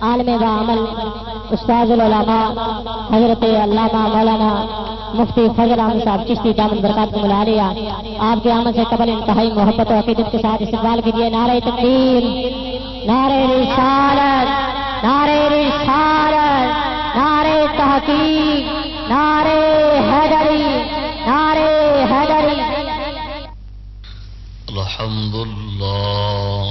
عالم و عمل استاد العلماء، حضرت علامہ مولانا مفتی فضل احمد صاحب چشتی دامن برکات کو ملا لیا۔ آپ کے عمل سے قبل انتہائی محبت و عقیدت کے ساتھ استقبال کیجیے نعرہ تقدیر نعرہ رسالت نعرہ رسالت، نعرہ تحقیق، نعرہ حیدری نعرہ حیدری الحمد لله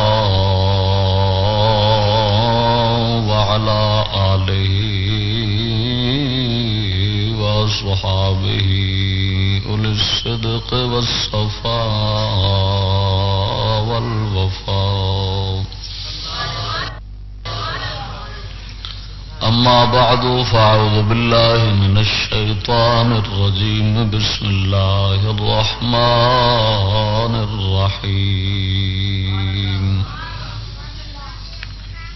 وعلى آله وصحابه أولي الصدق والصفاء والوفاء أما بعد فأعوذ بالله من الشيطان الرجيم بسم الله الرحمن الرحيم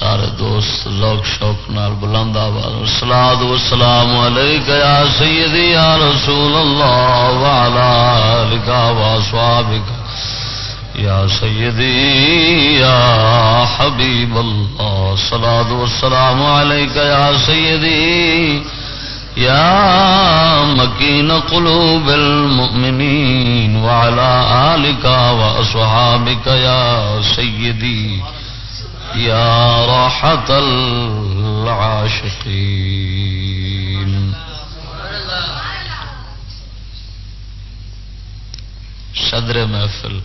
سارے دوست ذوق شوق نال بلند آواز سلاد و سلام علیک یا سیدی، یا رسول اللہ وعلا آلک و اصحابک، یا سیدی، یا حبیب اللہ سلاد و سلام علیک یا سیدی، یا مکین قلوب المؤمنین وعلا آلک و اصحابک یا سیدی يا راحة العاشقين. صدر محفل.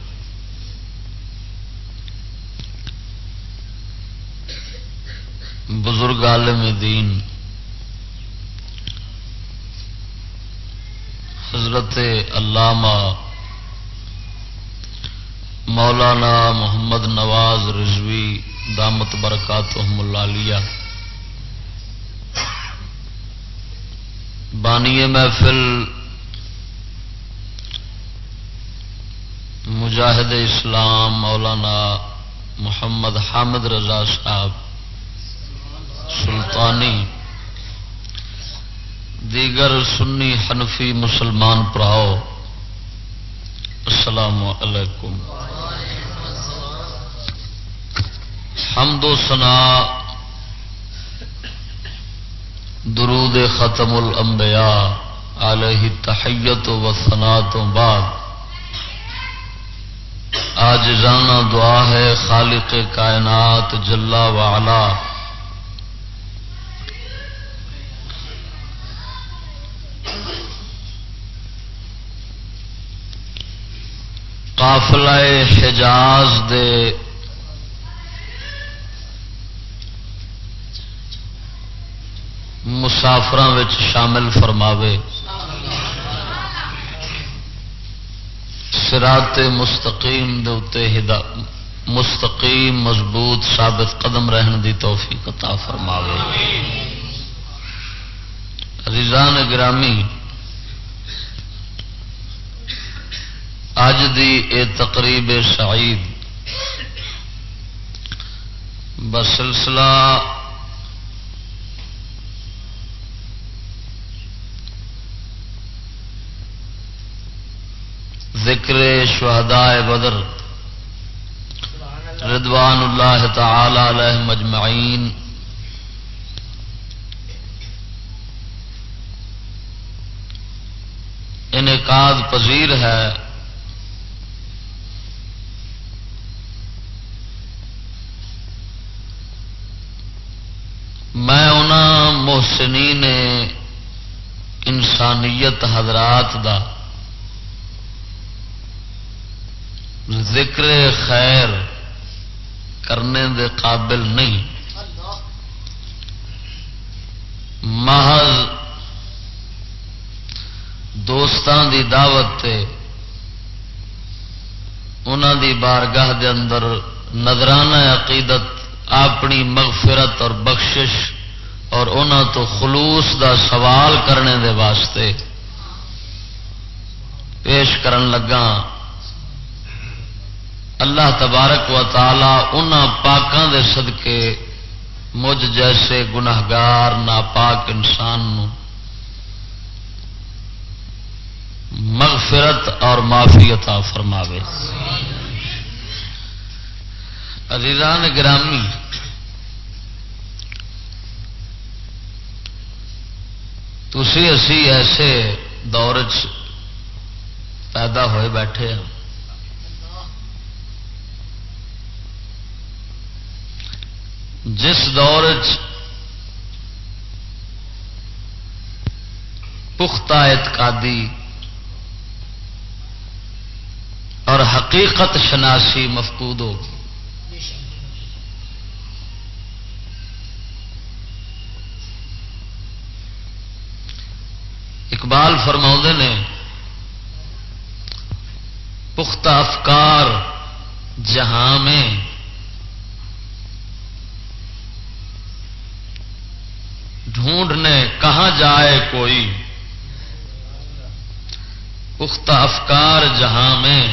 بزرگ عالم دین. حضرت علامہ مولانا محمد نواز رضوی دامت برکات اللہ بانی محفل مجاہد اسلام مولانا محمد حامد رضا صاحب، سلطانی، دیگر سنی حنفی مسلمان پراؤ، السلام علیکم۔ حمد و سنا درود ختم الانبیاء علیہ تحیت و سنا تو بعد۔ آج جانا دعا ہے خالق کائنات جلا وعلا۔ قافلہ حجاز دے مسافر شامل فرماوے۔ سرات مستقیم دے ہدا، مستقیم مضبوط ثابت قدم رہن دی توفیق عطا فرماوے۔ عزیزان گرامی اج دی اے تقریب سعید۔ بسلسلہ ذکر شہداء بدر ردوان اللہ تعالی علیہ مجمعین انعقاد پذیر ہے میں انہوں محسنین انسانیت حضرات دا ذکر خیر کرنے دے قابل نہیں۔ محض دوستان دی دعوت تے انہوں دی بارگاہ دے اندر نظرانہ عقیدت، اپنی مغفرت اور بخشش اور انہوں تو خلوص دا سوال کرنے دے واسطے پیش کرن لگا اللہ تبارک و تعالی ان پاکوں دے صدقے مجھ جیسے گناہگار، ناپاک انسان نو مغفرت اور معافی عطا فرماوے۔ عزیزان گرامی تھی اسی ایسے دور چ پیدا ہوئے بیٹھے ہیں جس دور پختہ اعتقادی اور حقیقت شناسی مفقود ہو۔ اقبال فرما نے، پختہ افکار جہاں میں ڈھونڈنے، کہاں جائے کوئی؟ پختہ افکار جہاں میں۔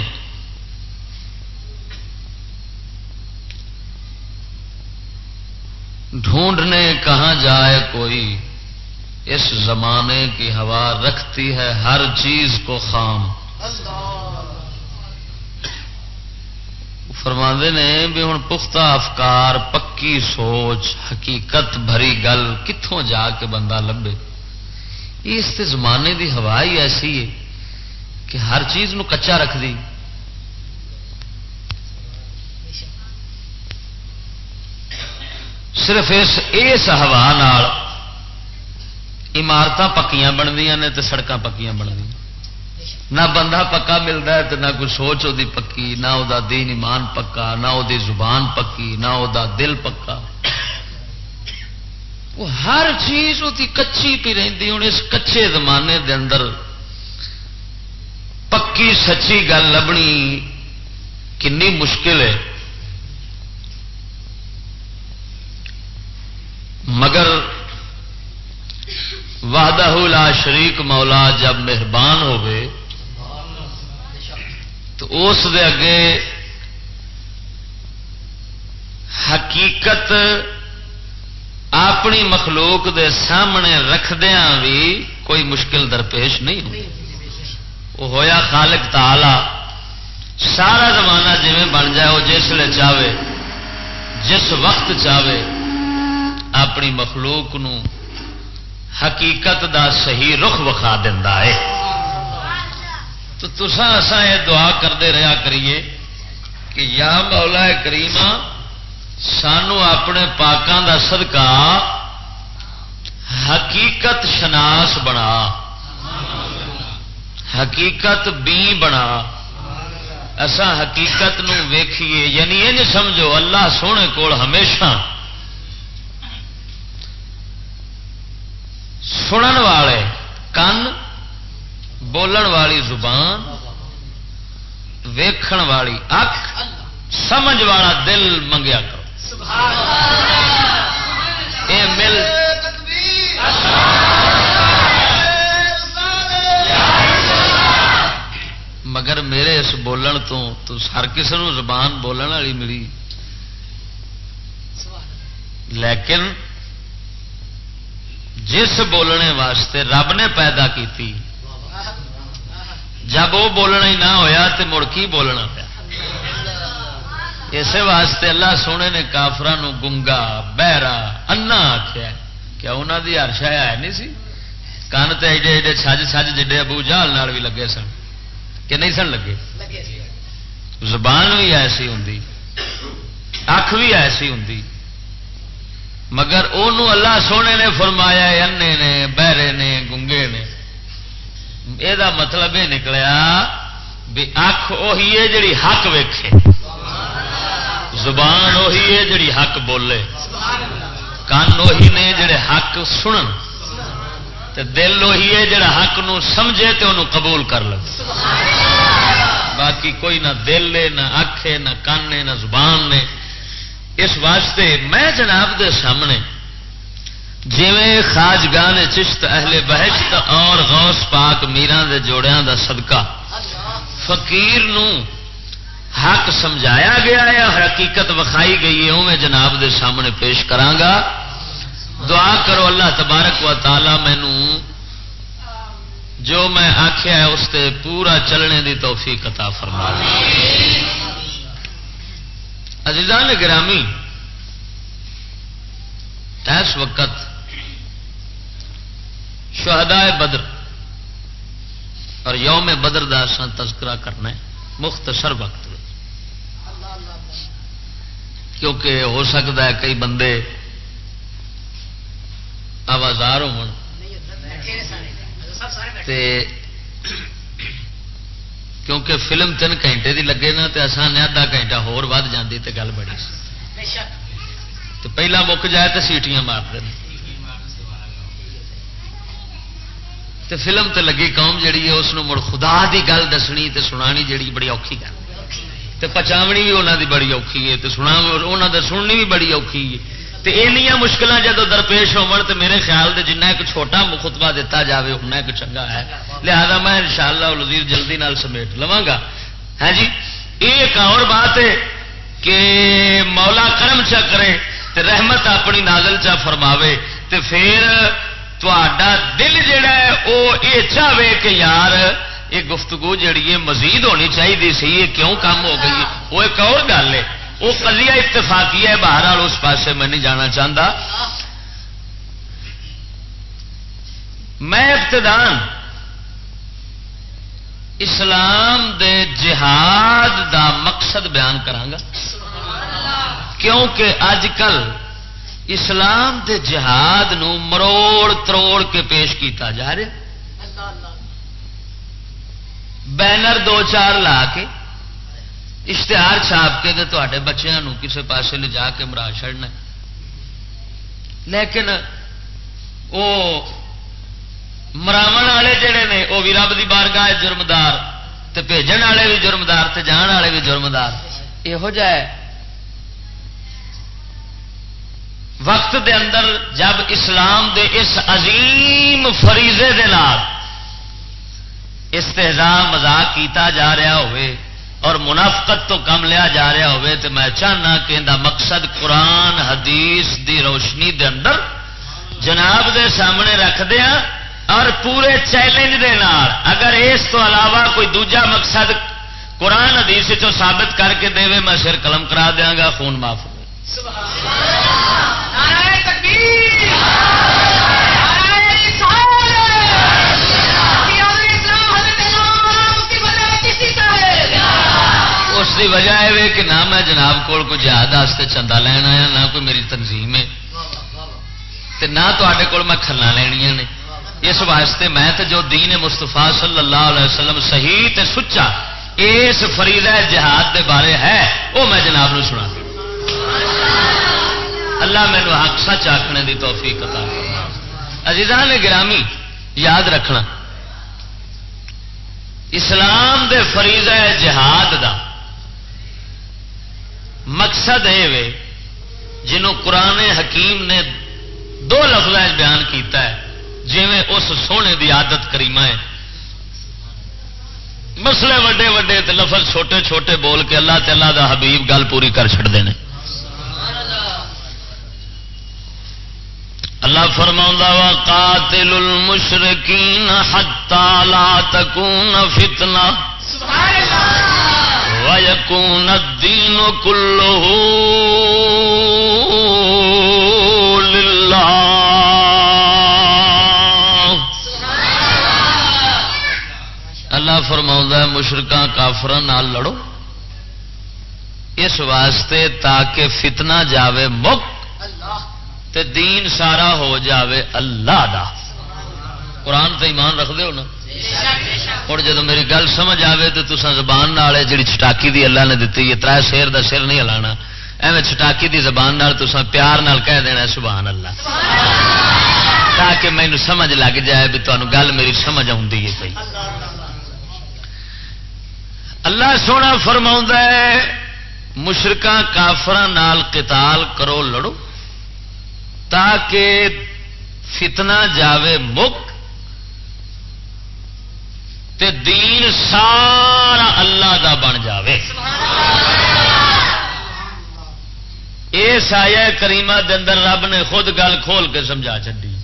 ڈھونڈنے کہاں جائے کوئی؟ اس زمانے کی ہوا رکھتی ہے ہر چیز کو خام۔ فرما نے بھی ہوں پختہ افکار، پکی سوچ، حقیقت بھری گل کتوں جا کے بندہ لبے۔ اس زمانے دی ہوا ہی ایسی ہے کہ ہر چیز نو کچا رکھ دی۔ صرف اس اس ہوا عمارت پکیاں بنتی نے تو سڑک پکیاں بن نہ بندہ پکا ملتا ہے تو نہ کوئی سوچ وہ پکی، نہ وہ دین ایمان پکا، نہ وہ زبان پکی، نہ وہ دل پکا۔ وہ ہر چیز وہ کچی پی رہی ہوں اس کچے زمانے دے اندر پکی سچی گل لبنی کنی مشکل ہے۔ مگر وحدہ لا شریک مولا جب مہربان ہوئے تو اس دے اگے حقیقت اپنی مخلوق دے سامنے رکھدیا بھی کوئی مشکل درپیش نہیں ہوئی وہ ہویا خالق تعالی۔ سارا زمانہ جی بن جائے، وہ جس چاہے جس وقت چاہے اپنی مخلوق نو حقیقت دا صحیح رخ وکھا دینا ہے۔ تو تسا اسا یہ دعا کرتے رہا کریے کہ یا مولا کریم سانو اپنے پاکوں دا صدقہ حقیقت شناس بنا۔ حقیقت بی بنا۔ اسا حقیقت نو ویکھیے یعنی یہ سمجھو اللہ سونے کول ہمیشہ سنن والے، کن بولن والی زبان ویکھن والی اک سمجھ والا دل منگیا کرو۔ اے مل۔ مگر میرے اس بولن تو تو ہر کسی زبان بولن والی ملی۔ لیکن جس بولنے واسطے رب نے پیدا کی جب وہ بولنا ہی نہ ہویا تو مڑ کی بولنا پیا؟ اسی واسطے اللہ سونے نے کافران گنگا، بہرا انا آخیا کیا انہوں دی ہرشا ہے نہیں سی؟ کن تو ایڈے ایڈے سج سج جڈے ابو جہال بھی لگے سن۔ کہ نہیں سن لگے؟ زبان بھی ایسی ہوں اکھ بھی ایسی ہوں مگر وہ اللہ سونے نے فرمایا انے نے، بہرے نے، گنگے نے۔ یہ مطلب یہ نکلیا بھی اکھ اہی ہے جڑی حق ویکھے۔ زبان اہی ہے جڑی حق بولے۔ کن اہی نے جڑے حق سنن۔ تے دل اہی ہے جڑا حق نو سمجھے تے انہوں قبول کر لے۔ باقی کوئی نہ دل ہے، نہ اکھ ہے، نہ کن ہے، نہ زبان نے اس واسطے میں جناب دے سامنے جیویں خاجگان چشت اہل بہشت اور غوث پاک میران دے جوڑیاں دا صدقہ۔ فقیر نو حق سمجھایا گیا ہے حقیقت وکھائی گئی ہے میں جناب دے سامنے پیش کرانگا۔ دعا کرو اللہ تبارک و تعالی مینو جو میں آخیا ہے، اس تے پورا چلنے دی توفیق عطا فرما عزیزان گرامی اس وقت شہداء بدر اور یوم بدر دا سن تذکرہ کرنا ہے، مختصر وقت کیونکہ ہو سکتا ہے کئی بندے آوازار ہو کیونکہ فلم تین گھنٹے دی لگے نا تو آسان ادھا گھنٹہ ہور ود جاتی تو گل بڑی۔ تو پہلا مک جائے تو سیٹیاں مار دیں تو فلم تے لگی قوم جڑی ہے، اس مڑ خدا دی گل دسنی تے سنانی جڑی بڑی اوکھی گل تے پچاونی بھی انہوں دی بڑی اوکھی ہے، تے سنا انہوں دے سننی بھی بڑی اوکھی ہے۔ تے اینیاں مشکلاں جدو درپیش ہون تے میرے خیال دے جنہ ایک چھوٹا خطبہ دیتا جاوے اتنا ایک چنگا ہے۔ لہذا میں انشاءاللہ العزیز جلدی نال سمیٹ لواں گا ہاں جی ایک اور بات ہے کہ مولا کرم چا کرے تے رحمت اپنی نازل چا فرماوے تے پھر دل جڑا ہے وہ یہ چاہے کہ یار یہ گفتگو جڑی ہے مزید ہونی چاہیے سی یہ کیوں کام ہو گئی؟ وہ ایک اور گل ہے وہ کلیا اتفاقی ہے باہر اس پاسے میں نہیں جانا چاہتا میں ابتدان اسلام دے جہاد دا مقصد بیان کرانگا کیونکہ اج کل اسلام دے جہاد نو مروڑ تروڑ کے پیش کیتا جا رہا بینر دو چار لا کے اشتہار چھاپ کے تے بچوں کسی پاس لے جا کے مرا چڑنا لیکن وہ مراو والے جڑے نے وہ بھی رب کی بارگاہ جرمدار بھیجن والے بھی جرمدار جان والے بھی جرمدار۔ یہو جہ وقت دے اندر جب اسلام دے اس عظیم فریضے دے نال استحزا مزاق کیتا جا رہا ہوئے اور منافقت تو کم لیا جا رہا ہوئے تو میں چاہنا کہ مقصد قرآن حدیث دی روشنی دے اندر جناب دے سامنے رکھ دیا اور پورے چیلنج دے نال اگر اس تو علاوہ کوئی دوجا مقصد قرآن حدیث چو ثابت کر کے دے میں سر قلم کرا دیا گا، خون معاف اس کی وجہ یہ کہ نہ میں جناب کول کوئی جہاد واسطے چندہ لینا آیا، نہ کوئی میری تنظیم ہے۔ نہ تے کول میں کھلا لینیا نے۔ اس واسطے میں تو جو دین مستفا صلی اللہ علیہ وسلم صحیح تے سچا اس فریدا جہاد دے بارے ہے، وہ میں جناب نو سنا اللہ مینو حق سچ آخنے کی توفیق عطا عزیزان نے گرامی، یاد رکھنا۔ اسلام دے فریض جہاد دا مقصد یہ جنہوں قرآن حکیم نے دو لفظ بیان کیتا ہے جیویں اس سونے دی عادت کریمہ ہے۔ مسئلے وڈے وڈے لفظ چھوٹے چھوٹے بول کے اللہ تعالیٰ دا حبیب گل پوری کر چڑتے ہیں اللہ فرما وا قاتل المشرقین حتا لا تکون فتنہ۔ ويكون الدين كله لله۔ اللہ۔ فرما مشرقہ کافر لڑو۔ اس واسطے تاکہ فتنہ جاوے مک تے دین سارا ہو جاوے اللہ دا۔ قرآن تو ایمان رکھ دے ہو نا۔ ہوں جب میری گل سمجھ آئے تو تصا زبان جی چٹاکی دی اللہ نے دیتی ہے تر شیر دا سر نہیں ہلا ایویں چٹاکی دی زبان تسا پیار نال کہہ دینا سبحان اللہ۔ تاکہ مینو سمجھ لگ جائے بھی تمہیں گل میری سمجھ آئی پی اللہ سونا فرما مشرقہ کافر قتال کرو، لڑو۔ تاکہ فتنہ جاوے مک تے دین سارا اللہ دا بن جاوے۔ اس آیا کریمہ دے اندر رب نے خود گل کھول کے سمجھا چڈی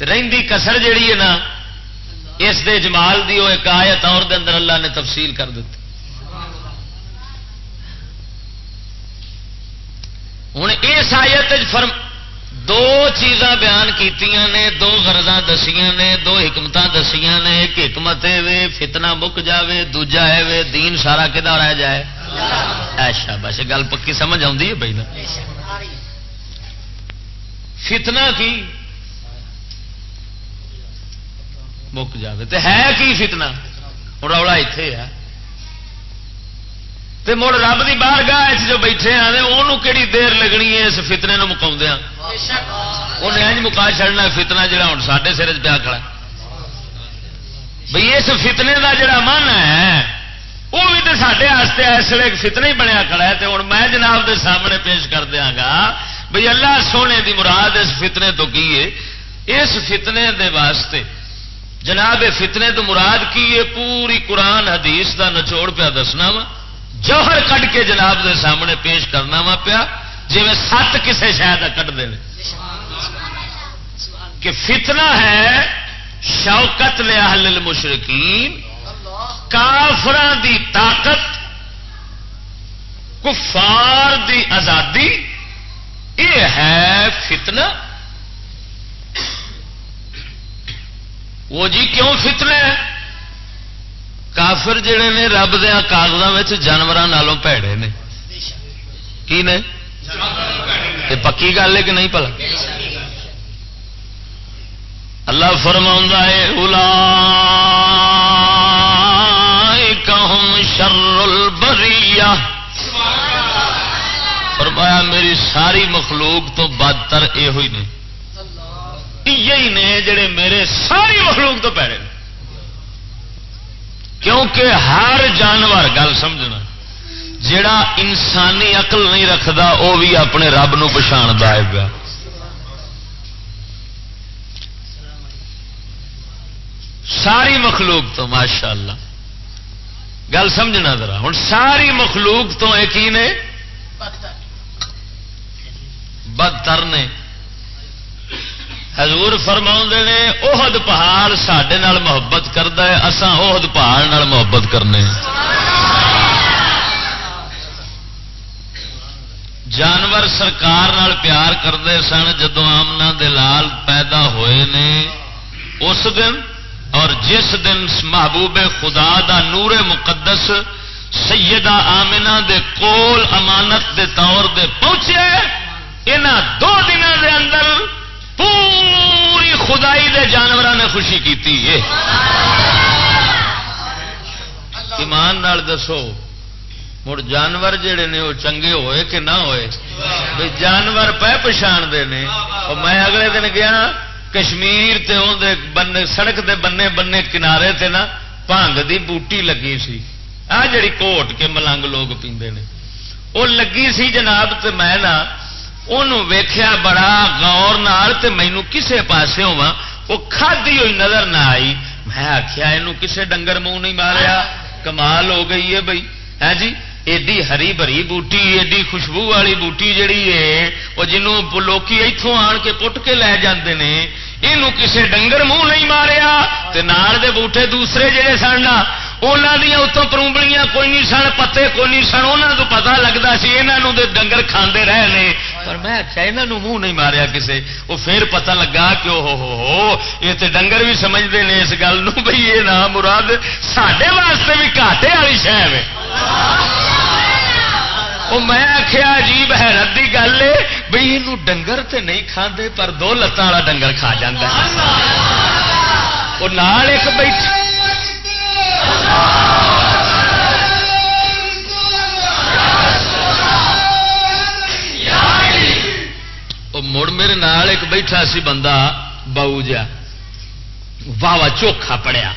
رہی کسر جیڑی ہے نا، اس دے جمال دی وہ ایک آیت اور دے اندر اللہ نے تفصیل کر دیتی۔ ہوں اس آیت فرم دو چیزاں بیان کیتیاں نے، دو غرضاں دسیاں نے، دو حکمت دسیاں نے، ایک حکمت ہے فتنہ مک جاوے، دوجا ہے وے دین سارا کدا رہ جائے؟ ایشا، بس گل پکی سمجھ آتی ہے بھائی نا؟ فتنہ کی؟ مک جاوے، تے ہے کی فتنہ؟ رولا اتے ہے۔ تے مڑ رب کی باہر گاہ جو بیٹھے ہیں وہ کہڑی دیر لگنی ہے اس فتنے ہاں؟ مکا انہیں اج مکا چڑنا فتنا جا ہوں سارے سر پیا کھڑا بھائی اس فتنے کا جڑا من ہے وہ بھی تو سارے اس لیے فتنے ہی بنیا کھڑا ہے ہوں میں جناب دے سامنے پیش کر دیا گا بھائی اللہ سونے دی مراد اس فتنے تو کی ہے؟ اس فتنے دے واسطے جناب، فتنے تو مراد کی ہے؟ پوری قرآن حدیث دا نچوڑ پیا دسنا وا۔ جوہر کٹ کے جناب دے سامنے پیش کرنا وا پیا جی سات کسے شاید کٹ دے کہ فتنہ ہے شوکت لیا المشرقین کافران دی طاقت، کفار دی آزادی، یہ ہے فتنہ۔ وہ جی کیوں فتنہ ہے؟ کافر جڑے نے رب دیا کاغذوں جانوروں پیڑے نے۔ کی نے؟ یہ پکی گل ہے کہ نہیں پلا؟ اللہ فرما ہے الا شر البریہ۔ فرمایا، میری ساری مخلوق تو بدتر یہ ہوئی نے۔ یہی نے جڑے میرے ساری مخلوق تو پیڑے کیونکہ ہر جانور، گل سمجھنا جڑا انسانی عقل نہیں رکھتا وہ بھی اپنے رب نو پچھاڑتا ہے۔ گا ساری مخلوق تو ماشاء اللہ گل سمجھنا ذرا ہوں ساری مخلوق تو ایک ہی نے؟ بدتر نے۔ حضور فرما نے، اہد پہاڑ سڈے محبت کرتا ہے اسان اہد پہاڑ محبت کرنے جانور سرکار نال پیار کرتے سن جدو آمنا دلال پیدا ہوئے نے، اس دن اور جس دن محبوب خدا دا نور مقدس سیدہ آمنا دے کول امانت دے طور دے پہنچے یہاں دو دنوں دے اندر پوری خدائی دے جانوروں نے خوشی کی ایمان نال دسو، مڑ جانور جڑے نے وہ چنگے ہوئے کہ نہ ہوئے؟ بھائی جانور پہ پچھاڑتے ہیں میں اگلے دن گیا، کشمیر تے بنے سڑک دے بنے بنے کنارے تے نا بھنگ دی بوٹی لگی سی۔ آ جڑی کوٹ کے ملنگ لوگ پیندے نے۔ وہ لگی سی جناب تے میں نا ویخیا بڑا گور نال تے مینو کسے پاسے ہوا وہ کھادی ہوئی نظر نہ آئی۔ میں آخیا یہ کسے ڈنگر منہ نہیں ماریا؟ کمال ہو گئی ہے بھائی ہے ہاں جی ایڈی ہری بری بوٹی، ایڈی خوشبو والی بوٹی جڑی ہے، وہ جنوں لوکی اتوں آن کے پٹ کے لے جاندے نے یہ کسے ڈنگر منہ نہیں ماریا۔ تے نال دے بوٹے دوسرے جڑے سن انہوں دیا اتوں پروبڑیاں کوئی نہیں سن، پتے کوئی نہیں سن انہوں تو پتا لگتا سی یہاں ڈنگر کھانے رہے نے۔ پر میں آخیا یہاں منہ نہیں ماریا کسے. وہ پھر پتا لگا کہ ہو ہو یہ تو ڈنگر بھی سمجھتے ہیں اس گل بھائی یہ نام مراد سڈے واسطے بھی گاٹے والی شہ ہے۔ وہ میں آخیا، عجیب حیرت کی گل ہے بھائی یہ ڈنگر تے نہیں کھاندے، پر دو لتان والا ڈنگر کھا جا وہ نال ایک بیٹھ مڑ میرے نال ایک بیٹھا سی بندہ بہو جا۔ واہ چوکھا پڑیا۔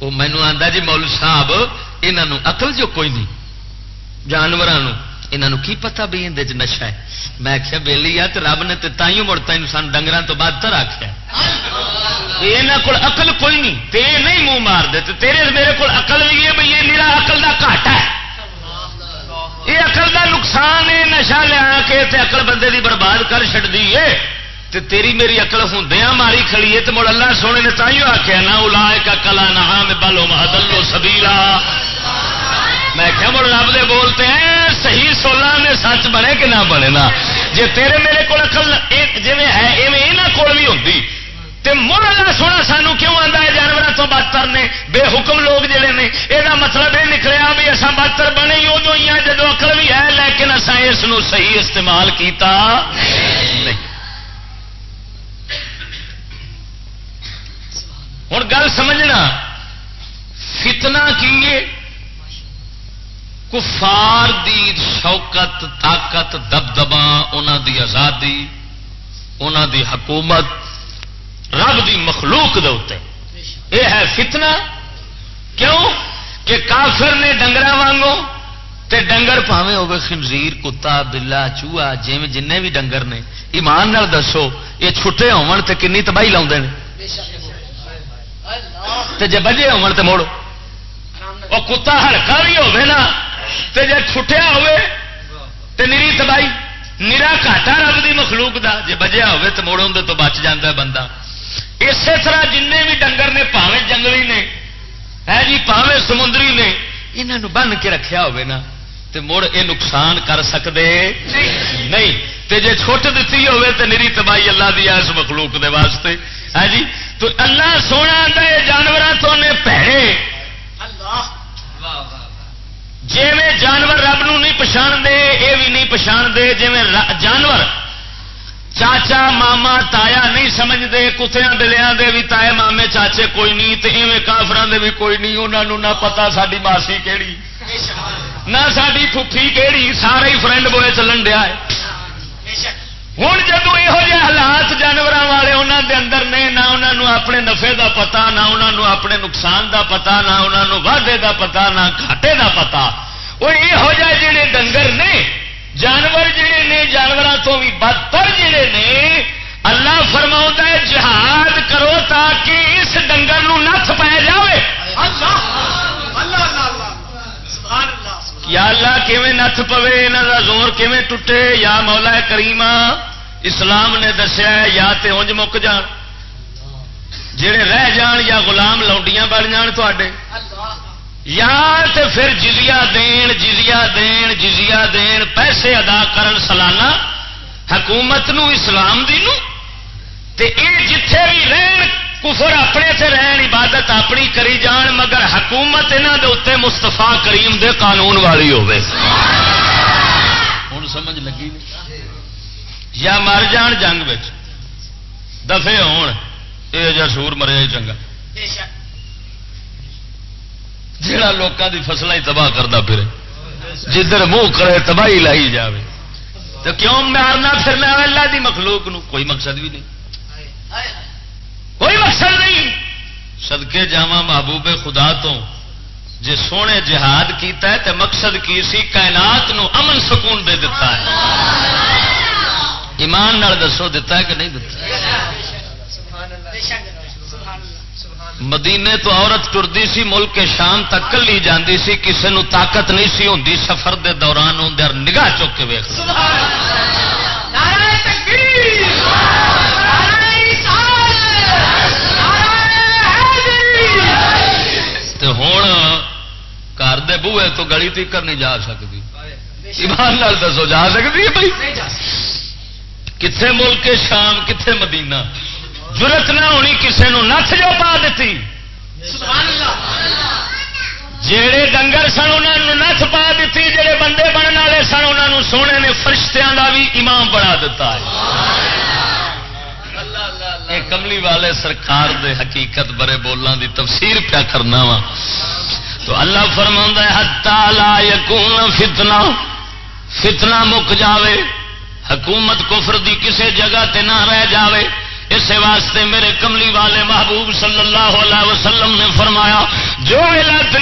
وہ مینو آتا جی مول صاحب یہ اقل جو کوئی نہیں۔ جانوروں یہاں کی پتا بھی اندر نشا ہے؟ میں آخیا بہلی آ تو رب نے تائیوں مڑ تین سن ڈنگر تو بعد تر آخیا یہاں کو اقل کوئی نہیں، تے نہیں منہ مار دے تیرے، میرے کو اقل بھی ہے بھائی یہ میرا اقل کا گھاٹا ہے۔ یہ اقل کا نقصان ہے نشا لیا کے اقل بندے دی برباد کر چڑتی ہے۔ تے تیری میری اقل ہوں ماری کھڑی ہے تو مڑ اللہ سونے نے تائیوں آخیا نہ الا ایک کلا نہ بلو محدلو سبیلا۔ میں کیا مڑ رب دے بولتے ہیں، صحیح سولہ میں سچ بنے کہ نہ بنے نا۔ جی تیرے میرے کو اقل جی ہے، ایویں یہاں کول بھی ہوتی تے مڑ اللہ سونا سانو کیوں آتا ہے؟ جانوروں تو بدتر نے بے حکم لوگ جڑے نے۔ یہ مطلب یہ نکلیا بھی اصا بدتر بنے ہی ادو ہی ہیں جدو اکل بھی ہے، لیکن اصا اس صحیح استعمال کیتا نہیں۔ ہوں گل سمجھنا فتنا کی کفار دی شوکت، طاقت دبدبا انہوں دی آزادی انہوں دی حکومت رب دی مخلوق دے یہ ہے فتنہ۔ کیوں؟ کہ کافر نے ڈنگر وانگو تے ڈنگر پاوے ہوگے خنزیر، کتا، بلا، چوہا جی جن بھی ڈنگر نے۔ ایمان نال دسو، یہ چھٹے ہون تے کنی تباہی لاؤ جی بجے ہون تے موڑو۔ وہ کتا ہلکا بھی ہوے نا، تے جے چھٹیا ہوے تے نری تباہی۔ نرا کاٹا رب دی مخلوق دا۔ جے بجیا ہوے تے موڑوں دے تو بچ جاندہ ہے بندہ۔ اسی طرح جن بھی ڈنگر نے پاوے جنگلی نے ہے جی پاوے سمندری نے یہاں بن کے رکھیا ہوئے نا تے مڑ یہ نقصان کر سکتے نہیں۔ تے جے چھوٹ دیتی ہوئے تے نری تباہی اللہ دیا اس مخلوق دے واسطے۔ ہے جی؟ تو اللہ سونا دے جانوروں تو نے پیڑے جی جانور رب نو نہیں پچھان دے یہ بھی نہیں پچھان دے جی جانور چاچا، ماما، تایا نہیں سمجھتے کتیا بلیا دے بھی تائے مامے چاچے کوئی نہیں تو ایویں کافران دے بھی کوئی نہیں انہوں نہ پتا ساری ماسی کہڑی نہ ساری پھوپھی کہڑی سارے ہی فرینڈ بوئے چلن دیا ہے۔ ہوں جدو یہ حالات جانور والے انہوں دے اندر نے، نہ انہوں اپنے نفے دا پتا، نہ انہوں اپنے نقصان دا پتا، نہ انہوں واڈے دا پتا، نہ گھاٹے دا پتا۔ وہ یہ جڑے ڈنگر نے جانور جڑے نے جانوروں تو بھی بدتر جڑے نے، اللہ فرما ہے، جہاد کرو تاکہ اس ڈنگر نت پی جائے یا اللہ، کیویں نت پوے؟ یہاں کا زور کیویں ٹوٹے یا مولا کریمہ، اسلام نے دسیا یا تے اونج مک جان۔ جڑے رہ جان یا غلام لوڈیاں بن جان تے یا تے پھر جزیا دین جزیا دین جزیا دین، پیسے ادا کرن سالانہ حکومت نو، اسلام دی نو۔ تے اے جتھے بھی رہن، کفر اپنے سے رہن، عبادت اپنی کری جان، مگر حکومت یہاں دے اتنے مستفا کریم دے قانون والی ہوے ہوں سمجھ لگی؟ یا مر جان جنگ دفے ہون۔ یہ جا سور مریا چنگا۔ بے شک۔ جہا لوگوں کی فصل تباہ کرتا پھر جدھر منہ کرے، تباہی لائی جائے تو کیوں مارنا پھرنا اللہ دی مخلوق نو کوئی مقصد بھی نہیں۔ کوئی مقصد نہیں۔ سدکے جا محبوب خدا تو جی سونے جہاد کیتا ہے تو مقصد کی سی؟ کائنات نو امن سکون دے دیتا ہے۔ ایمان نال دسو دیتا ہے کہ نہیں دتا؟ مدینے تو عورت ٹرتی سی ملک کے شام تک کلی جاندی سی کسی نو طاقت نہیں سی ہوندی سفر دے دوران اندر نگاہ چک کے ویخ ہوں گھر دے بوے تو گلی تیکر نہیں جا سکتی ایمان لال دسو جا سکتی ہے بھائی؟ کتنے ملک شام کتنے مدینہ؟ ضرورت نہ ہونی کسی نت جو پا دیتی جڑے ڈنگر سن انہوں نت پا دیتی جڑے بندے بننے والے سن انہوں سونے نے فرشتیاں کا بھی امام بنا دیتا ہے۔ کملی والے سرکار دے حقیقت برے بولوں دی تفسیر پیا کرنا وا۔ تو اللہ فرما ہے ہتا لا یقون فتنا فتنا مک جاوے حکومت کفر دی کسے جگہ تے نہ رہ جاوے۔ اس واسطے میرے کملی والے محبوب صلی اللہ علیہ وسلم نے فرمایا، جو ارد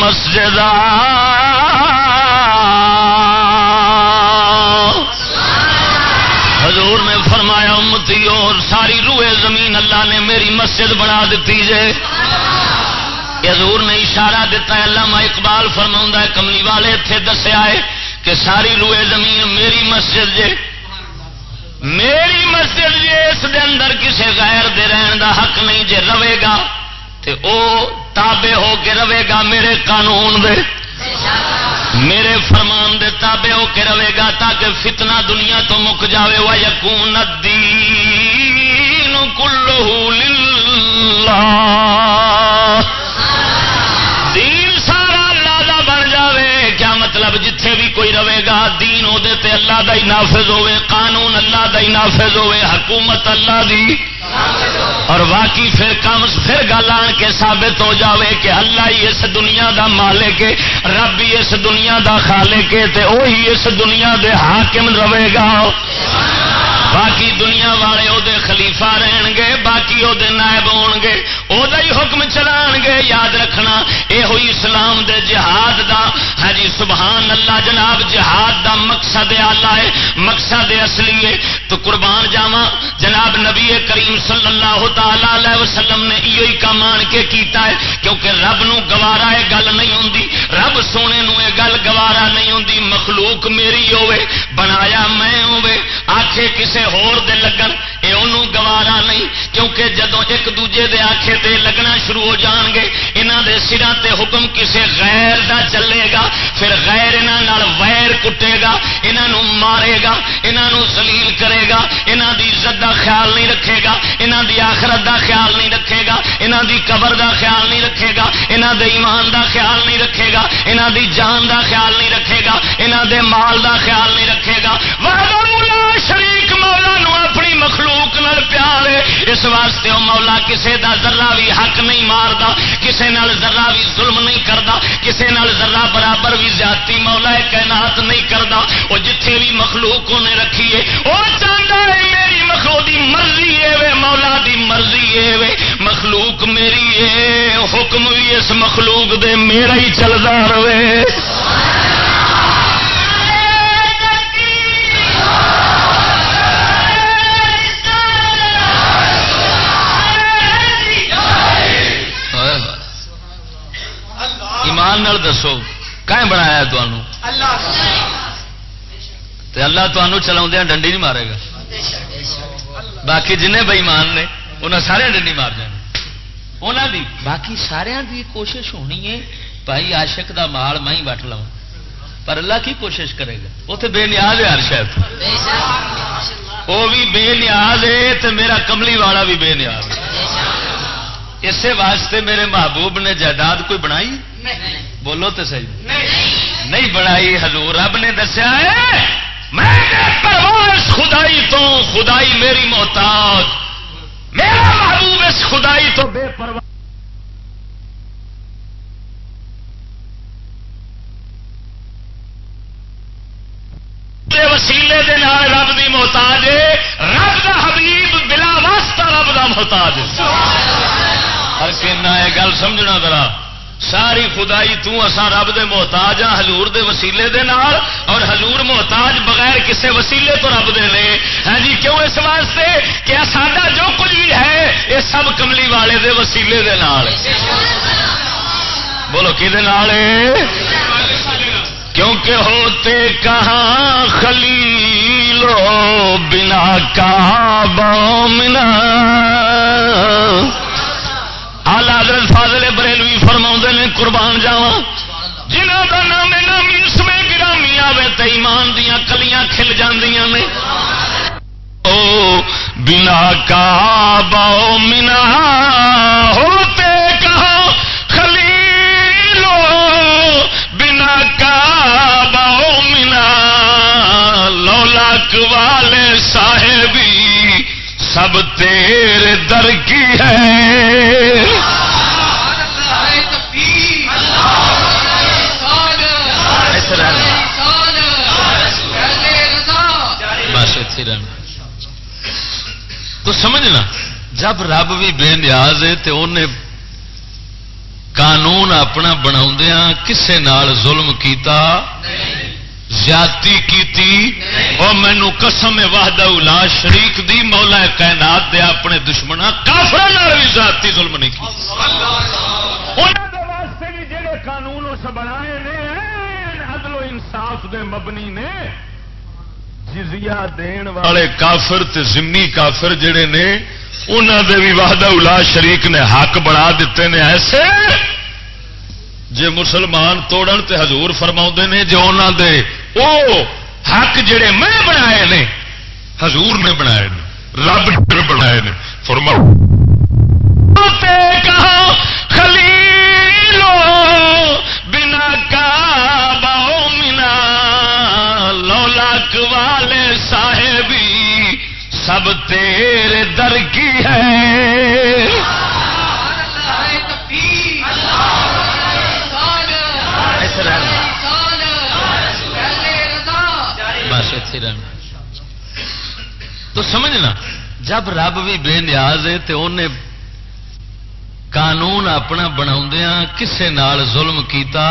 مسجد حضور نے فرمایا امتی اور ساری روئے زمین اللہ نے میری مسجد بنا دیتی جے حضور نے اشارہ دیتا ہے اللہ اقبال فرما ہے، کملی والے اتنے دسیا ہے کہ ساری روئے زمین میری مسجد جے میری مسجد جی اس دے اندر کسے غیر دے رہن دا حق نہیں جے رہے گا، تے او تابے ہو کے رہے گا میرے قانون دے۔ میرے فرمان دے تابے ہو کے رہے گا تاکہ فتنہ دنیا تو مک جاوے۔ وا یقون الدین کلہ للہ دین او دے تے اللہ دا ہی نافذ ہوئے قانون اللہ دا ہی نافذ ہوئے حکومت اللہ دی اور باقی پھر کام پھر گل آن کے ثابت ہو جاوے کہ اللہ ہی اس دنیا دا مالک ہے، رب ہی اس دنیا دا خالق ہے تے وہی اس دنیا دے حاکم رہے گا۔ باقی دنیا والے وہ خلیفہ رہن گے، باقی وہ نائب ہو گے۔ وہ حکم چلان گے، یاد رکھنا یہ ہوئی اسلام دے جہاد دا۔ ہاں جی سبحان اللہ جناب، جہاد دا مقصد آلہ ہے، مقصد اصلی ہے۔ تو قربان جاوا جناب نبی کریم صلی اللہ تعالی علیہ وسلم نے یہ کام آن کے کیتا ہے، کیونکہ رب نو گوارا یہ گل نہیں ہوں رب سونے نو یہ گل گوارا نہیں ہوں مخلوق میری ہوے بنایا میں ہوے آخے کسے ہور دے لگن، اے انہوں گوارا نہیں، کیونکہ جدو ایک دوجے دے آخے تے لگنا شروع ہو جان گے انہوں دے سران تے حکم کسے غیر دا چلے گا، پھر غیر انہوں ویر کٹے گا انہوں مارے گا انہوں زلیل کرے گا انہوں دی عزت دا خیال نہیں رکھے گا انہوں دی آخرت دا خیال نہیں رکھے گا انہوں دی قبر دا خیال نہیں رکھے گا انہوں دے ایمان دا خیال نہیں رکھے گا انہوں دی جان دا خیال نہیں رکھے گا انہوں دے مال دا خیال نہیں رکھے گا۔ وہ شریک مولا نو اپنی مخلوق نال پیار ہے، اس واسطے وہ مولا کسے دا ذرہ بھی حق نہیں ماردا، کسے نال ذرہ بھی ظلم نہیں کردا، کسے نال ذرہ برابر بھی زیادتی مولا کائنات نہیں کردا۔ وہ جتھے بھی مخلوق نے رکھی ہے وہ چاہتا ہے میری مخلوق دی مرضی ہے وے، مولا دی مرضی ہے وے۔ مخلوق میری ہے حکم بھی اس مخلوق دے میرا ہی چلتا رہے۔ ایمان دسو۔ کہیں بنایا تمہوں اللہ تمہوں چلا ڈنڈی نہیں مارے گا۔ باقی جن بئیمان نے انہیں سارے ڈنڈی مار جائیں انہوں دی۔ باقی سارا دی کوشش ہونی ہے بھائی عاشق دا مال میں ہی وٹ لوا پر اللہ کی کوشش کرے گا۔ وہ تو بے نیاز ہے ہر شاید۔ وہ بھی بے نیاز ہے تو میرا کملی والا بھی بے نیاز ہے۔ اسی واسطے میرے محبوب نے جائیداد کوئی بنائی؟ بولو تو صحیح۔ نہیں بنائی، حضور رب نے دسیا ہے، میں خدائی تو خدائی میری محتاج۔ میرا محبوب اس خدائی تو بے پرواہ۔ وسیلے دے نال رب دی محتاج رب دا حبیب بلا واسطہ رب دا محتاج ہر کہنا یہ گل سمجھنا ذرا۔ ساری خدائی تو تسا رب دے محتاج ہاں ہزور دے وسیلے دے نال، اور ہزور محتاج بغیر کسے وسیلے تو رب دے لے ہاں جی کیوں اس واسطے کہ ساڈا جو کچھ بھی ہے، یہ سب کملی والے دے وسیلے دے نال۔ بولو کہ کیونکہ ہوتے کہاں خلیلو بنا کا بومنا آلہ حضرت فاضل بریلوی فرما نے، قربان جاوا جنہوں کا نام نامی اس میں گرامی آئے تو ایمان دیا کلیاں کھل جاندیاں نے۔ او بنا کا باؤ منا ہوتے کہاں؟ خلیلو، بنا کا باؤ منا لولاک والے صاحبی سب تیرے در کی ہے۔ بس اتھی رہنا۔ تو سمجھنا، جب رب بھی بے نیاز ہے تو انہیں قانون اپنا بنا ہاں، کسے نال ظلم کیتا؟ زیادتی کیتی اور مینو قسم وحدہ الا شریک دی مولا کائنات دے اپنے دشمنا کافر بھی زیادتی ظلم نہیں کی واسطے بھی جڑے قانون اس بنائے نے عدل و انصاف دے مبنی نے جزیا دین والے کافر تے ضمنی کافر جڑے نے انہوں دے بھی وحدہ الا شریک نے حق بنا دیتے نے ایسے۔ جے مسلمان توڑن تے حضور فرما نے جو انہوں دے او حق جڑے میں بنائے نے، حضور نے بنائے نے، رب بنائے نے۔ فرماؤ۔ کہا خلیلو بنا کا باؤ منا لولاک والے صاحبی، سب تیرے در کی ہے۔ بس رہنا تو سمجھنا، جب رب بھی بے نیاز ہے تو انہیں قانون اپنا بنا کسے نال ظلم کیتا،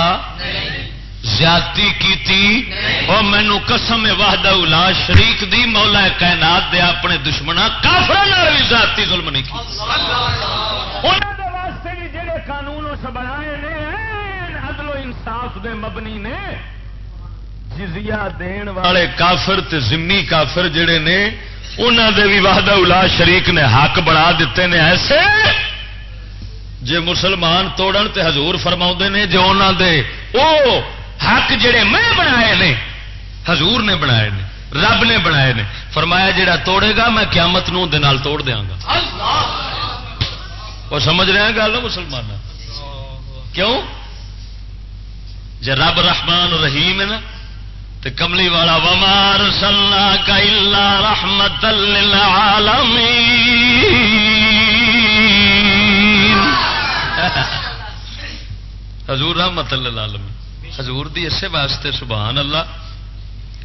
زیادتی کیتی اور مینو قسم وحدہ الا شریک دی، مولا کائنات دے اپنے دشمنا کافر بھی زیادتی ظلم نہیں کی۔ انہوں دے واسطے بھی جڑے قانون اس بنائے نے، عدل و انصاف دے مبنی نے جزیا دین والے کافر تے ضمنی کافر جڑے نے انہوں دے بھی وحدہ الا شریک نے حق بنا دیتے نے ایسے؟ جے مسلمان توڑن تے حضور فرما نے جو انہوں دے او حق جڑے میں بنائے نے، حضور نے بنائے نے، رب نے بنائے نے، فرمایا جڑا توڑے گا میں قیامت نو دے نال توڑ دیاں گا۔ وہ سمجھ رہے ہیں گل مسلمان کیوں؟ جے رب رحمان رحیم ہے نا تو کملی والا ومار سلنا کا اللہ رحمت حضور رحمت اللہ حضور دی اسے واسطے سبحان اللہ،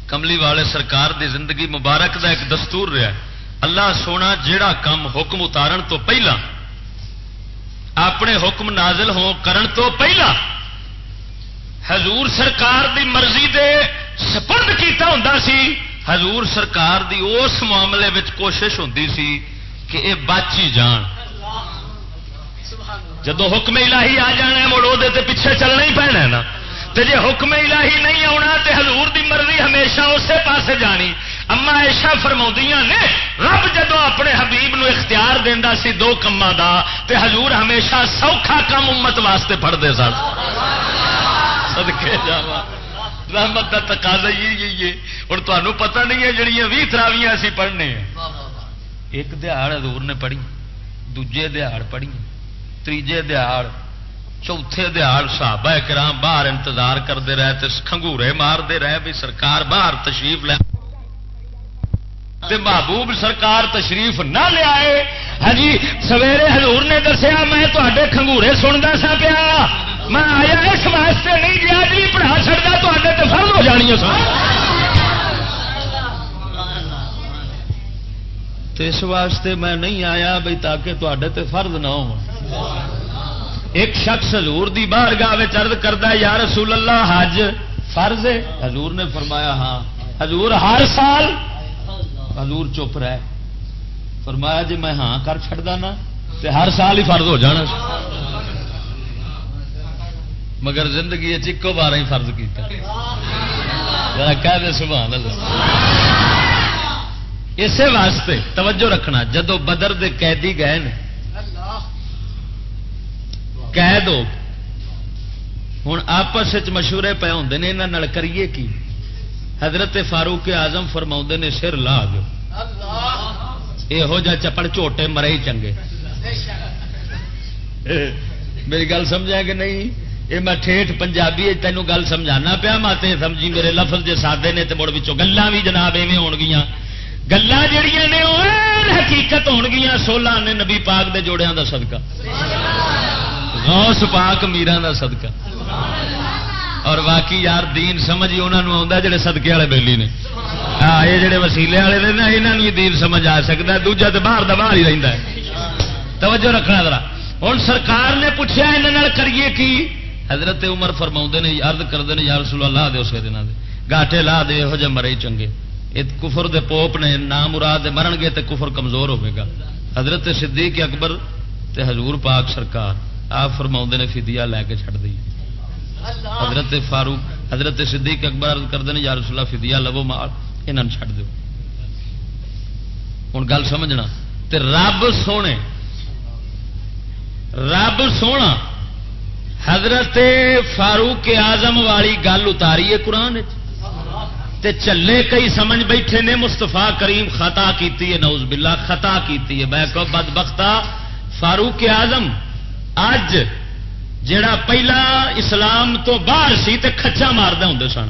کملی والے سرکار دی زندگی مبارک دا ایک دستور رہا ہے۔ اللہ سونا جیڑا کام حکم اتارن تو پہلا، اپنے حکم نازل ہو کرن تو پہلا۔ حضور سرکار دی مرضی دے سپرد کیتا ہوں سی، حضور سرکار دی اس معاملے میں کوشش ہوں سی کہ یہ بچی جان۔ جدو حکم الہی آ جانا مڑ وہ پیچھے چلنا ہی پینا نا۔ تو جی حکم الہی نہیں آنا تو حضور دی مرضی ہمیشہ اسی پاسے جانی۔ اما ایشا فرما نے، رب جدو اپنے حبیب نو اختیار دینا سی دو کما دا، تے حضور ہمیشہ سوکھا کم امت واسطے پڑھتے سن۔ سدکے جا رحمت کا تقاضا ہی ہوں تمہیں پتہ نہیں ہے جہیا بھی تراویاں اسی پڑھنے ایک دہاڑ حضور نے پڑھی دجے دہاڑ پڑھی تیجے دہاڑ چوتھے دہاڑ صحابہ کرام باہر انتظار کرتے رہے تے کھنگورے مارتے رہے بھی سرکار باہر تشریف لے تے محبوب سرکار تشریف نہ لیا ہاں جی سویرے حضور نے دسیا میں تے کھنگورے سنتا سا پیا۔ میں آیا اس واسطے نہیں گیا جی پڑھا چڑھتا تے تو فرض ہو جانی اس واسطے میں نہیں آیا بھائی تاکہ تے فرض نہ ہو۔ ایک شخص حضور دی باہر گاہ چرد کرتا یا رسول اللہ، حج فرض ہے؟ حضور نے فرمایا ہاں۔ حضور ہر سال حضور چپ رہے۔ فرمایا جی میں ہاں کر چڑھتا نا تو ہر سال ہی فرض ہو جانا مگر زندگی چکو بارہ ہی فرض کیتا۔ کہہ دے سبحان اللہ۔ اسی واسطے توجہ رکھنا، جدو بدر دے قیدی گئے نے، قید ہو ہوں آپس مشورے پے ہوں نے یہاں کریے کی؟ حضرت فاروق آزم فرما نے، سر لا دو یہو جا چپڑ جھوٹے مرے ہی چنگے۔ میری گل سمجھا کہ نہیں؟ یہ میں ٹھیٹ پنجابی تینوں گل سمجھانا پیا ماتے سمجھی میرے لفظ جی سادے نے تو مڑ گلان بھی جناب ایویں ہو گیا گلان جہیا نے حقیقت ہو گیا سولہ نے نبی پاک دے جوڑیاں دا صدقہ۔ غوث پاک میران دا صدقہ۔ اور باقی یار، دین سمجھ ہی انہوں آتا جڑے صدقے والے بیلی نے۔ ہاں یہ جڑے وسیلے والے نے نا یہاں دین سمجھ آ سکتا ہے، دوجا تو باہر باہر ہی رہتا ہے۔ توجہ رکھنا ذرا۔ ہوں سرکار نے پوچھا یہاں کریے کی؟ حضرت عمر فرما نے ارد کرتے ہیں یار سلو لا دے اسے دن گاٹے لا دے یہ مرے چنگے۔ یہ کفر دے پوپ نے، نام مراد مرن گے تو کفر کمزور ہوگا حضرت صدیق اکبر تے حضور پاک سرکار، آپ فرما نے فدیا لے کے چڑ دی۔ حضرت فاروق، حضرت صدیق اکبر ارد کرتے ہیں یار سلا فدیا لو مال یہاں چڑ دو ہوں گل سمجھنا، تے رب سونے، رب سونا حضرت فاروق آزم والی گل اتاری ہے قرآن تے چلے کئی سمجھ بیٹھے نے مستفا کریم خطا کیتی ہے نوز باللہ، خطا کیتی ہے۔ میں کہ بد فاروق آزم اج جڑا پہلا اسلام تو باہر سی تے کچا مارد ہوں سن۔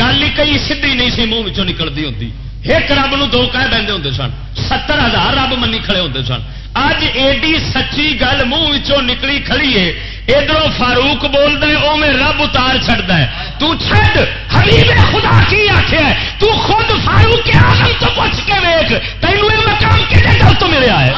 گل ہی کئی سیدھی نہیں سی، منہ نکلتی ہوتی ایک رب نو دو کہہ بہتے ہوں سن۔ ستر ہزار رب منی کھڑے ہوتے سن۔ اج ایڈی سچی گل منہ نکلی کھڑی ہے ادھر فاروق بولتا ہے وہ میں رب اتار چڑھتا ہے۔ تو چھڈ حبیب خدا کی آخیا تو خود فاروق کے آدم تو پوچھ کے ویخ تینوں یہ مقام کہنے گل تو ملیا ہے؟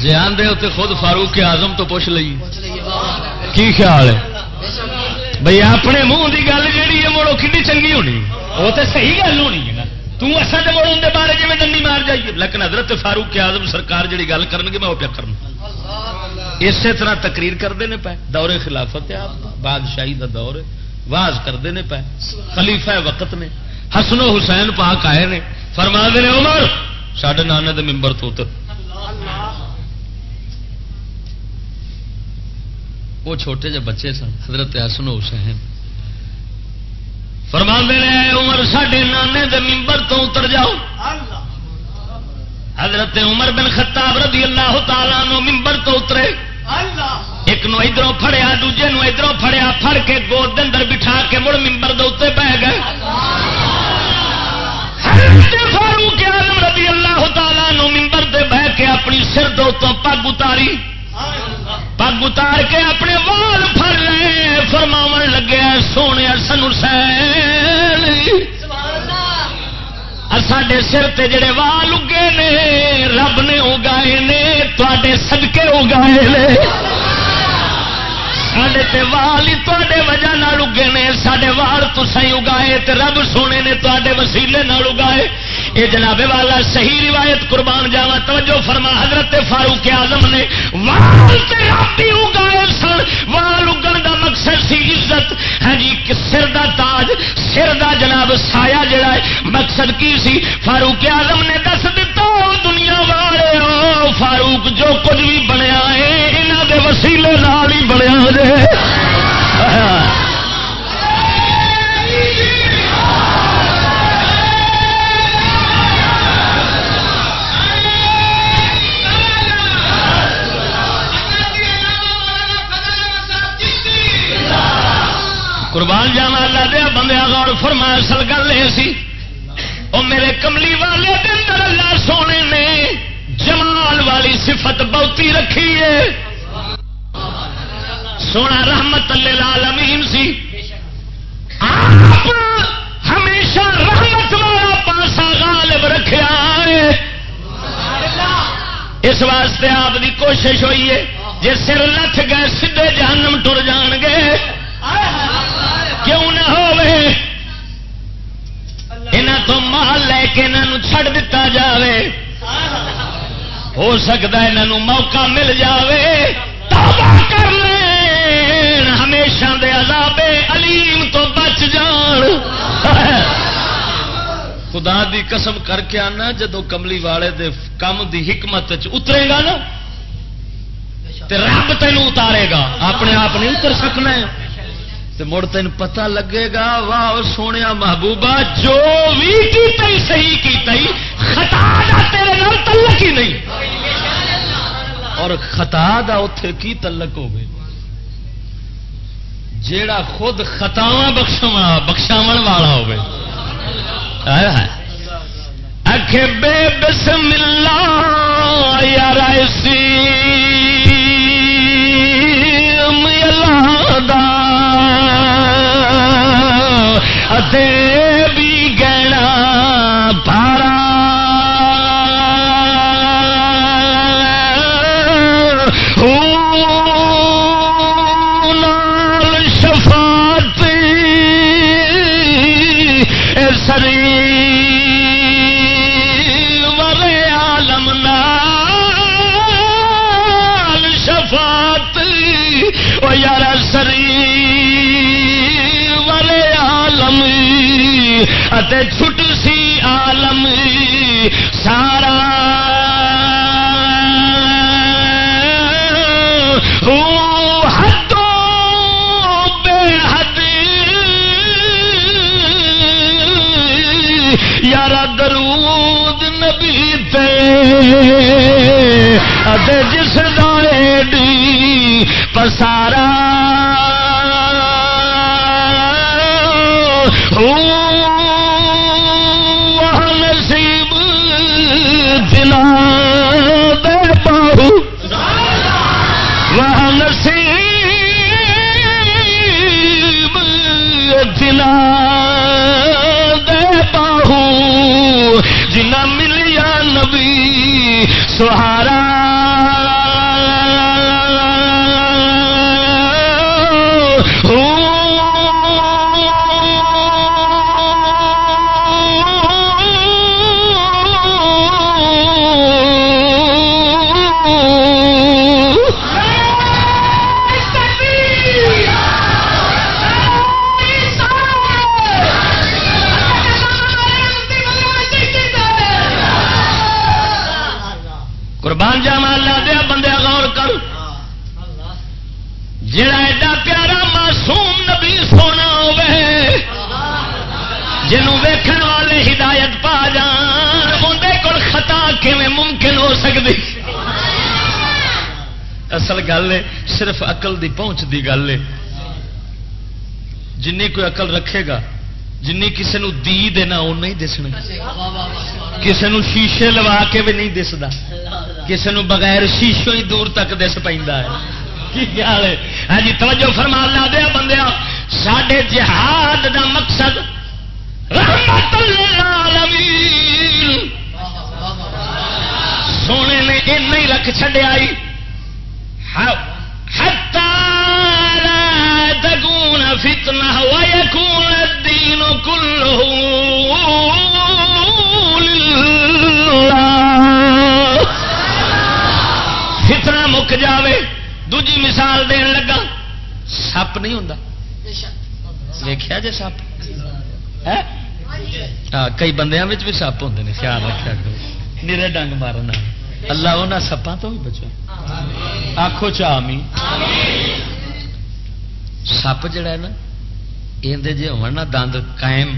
جی آدھے خود فاروق کے آزم تو پوچھ لی کی خیال ہے؟ بھائی اپنے منہ کی گل جی ہے مڑو کی چنگی ہونی؟ وہ تو صحیح گل ہونی ہے تو مڑ اندر بارے جی ڈنڈی مار جائیے۔ لیکن حضرت فاروق آزم سرکار جی گل کر میں وہ پیا کرنا اسی طرح تقریر کرتے ہیں پہ دورے خلافت آپ بادشاہی کا دور واز کرتے ہیں پہ خلیفہ وقت نے۔ حسن و حسین پاک آئے نے۔ فرما دے عمر سڈے نانے دے ممبر تو وہ چھوٹے جے بچے سن، حضرت حسن حسین۔ فرما رہے عمر، ساڈے نانے دے ممبر تو اتر جاؤ۔ حضرت عمر بن خطاب رضی اللہ تعالیٰ نو ممبر تو اترے۔ ایک نو ادھر فڑیا دوجے نو ادھر فڑیا فڑ کے گود اندر بٹھا کے مڑ ممبر دے اتنے پہ گئے۔ فاروق رضی اللہ تعالیٰ نو ممبر دے بہ کے اپنی سر دو پگ اتاری۔ پگ اتار کے اپنے وال فر لے۔ فرماو لگے سونے سن سڈے سر تے جڑے وال اگے نے، رب نے اگائے نے تے سدکے اگائے نے۔ سڈے وال ہی تے وجہ اگے نے سڈے وال تو اگائے تے رب سونے نے تے وسیلے اگائے۔ یہ جناب والا صحیح روایت قربان جاوا توجہ فرما، حضرت فاروق اعظم نے وال اگائے سن۔ وال اگن دا مقصد سی عزت۔ ہاں جی سر دا تاج، سر دا جناب سایا جڑا ہے، مقصد کی سی؟ فاروق اعظم نے دس دتا دنیا والے فاروق جو کچھ بھی بنیا ہے یہاں دے وسیلے نال ہی بنیا قربان جانا دیا بندے غور فرمایا اصل گل یہ سی وہ میرے کملی والے اندر اللہ سونے نے جمال والی صفت بہتی رکھی ہے۔ سونا رحمت اللہ سی۔ آپ ہمیشہ رحمت والا پاسا غالب رکھا ہے۔ اس واسطے آپ کی کوشش ہوئی ہے جی سر لکھ گئے سیدے جہنم ٹر جان گے۔ ہونا تو مال لے کے یہاں چھڑ دتا جاوے ہو سکتا یہاں موقع مل جاوے توبہ کر ہمیشہ دے عذاب علیم تو بچ جان خدا دی قسم کر کے آنا جدو کملی والے دے کم دی حکمت اترے گا نا تے رب تینوں اتارے گا اپنے آپ نہیں اتر سکنا تے مڑ تین پتہ لگے گا، واہ سونے محبوبہ، جو بھی کیتا ہی صحیح کیتا ہی، خطا دا تیرے نال تعلق ہی نہیں۔ اور خطا دا اتے کی تعلق ہو گئے جیڑا خود خطاواں بخشوا بخشاون والا ہوگی۔ اکھے بے بسم اللہ یار ایسی اللہ دا سے تے اتے جس ڈی پسارا وہ نصیب دلا دے بہو۔ وہ نصیب دلا دے باہو جنا تمہارا سکتی اصل گل ہے صرف اقل دی پہنچ دی گل ہے جن کوئی اقل رکھے گا جن کسی دی دینا وہ نہیں دسنا کسی نو شیشے لوا کے بھی نہیں دستا کسی نو بغیر شیشوں ہی دور تک دس پہ ہاں جی توجہ فرما لا دیا بندیا سڈے جہاد دا مقصد رحمت للعالمین سونے نے این ہی رکھ چڈیا تکون فتنہ ویکون الدین کلہ فتنہ مک جاوے۔ دوجی مثال دین لگا۔ سپ نہیں ہوں دیکھا جی سپ۔ ہاں، کئی بندیاں بھی سپ ہوں خیال رکھا کرو۔ نیرے ڈنگ مارنا اللہ انہوں سپاں تو بھی بچا آخو چامی سپ جڑا ہے نا یہ جی ہو دند قائم،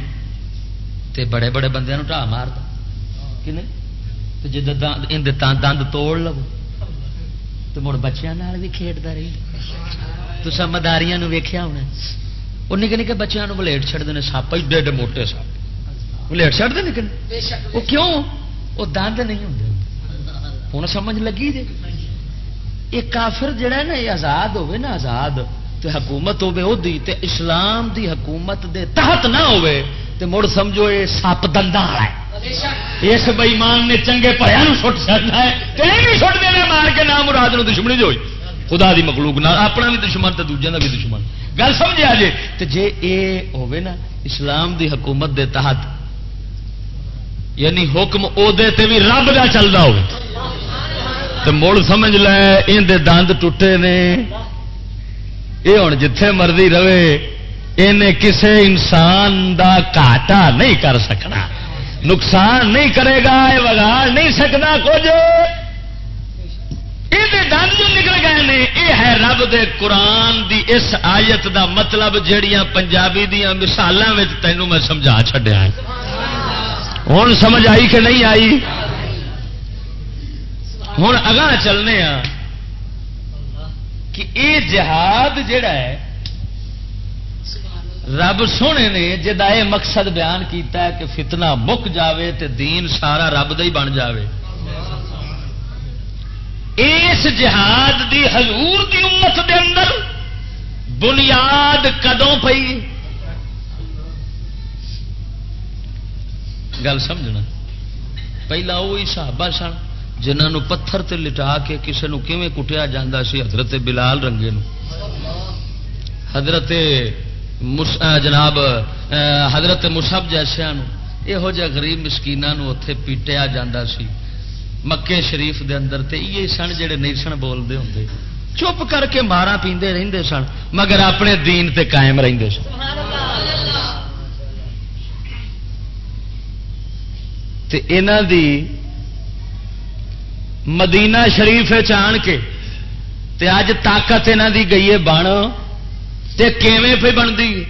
تے بڑے بڑے بندے ٹا مار جی دند توڑ لو۔ تو مڑ بچوں بھی کھیڈتا رہی۔ تو سب مداریاں ویخیا ہونا وہ نکے نکے بچوں بلیٹ چڑھتے ہیں سپ ایڈے ایڈے موٹے سپ۔ بلیٹ چڑھتے نکے وہ کیوں؟ وہ دند نہیں ہوں ہوں سمجھ لگی جی۔ یہ کافر جڑا ہے نا، یہ آزاد ہوے نا، آزاد تے حکومت ہوے وہ اسلام دی حکومت دے تحت نہ ہوے تے مڑ سمجھو یہ سپ دندا والا ہے۔ اس بئیمان نے چنگے پڑیا سٹ سکتا ہے نہیں سٹ دینا مار کے نام مراد دشمنی جو خدا دی مخلوق نہ، اپنا بھی دشمن تو دوجے کا بھی دشمن۔ گل سمجھا جی؟ تو جے اے ہوے نا، اسلام دی حکومت دے تحت یعنی حکم او دے تے بھی رب دا چلتا ہو مڑ سمجھ لے اندر دند ٹوٹے نے۔ یہ ہوں جتھے مرضی رہے انہیں کسے انسان دا کاٹا نہیں کر سکنا۔ نقصان نہیں کرے گا یہ وگاڑ نہیں سکتا کچھ۔ یہ دند جو نکل گئے نے یہ ہے رب دے قرآن دی اس آیت دا مطلب جہیا پنجابی دیا مثالوں میں تینوں میں سمجھا چڈیا ہوں سمجھ آئی کہ نہیں آئی؟ ہوں اگاں چلنے ہاں کہ یہ جہاد جڑا ہے، رب سونے نے جا یہ مقصد بیان کیتا ہے کہ فتنہ مک جاوے تے دین سارا رب دا ہی بن جاوے۔ اس جہاد دی حضور دی امت دے اندر بنیاد کدوں پئی؟ گل سمجھنا۔ پہلا وہی صحابہ سن جنہوں پتھر تے لٹا کے کسی نو کیویں کٹیا جاتا سی، حضرت بلال رنگے نو۔ حضرت جناب حضرت مسب جیسا یہو جہ گریب مسکین اتے پیٹیا جا سی۔ مکے شریف دے اندر تے یہ سن جڑے نہیں سن بولتے ہوں چپ کر کے مارا پیندے رہندے سن، مگر اپنے دین تے قائم رہندے سن۔ تے انہ دی مدینہ شریف آن کے تے اج طاقت یہاں دی گئی ہے بن، تے کیویں پہ بنتی؟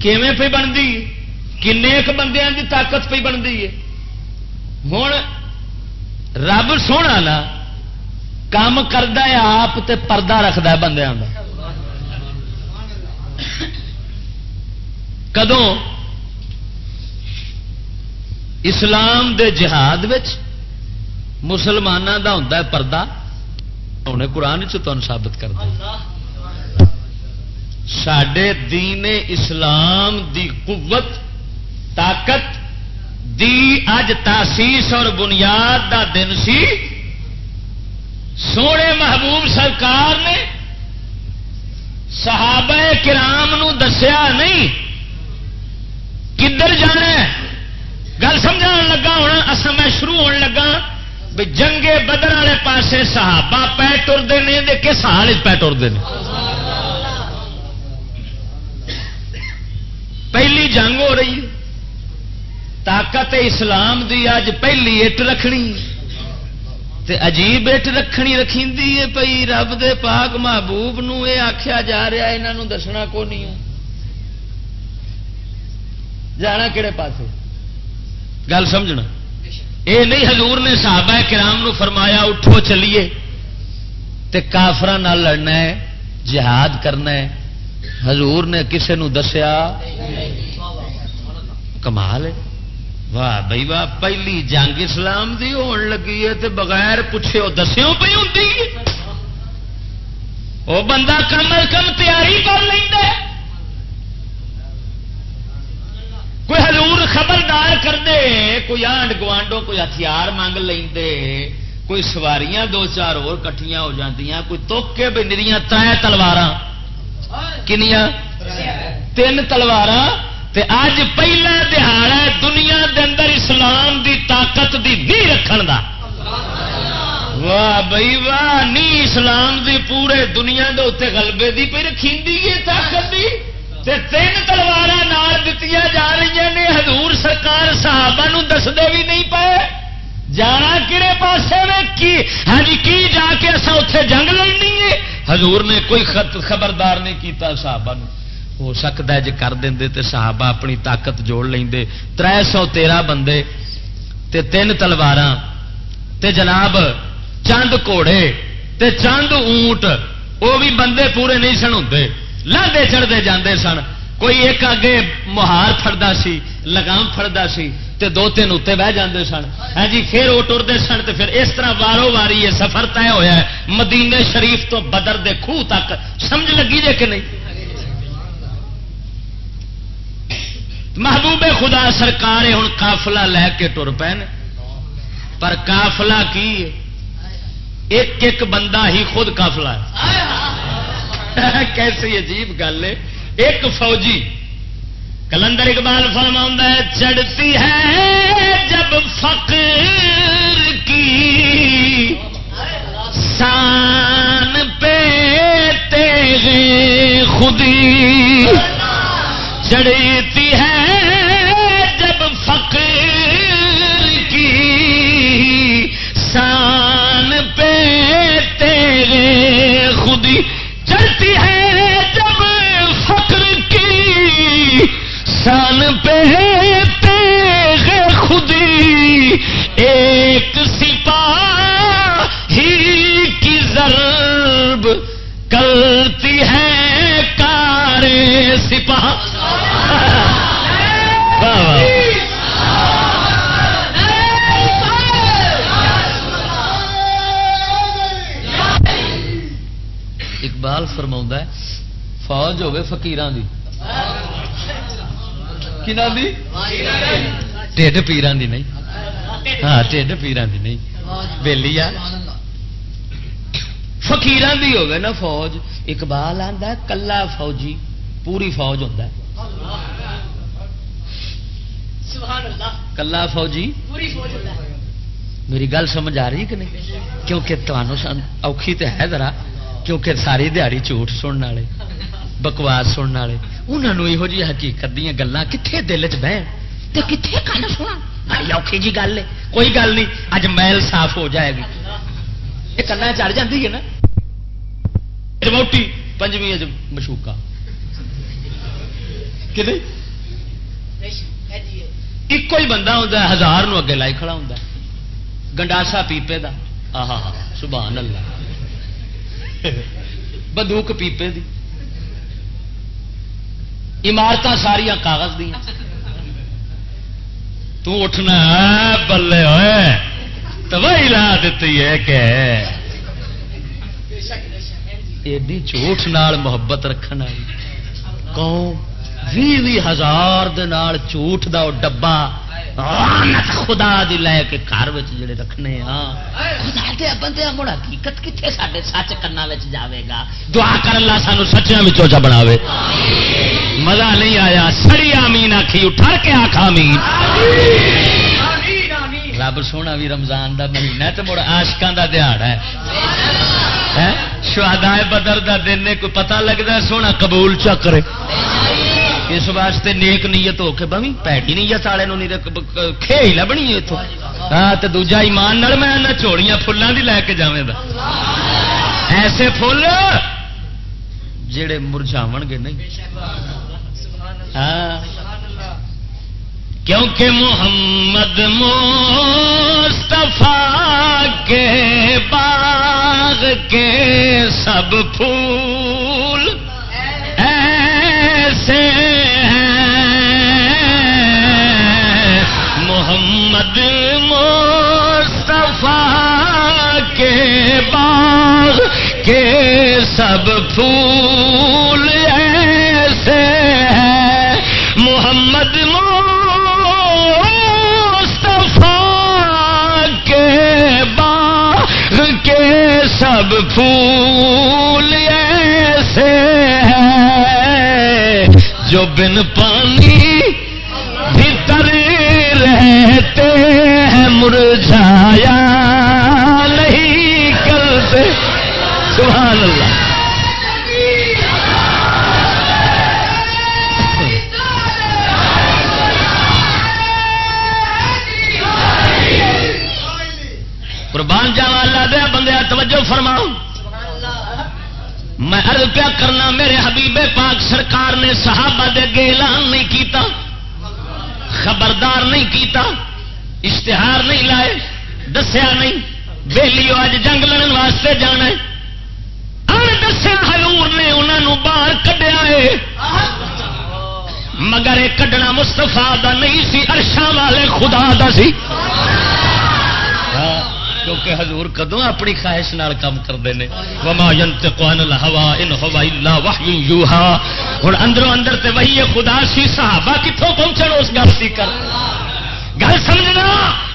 کیویں پہ بنتی؟ کن بندیاں دی طاقت پہ بنتی ہے؟ ہوں رب سونا نا کام کرتا ہے آپ تے پردہ رکھتا ہے بندیاں کا کدوں؟ اسلام دے جہاد مسلمانوں دا ہوتا ہے پردہ انہیں قرآن چن ثابت کر دیا سڈے دین اسلام دی قوت، طاقت دی اج تاسیس اور بنیاد دا دن سی۔ سونے محبوب سرکار نے صحابہ کرام نو دسیا نہیں، کدھر جانا گل سمجھا لگا ہونا اصل میں شروع ہونے لگا بھی جنگے بدر والے پاسے صحابہ پی ٹرتے ہیں کس حال پی ٹرتے ہیں پہلی جنگ ہو رہی طاقت اسلام دی اج پہلی اٹ رکھنی۔ تے عجیب اٹ رکھنی رکھی ہے پی رب دے پاک محبوب نو اے آخیا جا رہا یہاں دسنا کو نہیں جانا کہڑے پاس گل سمجھنا؟ اے نہیں، حضور نے صحابہ کرام نو فرمایا، اٹھو چلیے، تے کافر لڑنا ہے، جہاد کرنا ہے۔ حضور نے کسے نو دسیا؟ کمال ہے۔ واہ بھائی، واہ، پہلی جنگ اسلام دی ہون لگی ہے، تے بغیر پوچھے وہ پہ ہوں وہ بندہ کم از کم تیاری کر لیں کوئی حضور خبردار کر دے کوئی آنڈ گوانڈو کوئی ہتھیار مانگ لیں کوئی سواریاں دو چار اور کٹھیاں ہو جاندیاں، کوئی توک کے بنیاں تر تلوار کنیا تین تلوار اج پہلا دہاڑا دنیا دے اندر اسلام دی طاقت دی نہیں رکھن دا۔ واہ بھائی واہ، نی اسلام دی پورے دنیا دے اتنے گلبے کی پہ رکھی طاقت دی؟ تے تین تلوار دیتی جا رہی نے، حضور سرکار صحابہ دستے بھی نہیں پائے۔ جانا کہڑے پاسے میں کی؟ ہاں جی کی جا کے اصا اتے جنگ لڑنی ہے؟ حضور نے کوئی خط خبردار نہیں کیتا صحابہ نو۔ ہو سکتا ہے جی کر دیں تے صحابہ اپنی طاقت جوڑ لیں تر سو تیرہ بندے تے تین تلوار تے جناب چند گھوڑے تے چند اونٹ وہ بھی بندے پورے نہیں سن ہوں لاندے چڑھتے جاندے سن۔ کوئی ایک اگے مہار فڑتا سی، لگام فڑتا سی تے دو تین اتنے بہ جاندے سن۔ ہاں جی پھر وہ ٹرتے سن تو پھر اس طرح وارو واری یہ سفر طے ہوا ہے۔ مدینے شریف تو بدر دے خوہ تک۔ سمجھ لگی جے کہ نہیں؟ محبوب خدا سرکار ہوں کافلا لے کے ٹر پے پر کافلا کی ایک ایک بندہ ہی خود کافلا ہے۔ کیسی عجیب گل ہے۔ ایک فوجی کلندر اقبال فرما ہے، چڑھتی ہے جب فقر کی سان پہ تیرے خودی۔ چڑھتی سان پہ تیرے خودی۔ ایک سپاہ ہی کی ضرب کرتی ہے کار سپاہ۔ اقبال فرما ہے، فوج ہوے فکیران دی۔ دی ٹھڈ پیران دی نہیں ہاں ٹھڈ پیران دی نہیں بیلی آ فکیران دی ہوگی نا فوج اقبال آندا ہے کلا فوجی پوری فوج ہوتا ہے کلا فوجی میری گل سمجھ آ رہی کہ نہیں کیونکہ تمہوں اوکھی تو ہے ذرا کیونکہ ساری دیہڑی جھوٹ سننے والے بکواس سننے والے انہوں نے یہو جی حقیقت دیا گلان کتنے دل چ بہن؟ کتنے کن سنا بڑی اوکھی جی گل ہے کوئی گل نہیں اج میل صاف ہو جائے گی۔ یہ کنا چڑھ جاتی ہے نا؟ موٹی پنجویں مشوکا۔ کہ ایک ہی بندہ ہوتا ہے ہزار نو اگے لائی کھڑا ہوتا ہے۔ گنڈاسا پیپے دا۔ آہا ہا سبحان اللہ۔ بندوق پیپے دی۔ عمارت ساریا کاغذ دیا۔ تٹھنا بلے ہوئے۔ تباہی لا دیتی ہے کہ۔ ایڈی جھوٹ نال محبت رکھنا قوم، بھی ہزار دال جھوٹ دا ڈبا خدا دی لے کے گھر جڑے رکھنے ہاں خدا دے بندے مڑ حقیقت کتنے سارے سچ کرنا جاوے گا؟ دعا کر اللہ سانو سچیاں میں چوچا بناوے۔ مزہ نہیں آیا۔ سڑی آمین آخی اٹھا کے آخ آمین۔ رب سونا بھی رمضان دا مہینہ تو مڑ آشکان دا دیہڑ ہے۔ شہدائے بدر دا دن کوئی پتہ لگتا سونا قبول چکرے اس واسطے نیک نیت ہو کے بوی پیٹی نیت والے نہیں کھے ہی لبنی اتوں ہاں تو دوجا ایمان نال میں نہ چوڑیاں فلان دی لے کے جاویں دا۔ ایسے فل جڑے مرجاو گے نہیں۔ ہاں۔ کیونکہ محمد مصطفیٰ کے باغ کے سب پھول ایسے مصطفیٰ کے باغ کے سب پھول ایسے ہیں۔ محمد مصطفیٰ کے باغ کے سب پھول ایسے ہیں۔ جو بن پانی رہتے ہیں مرجھایا نہیں کرتے۔ سبحان اللہ۔ قربان جاوا اللہ دیا بندے، توجہ فرماؤ۔ میں عرض پیا کرنا، میرے حبیب پاک سرکار نے صحابہ دے اعلان نہیں کیتا۔ خبردار نہیں کیتا، اشتہار نہیں لائے، دسیا نہیں ویلیو اج جنگ لڑن واسطے جانا ہے۔ دسیا حضور نے انہوں باہر کڈیا ہے۔ مگر یہ کڈنا مستفا دا نہیں سی ارشا والے خدا دا سی۔ کیونکہ حضور کدو اپنی خواہش نال کام کرتے ہیں؟ وما ينطق عن ان هو الا وحي يوحى ہن اندروں اندر تے وہی خدا سی صحابہ کتوں پہنچن اس گل سی کر۔ گل سمجھنا؟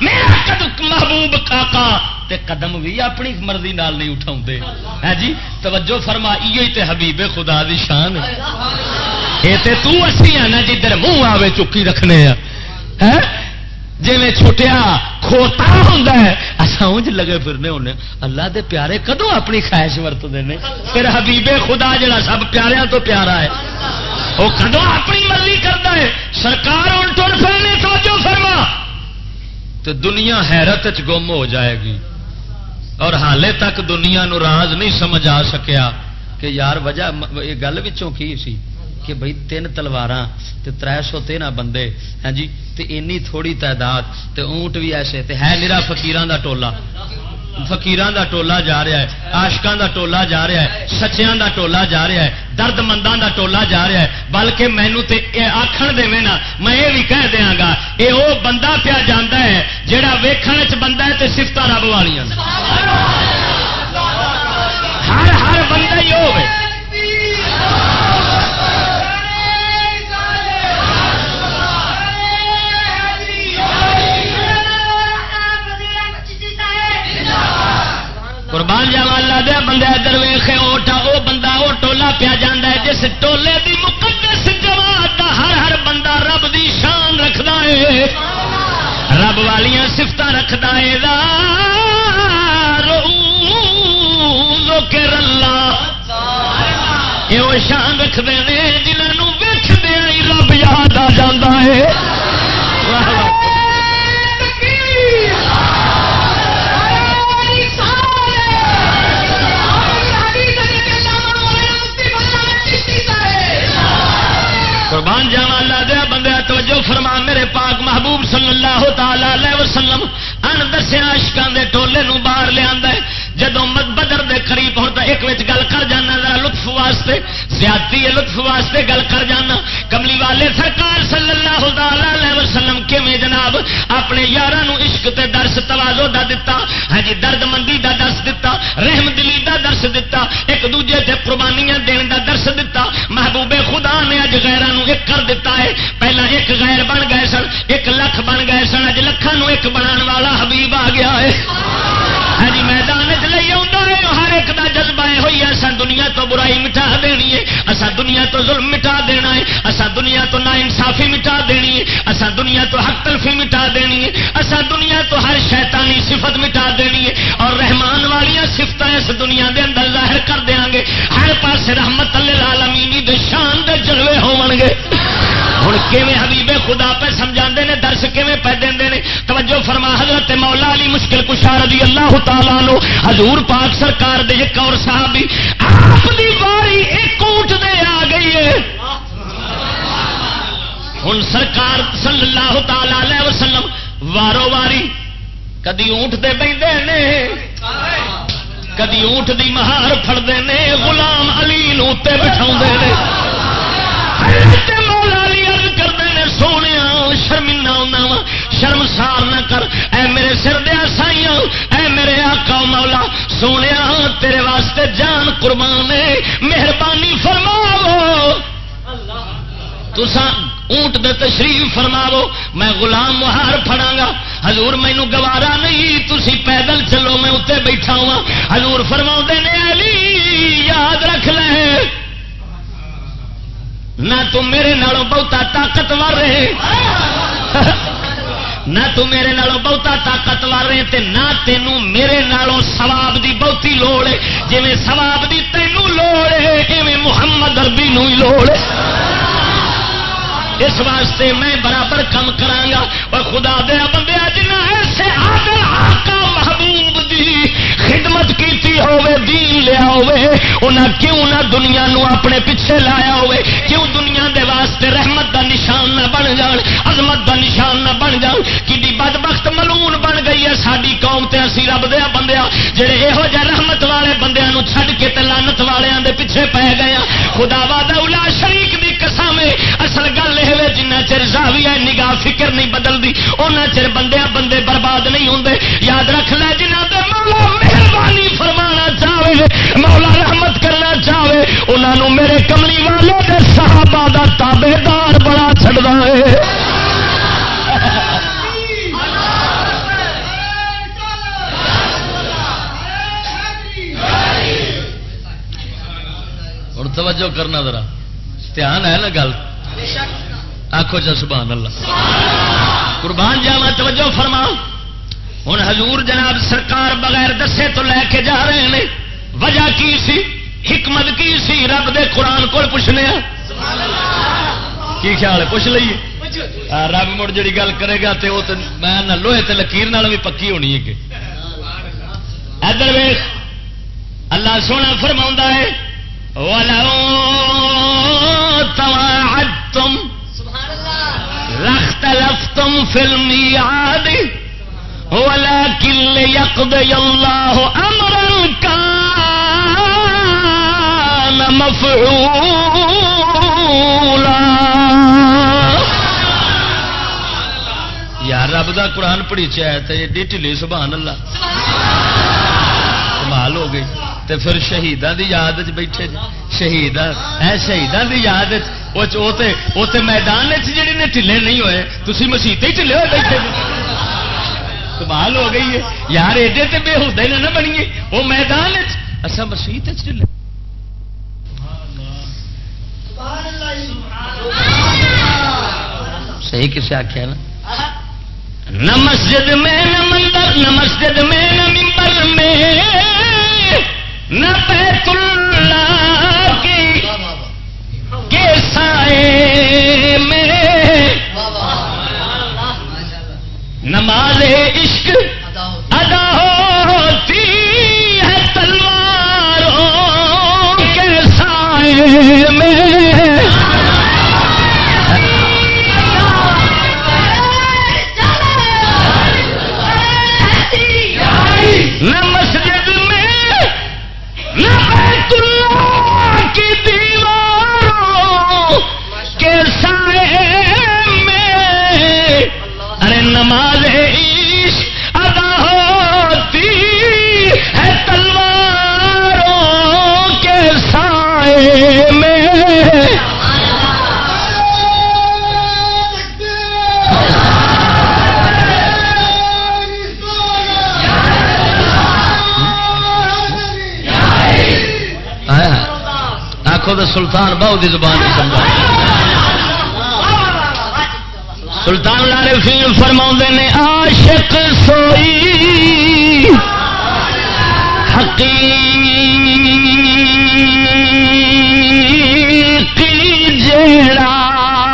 میرا قدم محبوب کاکا۔ تے قدم بھی اپنی مرضی نال نہیں اٹھاؤندے۔ ہے جی؟ توجہ فرما تے حبیب خدا دی شان ہے۔ تے تو اسی نا جدھر منہ آوے چکی رکھنے ہیں۔ ہاں؟ جی چھٹیا کھوتا ہوں اص لگے پھرنے ہونے۔ اللہ دے پیارے کدو اپنی خواہش ورتتے ہیں پھر حبیب خدا جڑا سب پیاروں تو پیارا ہے۔ وہ کدو اپنی مرضی کرتا ہے؟ سرکار ہوں ٹر پھرنے توجہ فرما۔ تو دنیا حیرت گم ہو جائے گی۔ اور حالے تک دنیا نو راز نہیں سمجھ آ سکیا کہ یار وجہ، یہ گل کی سی؟ کہ بھائی تین تلوار تر سو تیرہ بندے ہاں جی اینی تھوڑی تعداد تے اونٹ بھی ایسے تے ہے نرا فکیران دا ٹولا فکیران دا ٹولا جا رہا ہے آشکان دا ٹولا جا رہا ہے سچیاں دا ٹولا جا رہا ہے درد مندان دا ٹولا جا رہا ہے بلکہ مینو تے آخر دے نا میں یہ بھی کہہ دیا گا یہ وہ بندہ پیا جانا ہے جہا ویخن چ بندہ ہے تے سفت رب والی ہر ہر بندہ ہی ہوئے قربان جاوا، اللہ دیا بندہ ادھر ویخ وہ بندہ وہ ٹولا پیا جانا ہے، جس ٹولے دی مقدس جماعت دا ہر ہر بندہ رب دی شان رکھدا ہے۔ رب والیاں سفت رکھدا ہے کے رلا یہ شان رکھتے ہیں جنہوں ویچ رب یاد آ جاتا ہے۔ قربان جاوا اللہ دیا بندے توجہ فرما، میرے پاک محبوب صلی اللہ تعالی وسلم، ان دسیا اشکان دے ٹولے نو باہر لیا جدو بدر دے قریب ہوتا ایک وچ گل کر جانا، ذرا لطف واسطے۔ زیادتی لطف واسطے گل کر جانا۔ کملی والے سرکار صلی اللہ علیہ وسلم کیویں جناب؟ اپنے یار عشق تے درس توازو دا دتا۔ ہاں جی درد مندی دا درس دتا رحم دلی دا درس دتا۔ ایک دوجے تے قربانیاں دین دا درس دتا۔ محبوب خدا نے اج غیران ایک کر دیتا ہے۔ پہلا ایک غیر بن گئے سن، ایک لکھ بن گئے سن۔ اج لکھان ایک بنا والا حبیب آ گیا ہے۔ ہاں جی میدان چ لے ہر ایک دا جذبہ ہوئی اصا دنیا تو برائی مٹا دینی ہے اصا دنیا تو ظلم مٹا دینا ہے اصا دنیا تو نا انصافی مٹا دینی ہے اصا دنیا تو حق تلفی مٹا دینی ہے اصا دنیا تو ہر شیطانی صفت مٹا دینی ہے، اور رحمان والی سفت اس دنیا دے اندر ظاہر کر دیا گے۔ ہر پاس رحمت اللہ عالمی شان دے جلوے ہو گے ہوں کیون حبیب خدا پہ سمجھا نے، درس کیون پہ دے توجہ فرما، حضرت مولا علی مشکل کشا رضی اللہ تعالیٰ لو حضور پاک سرکار دے ایک اور صحابی، آپ دی باری ایک اونٹ دے آ گئی ہے۔ ہوں سرکار صلی اللہ تعالی علیہ وسلم وارو واری کدی اونٹ دے بہتے نے، کدی اونٹ دی مہار فڑتے ہیں غلام علی نو بٹھا شرمندہ ہونا وا، شرمسار نہ کر۔ اے میرے سر دیا سائیاں اے میرے آقا مولا، سونے تیرے واسطے جان قربان مہربانی فرماو تسا اونٹ دے تشریف فرماو میں غلام مہار پڑا گا ہزور مینو گوارا نہیں تھی پیدل چلو، میں اتنے بیٹھا ہوا ہزور فرما نے، علی، یاد رکھ لے۔ نہ تم میرے نالوں بہتا طاقتور رہے۔ نہ تو میرے نالوں بہتا طاقتور رہے تے نہ تینوں میرے نالوں سواب دی بہتی لوڑ ہے۔ جی سواب دی تینوں لوڑ ہے، ایویں محمد اربی نو ہی لوڑ ہے۔ اس واسطے میں برابر کم کرا اور خدا دیا بندے جنا ایسے خدمت کیتی ہوے دین لیا ہوے انہاں کیوں نہ دنیا نو اپنے پیچھے لایا ہوے کیوں دنیا دے واسطے رحمت دا نشان نہ بن جان، عظمت دا نشان نہ بن جان؟ کی بدبخت ملون بن گئی ہے ساری قوم تے اسی رب دیا بندیا جڑے یہو جہ رحمت والے بندیاں نو چھڈ کے تے لعنت والےاں دے پیچھے پے گئے خدا وا اولا شریک دی قسم اصل گل یہ جنہ چر زاویہ نگاہ فکر نہیں بدلتی ان چر بندے بندے برباد نہیں ہوں یاد رکھ لے جنہ دے مولا مہربانی فرمانا چاہے، مولا رحمت کرنا چاہے انہوں میرے کملی والے دے صحابہ دا تابے دار بڑا چڑھتا ہے توجہ کرنا ذرا۔ دھیان ہے نا گل؟ آخو چا سبحان اللہ۔ قربان جاوا توجہ فرما ہوں حضور جناب سرکار بغیر دسے تو لے کے جا رہے ہیں وجہ کی سی؟ حکمت کی سی؟ رب دے قرآن کو پوچھنے کی خیال ہے؟ پوچھ لیے رب مڑ جی گل کرے گا تو میں لوہے تے لکیر بھی پکی ہونی ہے کہ۔ ادھر ویخ اللہ سونا فرما ہے تم رخت لف تم فلمی آدی والا کل یقد اللہ امر کا مفعولا. یار رب دا قرآن پڑھی چاہے تو ایڈی سبحان اللہ۔ کمال ہو گئی۔ تے پھر شہیدان دی یاد چ بیٹھے جی. شہید شہیدان دی یاد تے میدان جڑے نے ٹھلے نہیں ہوئے تھی مسیح ہی ٹھلے ہوئے بیٹھے جی. کمال ہو گئی ہے۔ یار ایڈے تے بے ہوتے نہ بنیے۔ وہ میدان اچھا مسیح ٹھلے۔ صحیح کسے آخیا نا؟ نہ مسجد میں نہ مندر، نہ مسجد میں نہ ممبر میں۔ نہ بیت اللہ کی کے سائے میں نماز عشق ادا ہوتی ہے تلواروں کے سائے میں نماز عیش ادا ہوتی ہے تلواروں کے سائے میں۔ آخو تو سلطان بہو کی زبان سمجھا۔ سلطان لارے فیم فرما نے عاشق سوئی حقیقی جڑا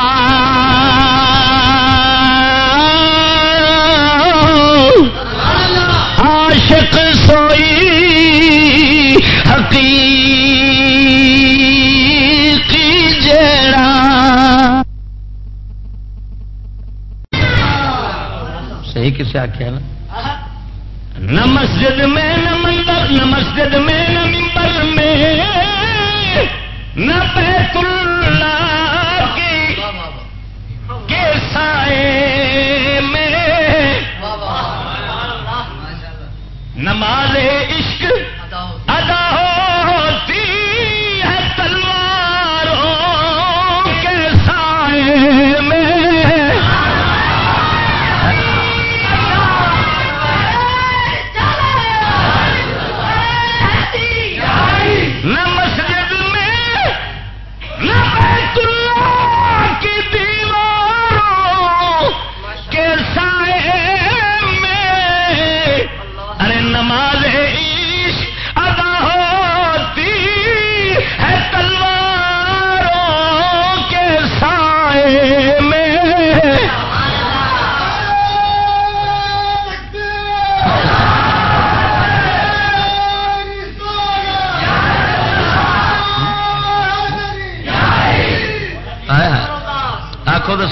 صحیح کسے آخیا نا؟ نہ مسجد میں، نہ مندر، نہ مسجد میں، نہ ممبر میں، نہ بیت اللہ کی کے سائے میں۔ نماز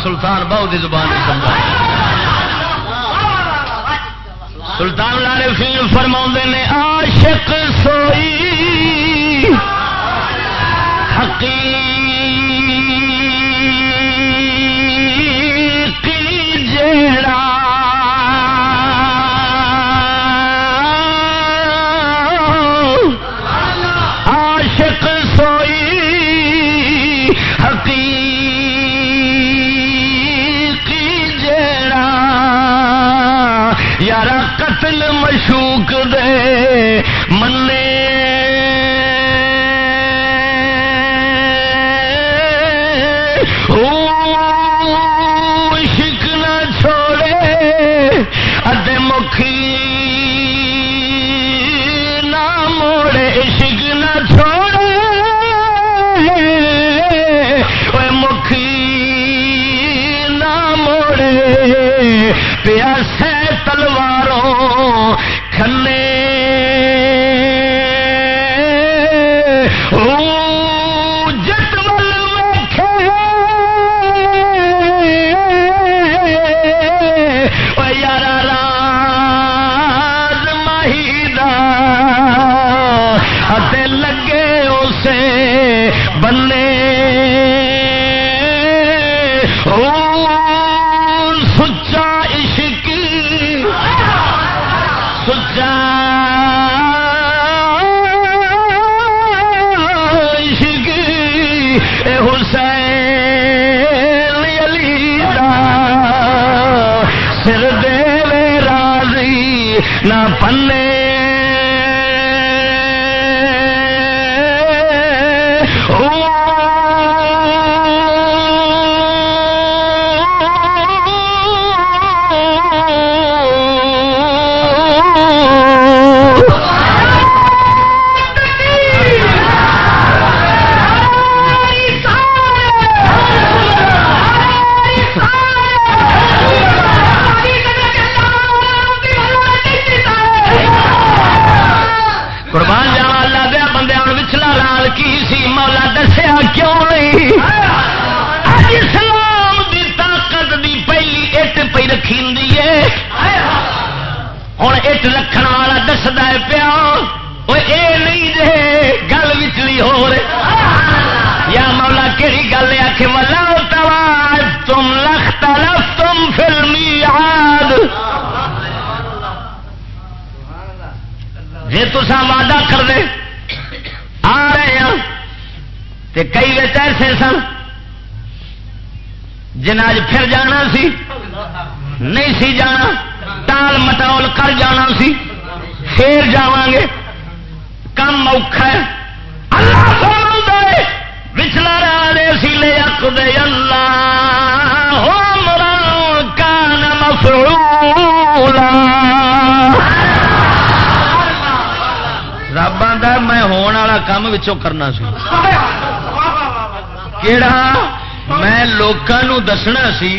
سلطان بہو کی زبان سمجھا سلطان لارے فیم فرما نے عاشق سو پیا پلے کیوں اج اسلام دی طاقت دی پہلی اٹ پی رکھی ہوں اٹ رکھن والا دستا ہے پیا وہ اے نہیں جے، گل وچلی ہو رہے یا مولا کہڑی گل ہے؟ کہ ملا توا تم لخت لف تم فلمی آد جی تسا وعدہ کر دے تے کئی بچ ایسے سن جن اج پھر جانا سی، نہیں سی جانا ٹال مٹول کر جانا سی، پھر جا گے کم اوکھا ہے۔ اللہ فرماتا ہے بچلا رہا دے سی، لے اک دے اللہ۔ ہو مران کان مفعولا۔ رب آدھا میں ہون والا کام وچوں کرنا سی۔ کیڑا میں لوگوں دسنا سی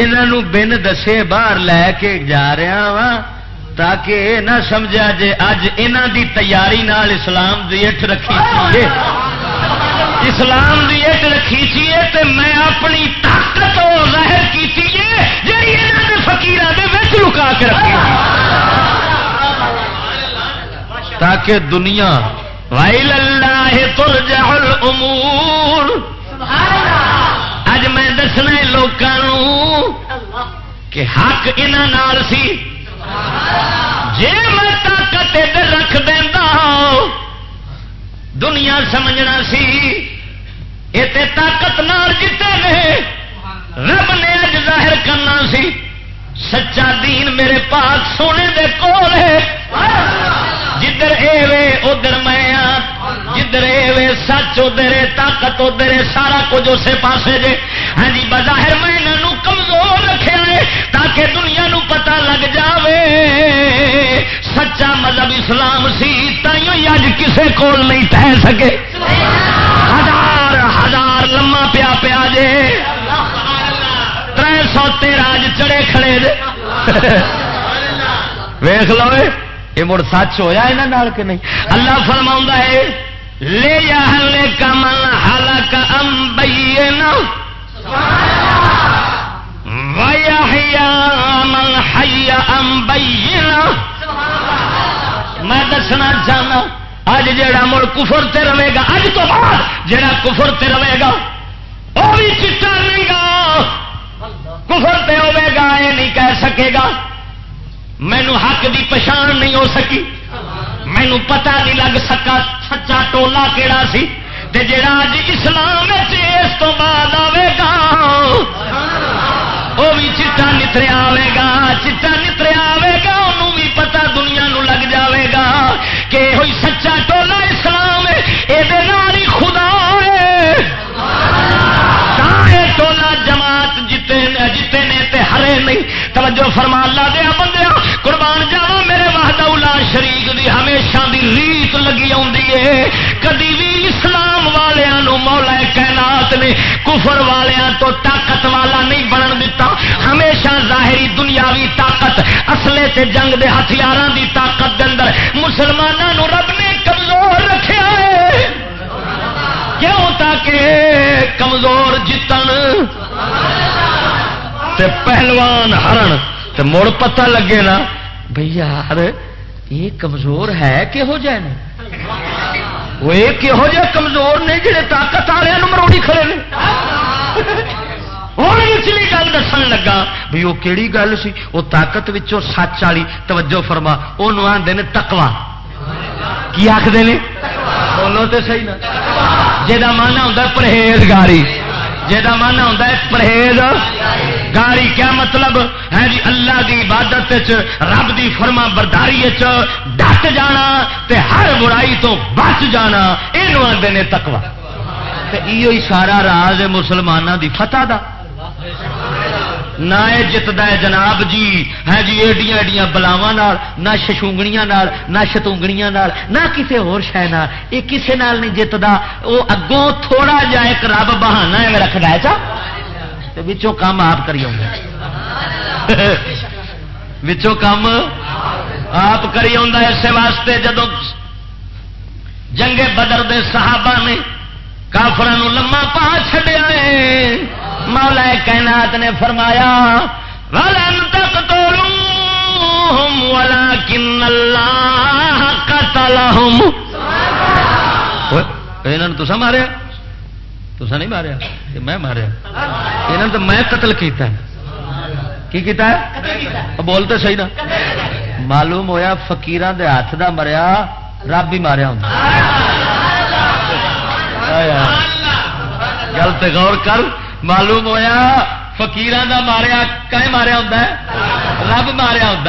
انہوں بن دسے باہر لے کے جا رہا وا تاکہ یہ نہ سمجھا جے اج انہ دی تیاری نال اسلام دی اٹھ رکھی چیے اسلام دی اٹھ رکھی چیے تے میں اپنی طاقت ظاہر کی چیے جی فکیر لکا کے رکھی تاکہ دنیا، وائل اللہ ترجع الامور۔ اج میں دسنا لوگوں کہ حق انہاں سی۔ جے میں طاقت ادھر رکھ دینا ہاں، دنیا سمجھنا سی۔ یہ طاقت نال جیتے نے رب نے اج ظاہر کرنا سی۔ سچا دین میرے پاس سونے دے کول ہے۔ جدھر اے وے، ادھر میں جدھر اے وے سچ ادھر طاقت ادھر سارا کچھ اسے پاسے جے۔ ہاں جی بظاہر میں انہوں کمزور رکھے ہے تاکہ دنیا نو پتہ لگ جاوے۔ سچا مذہب اسلام سی تھی اج کسے کول نہیں ٹہ سکے۔ ہزار ہزار لما پیا پیا جے۔ تر سو تیرہ اج چڑے کھڑے جے۔ ویخ لو یہ مڑ سچ ہوا یہاں کہ نہیں؟ اللہ فرما ہے لے یا ہلے کا من ہلا کا ام بینا من حیا ام بینا میں دسنا چاہنا اج جا مڑ کفر تے رہے گا اج تو بعد جڑا کفر تے رہے گا وہ بھی چٹا نہیں گا۔ کفر تے ہوے گا یہ نہیں کہہ سکے گا۔ مینو حق دی پچھان نہیں ہو سکی۔ مینو پتا نہیں لگ سکا سچا ٹولا کہڑا سی تے جڑا اج اسلام اس تو بعد آئے گا۔ وہ بھی چٹا نتریا آئے گا، چٹا کفر والوں تو طاقت والا نہیں بنن دیتا۔ ہمیشہ ظاہری دنیاوی طاقت، اصلے سے جنگ دے ہتھیار دی طاقت دے اندر۔ مسلمانوں رب نے کمزور رکھا ہے۔ کیوں تاکہ کمزور جتن تے پہلوان ہرن تے مڑ پتہ لگے نا، بھئی یار، یہ کمزور ہے کہہو جہ نے وہ کہہو جہ کمزور نے جڑے طاقت آ رہے مروڑی کھڑے نے ہوں اسلی گل دس لگا بھی وہ کہڑی گل سی وہ طاقت سچ والی توجہ فرما وہ آدھے نے تکوا کی آخر نے بولو تو صحیح نا جا مانا ہوں پرہیزگاری جا مانا ہے پرہیز۔ گاری کیا مطلب؟ ہے جی اللہ دی عبادت رب دی فرما برداری ڈٹ جانا تے ہر برائی تو بچ جانا یہ آدھے نے تکوا یہ سارا راز مسلمانوں دی فتح دا۔ نہ جتتا ہے جناب جی۔ ہے جی ایڈیاں ایڈیاں بلاوا نہ ششونگڑیاں نہ شتونگڑیاں نہ کسی ہو شہ یہ کسی نال نہیں جتتا وہ اگوں تھوڑا جا ایک رب بہانا ہے رکھنا ہے، چا؟ بچوں کام آپ کری بچوں کام آپ کری اسے واسطے جدو جنگے بدر دے صحابہ نے کافران لما پا چڈیا مولا کائنات نے فرمایا ولن تک تو والا کن اللہ. تو ماریا؟ تسا نہیں ماریا؟ میں ماریا؟ یہاں تو میں قتل کیتا ہے۔ کی کیتا ہے؟ بولتے صحیح نا۔ معلوم ہویا فقیران دے ہاتھ دا مریا رب بھی ماریا ہوں گل غور کر۔ معلوم ہویا فکیران کا ماریا کہیں ماریا ہوں رب ماریا ہوں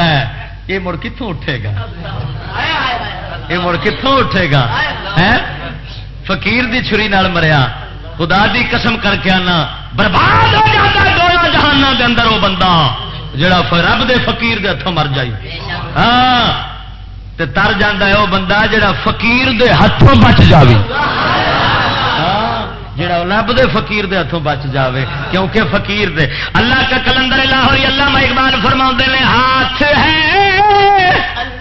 یہ مڑ کتوں اٹھے گا؟ یہ مڑ کتوں اٹھے گا؟ فقیر دی چھری نال مریا۔ خدا دی قسم کر کے آنا۔ برباد ہو جاتا ہے دونوں جہانوں دے اندر وہ بندہ۔ جڑا رب دے فقیر دے ہاتھوں مر جائے۔ ہاں؟ تر جانا ہے وہ بندہ جڑا فقیر دے ہاتھوں بچ جائے جڑا رب دے فقیر دے ہاتھوں بچ جاوے، کیونکہ فقیر دے۔ اللہ کا کلندر لاہوری اللہ اقبال فرما نے، ہاتھ ہے۔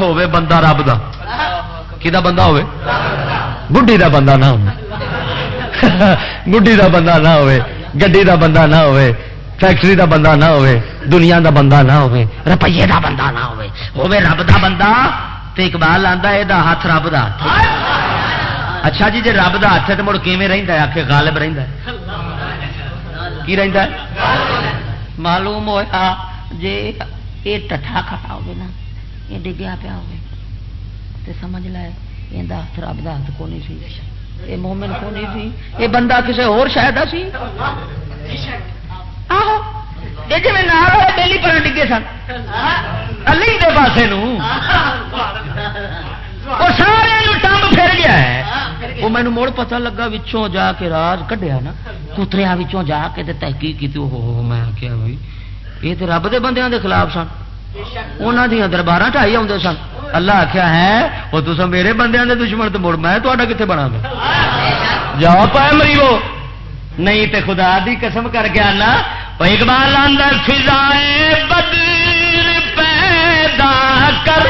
ہوے بندہ رب دا۔ کی بندہ ہوے گڈی دا بندہ نہ ہو گڈی دا بندہ نہ ہوے گڈی دا بندہ نہ ہوے فیکٹری دا بندہ نہ ہوے دنیا دا بندہ نہ ہوے روپیے دا بندہ نہ ہوے ہوے رب دا بندہ، تے اقبال آندا اے دا ہاتھ رب دا اچھا جی جی رب دا ہاتھ ہے اچھا جی، تو مڑ کیویں رہندا ہے؟ آکھے غالب رہندا ہے۔ کی رہندا ہے؟ معلوم ہویا، جے اے ٹٹھا کھٹا ہوے نا۔ یہ ڈگیا پیا ہو سمجھ لائے یہ ہاتھ رب کا ہاتھ کو نہیں سی۔ یہ مومن کو نہیں سی؟ یہ بندہ کسی اور شاید سی؟ جی میں دہلی پر ڈگے سن۔ علی کے پاس سارے ٹمب پھر گیا ہے۔ وہ مینو مڑ پتا لگا بچوں جا کے راج کڈیا نا۔ کتریا جا کے تحقیق کی میں کیا بھائی، یہ تو رب دے بندیاں دے خلاف سن۔ انہوں دیا دربار ٹائی آتے سن اللہ آخیا ہے وہ تو میرے بندے کے دشمن تو مڑ میں تا کتنے بنا گا جاؤ پائے مریو نہیں تے خدا دی قسم کر کے آنا اقبال اندر فضائے بدر پیدا کر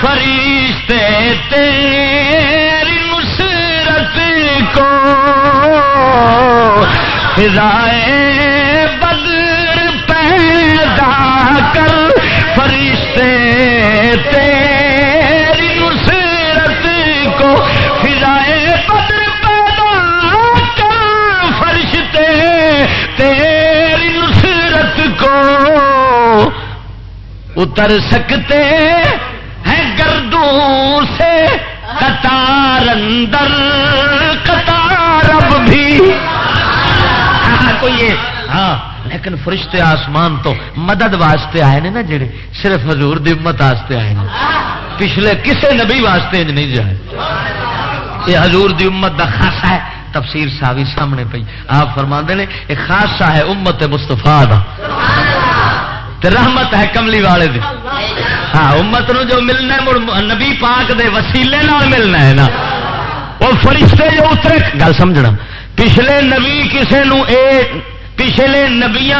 فرشتے تیری نصرت کو فضائے کر فرشتے تیری نصیرت کو فضائے بدر پیدا کر فرشتے تیری نصیرت کو اتر سکتے ہیں گردوں سے قطار اندر، قطار اب بھی۔ ہاں کوئی ہاں۔ لیکن فرشتے آسمان تو مدد واسطے آئے نے نا جڑے؟ صرف حضور دی امت واسطے آئے نے۔ پچھلے کسے نبی واسطے نہیں جائے۔ یہ حضور دی امت دا خاصا ہے۔ تفسیر ساوی سامنے پئی۔ آپ فرما نے، یہ خاصا ہے امت مستفا دا۔ رحمت ہے کملی والے دی۔ ہاں امت نو جو ملنا ہے مڑ نبی پاک دے وسیلے نال ملنا ہے نا۔ وہ فرشتے جو اترے گل سمجھنا۔ پچھلے نبی کسے نو اے پچھلے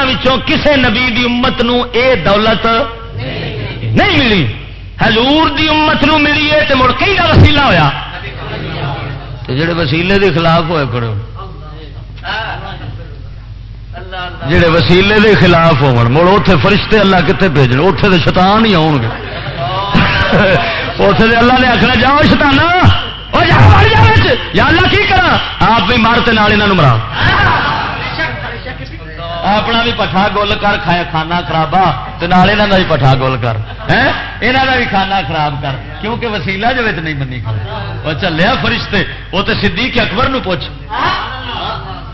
وچوں کسے نبی دی امت نو اے دولت نہیں ملی۔ حضور دی امت نو ملی ہے تے مڑ کئی وسیلہ ہویا۔ تے جڑے وسیلے دے خلاف ہوئے ہو جڑے وسیلے دے خلاف ہون مڑ اوتھے فرشتے اللہ کتے بھیجن اوتھے تے شیطان ہی آون گے۔ اوتھے تے اللہ نے آکھنا جاؤ شیطانا وچ۔ یا اللہ کی کرا آپ بھی مار تے نال مرا اپنا بھی پٹھا گول کر کھایا کھانا خرابا تو نال یہاں کا بھی پٹھا گول کر۔ یہاں کا بھی کھانا خراب کر۔ کیونکہ وسیلہ جو نہیں منی کھڑا۔ وہ چلیا فرشتے وہ تو صدیق اکبر نو پوچھ۔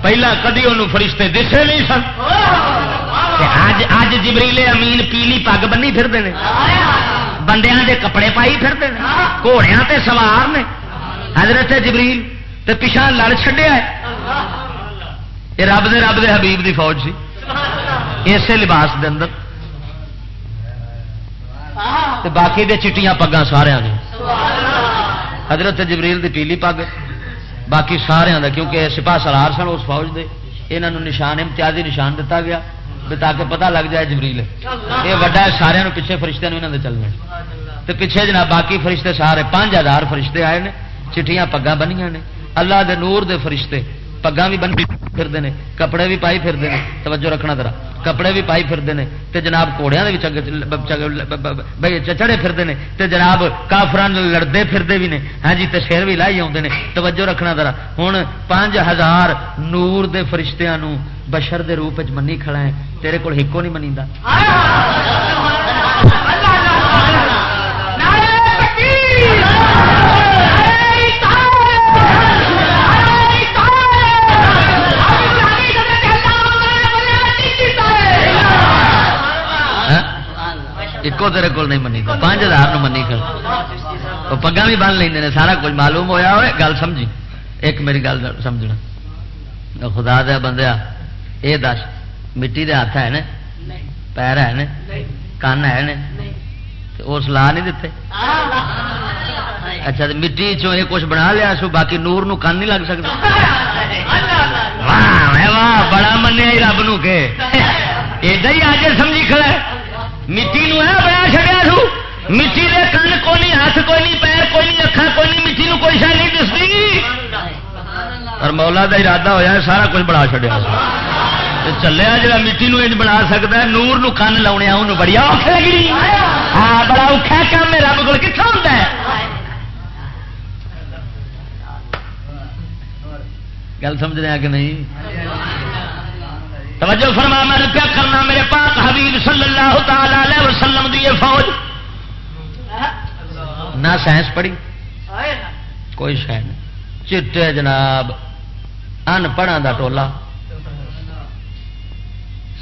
پہلا کدی وہ فرشتے دسے نہیں سن۔ اج اج جبریلے امین پیلی پگ بنی پھرتے ہیں بندیاں دے کپڑے پائی پھرتے ہیں گھوڑیاں تے سوار نے۔ حضرت جبریل تے پیچھا لڑ چڈیا یہ رب دے رب دے حبیب دی فوج سی۔ اسی لباس دے اندر۔ تے باقی دے چٹیاں پگاں سارا نے حضرت جبریل دی پیلی پگ۔ باقی سارا دا کیونکہ سپاہ سلار سن اس فوج دے۔ یہاں نشان، امتیازی نشان دتا گیا۔ تاکہ پتہ لگ جائے جبریل۔ یہ وڈا ہے سارے پیچھے فرشتے یہاں دے چلنے۔ تے پیچھے جناب باقی فرشتے سارے پانچ ہزار فرشتے آئے نے۔ چٹیاں پگاں بنیا نے۔ اللہ دے نور دے فرشتے۔ پگاں بھی بن پھرتے ہیں کپڑے بھی پائی پھرتے ہیں توجہ رکھنا ذرا کپڑے بھی پائی پھرتے ہیں تے جناب گھوڑیا چڑے پھرتے ہیں تے جناب کافران لڑتے پھرتے بھی نے ہاں جی تے شیر بھی لائی آتے ہیں توجہ رکھنا ذرا ہوں پانچ ہزار نور دے فرشتیاں نو بشر دے روپ چ منی کھڑا ہے تیرے کول ہکو نہیں منی ایکو تیرے کول نہیں منی پانچ ہزار منی کر وہ پگا بھی بن لیں سارا کچھ معلوم ہویا ہوئے گل سمجھی ایک میری گل سمجھنا خدا دیا بندیا یہ دس مٹی دے ہاتھ ہے نا پیر ہے نا کن ہے نا وہ سلاح نہیں دیتے اچھا مٹی چو یہ کچھ بنا لیا سو باقی نور نو کن نہیں لگ سکتا واہ واہ بڑا منیا رب نو کہ ایڈا ہی آج سمجھی کھڑا مٹی نو ہے بنا چڑیا سو مٹی دے کن کوئی نہیں ہاتھ کوئی نہیں پیر کوئی نہیں اکھا کوئی نہیں مٹی نو کوئی شہ نہیں دستی اور مولا دا ارادہ ہوا ہے سارا کچھ بنا چڑیا چلیا جا مٹی نو بنا سکتا ہے نور نو کن لاؤنے انہوں بڑی اور لگی ہاں بڑا اوکھا کام ہے رب کو کتنا ہوتا ہے گل سمجھ رہے ہیں کہ نہیں توجہ فرما، میں کیا کرنا، میرے پاک حبیب صلی اللہ تعالی وسلم دی یہ فوج۔ نہ سائنس پڑھی؟ کوئی شہ نہیں۔ چٹے جناب، ان پڑھا دا ٹولا۔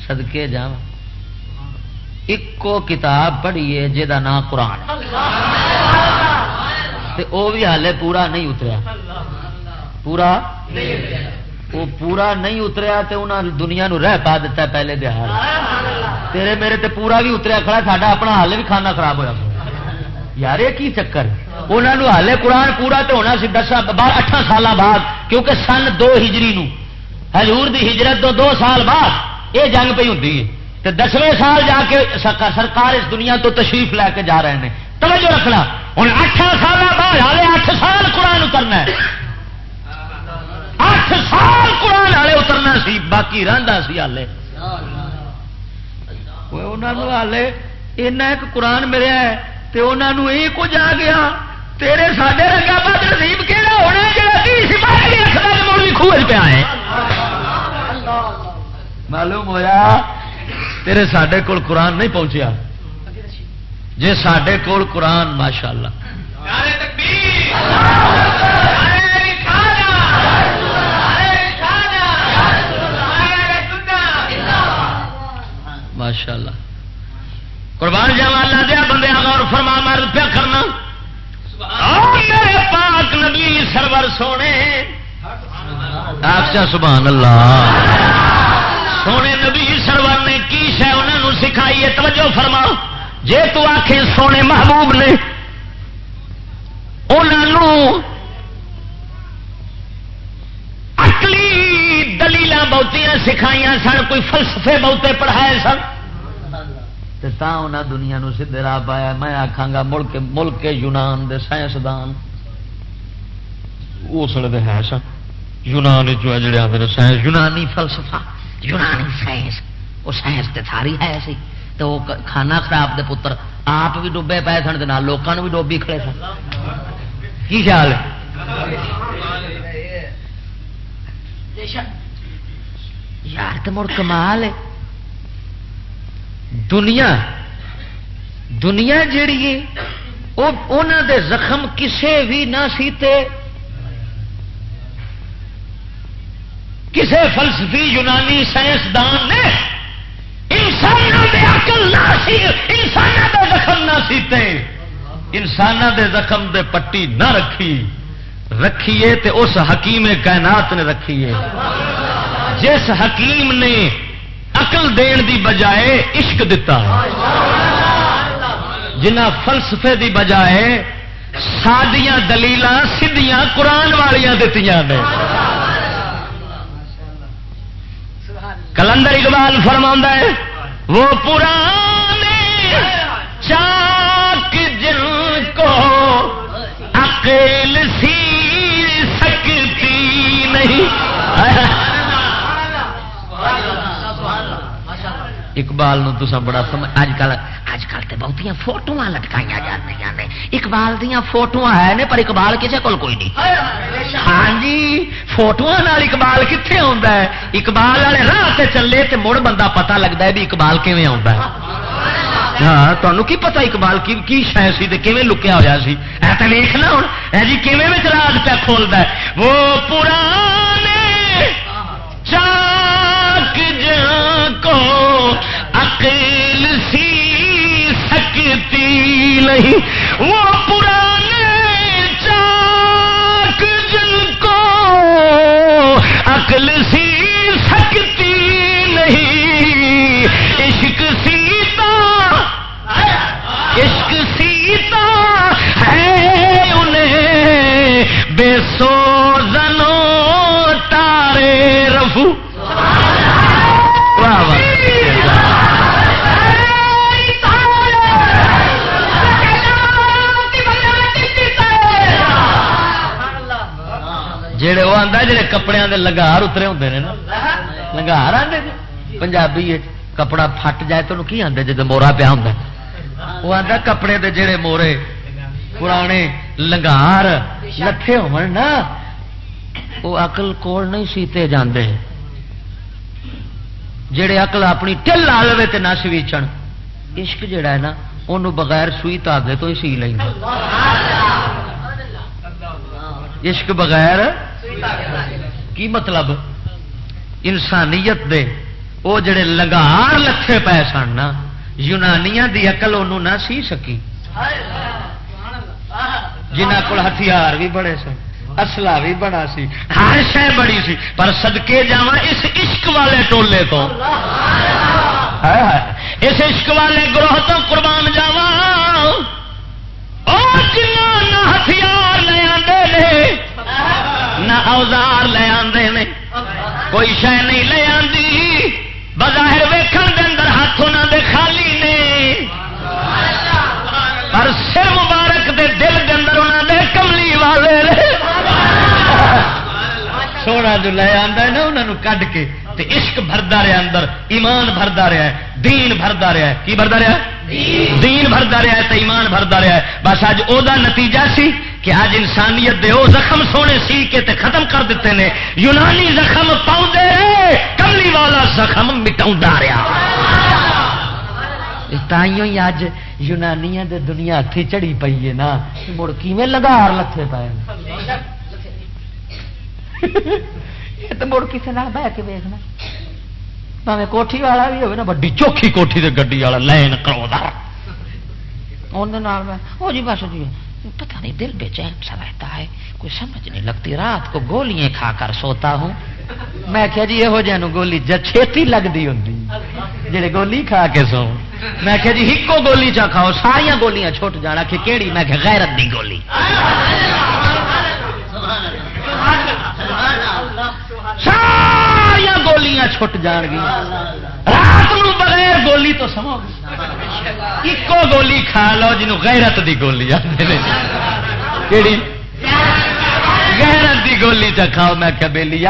سدکے جا ایکو کتاب پڑھیے جہا نام قرآن وہ بھی ہالے پورا نہیں اتریا۔ پورا؟ وہ پورا نہیں اتریا تو انہوں دنیا نو رہ پا دیتا پہلے دہار تیرے میرے تے پورا بھی اتریا کھڑا، ساڈا اپنا حال بھی کھانا خراب ہوا یار، یہ کی چکر؟ انہوں ہالے قرآن پورا تو ہونا سی دس بار اٹھان سال بعد، کیونکہ سن دو ہجری نو۔ حضور دی ہجرت تو دو سال بعد یہ جنگ پہ ہوں تو دسویں سال جا کے سرکار اس دنیا تو تشریف لے کے جا رہے ہیں۔ توجہ رکھنا۔ ہوں اٹھان سال بعد ہالے اٹھ سال قرآن اترنا ہے۔ اٹھ سال قرآن والے اترنا سی، باقی رہتا سی ہالے ہالے اینا ایک قرآن ملیا ہے تو انہوں یہ کچھ آ گیا، تیرے ساڈے رنگا بد نصیب کہڑا ہونا جی خوج پیا ہے معلوم ہوا تیرے ساڈے کول قرآن نہیں پہنچیا۔ جی سڈے کول قرآن ماشاء اللہ ماشاء اللہ قربان جاوا اللہ دیا بندے غور فرما مرد پیا کرنا۔ میرے پاک نبی سرور سونے۔ آپ سبحان اللہ سونے نبی سرور نے کی شہ انہوں سکھائی ہے؟ توجہ فرما۔ جے تو آخ سونے محبوب نے انہوں اکلی دلیل بہتیاں سکھائیاں سن، کوئی فلسفے بہتے پڑھائے سن۔ تے تا انہیں دنیا نو سیدے راہ پایا، میں آخا گا ملک ملک یونان دے سائنسدان۔ اس لیے ہے سن۔ یونان جو جڑے آتے سائنس، یونانی فلسفہ، یونانی سائنس۔ وہ سائنس تے ساری ہے سی۔ تو وہ کھانا خراب دے پتر آپ بھی ڈبے پے سن دے لوگوں بھی ڈوبی کھڑے سن۔ کی خیال ہے؟ یار تو مڑ کمال ہے۔ دنیا دنیا جیڑی ہے دے زخم کسے بھی نہ سیتے کسے فلسفی یونانی سائنسدان نے انسانوں دے عقل نہ سی انسانوں دے زخم نہ سیتے انسانوں دے زخم دے پٹی نہ رکھی، رکھیے تے اس حکیم کائنات نے رکھیے۔ جس حکیم نے عقل دین دی بجائے عشق دتا۔ جنہ فلسفے دی بجائے سادیاں دلیل سیدیاں قرآن والیاں دیتی نے۔ کلندر اقبال فرما ہے، وہ پرانے چاک جن کو عقل اقبال نو تسا بڑا سمجھ اج کل اج کل تے بہت فوٹو لٹکائی جاتی ہیں اقبال دیا فوٹو ہے نے پر اقبال کسی کول کوئی نہیں۔ ہاں جی فوٹو اقبال کتنے آتا ہے؟ اقبال والے راہ سے چلے تے مڑ بندہ پتا لگتا ہے بھی اقبال آتا ہے۔ ہاں تمہیں کی پتا اقبال کی کی شہ سی کیون لکیا ہوا سی؟ اے تو ویخنا ہوں اے جی راج پہ کھولتا ہے؟ وہ پرانے چاک عقل سی سکتی نہیں۔ وہ پرانے چاک جن کو عقل سی سکتی نہیں۔ عشق سیتا عشق سیتا ہے انہیں۔ بے سو وہ آتا جہے کپڑے کے لگار اترے ہوتے ہیں نا لگار آتے پنجابی کپڑا پھٹ جائے تو کی آدھے جب مورا پیا ہوں وہ آتا کپڑے دے جڑے مورے پرانے لنگار لکھے ہو وہ اقل کول نہیں سیتے جاندے جڑے اقل اپنی ٹل آ لے تو نہ سویچن عشق جڑا ہے نا انہوں بغیر سوئی تاگے تو ہی سی لیں عشق بغیر کی مطلب؟ انسانیت دے وہ جڑے لگار لکھے پے سن یونانیاں دی اقل انہوں نہ سی سکی۔ جنہ کو ہتھیار بھی بڑے سن اصلا بھی بڑا سی، ہر شہ بڑی سی، پر سدکے جا اس عشق والے ٹولے تو۔ اس عشق والے گروہ تو قربان جاوا ہتھیار لے آتے نہ اوزار لے آتے کوئی شہ نہیں لے آتی بظاہر ویکن کے اندر ہاتھ انہوں دے خالی نے۔ پر سر مبارک دے دل کے اندر انہوں دے کملی والے سونا جو لے آتا ہے نا انہوں کھ کے تے عشق بھردا رہا اندر، ایمان بھردا رہا ہے، دین بھردا رہا ہے۔ کی بھردا رہا دین بھردا رہا ہے تے ایمان بھردا رہا ہے۔ بس اج او دا نتیجہ سی کہ اج انسانیت دے او زخم سونے سی کے تے ختم کر دیتے ہیں یونانی زخم پاؤں کملی والا زخم مٹا رہا۔ تائیوں ہی اج یونانیاں دے دنیا ہاتھی چڑی پی ہے نا۔ مڑ کیویں لگار لتھے پائے یہ تو مڑ کسی نہ بہ کے ویسنا پہ کوٹھی والا بھی ہوگا نا وڈی چوکھی کوٹھی دے گڈی والا لین کرو وہ جی بس جی۔ پتہ نہیں دل بے چین سا رہتا ہے، کوئی سمجھ نہیں لگتی۔ رات کو گولیاں کھا کر سوتا ہوں۔ میں کیا جی یہو جہاں گولی چھتی لگتی ہوں جی گولی کھا کے سو۔ میں کیا جی ایکو گولی چا کھاؤ ساریا گولیاں چھٹ جانا کہ کیڑی؟ میں کہ غیرت دی گولی۔ ساریا گولیاں چھٹ جان گیا رات نو بغیر گولی تو سمو ایکو گولی کھا لو جنوب غیرت دی گولی آتے کیڑی؟ غیرت دی گولی چ کھاؤ؟ میں کیا بےلی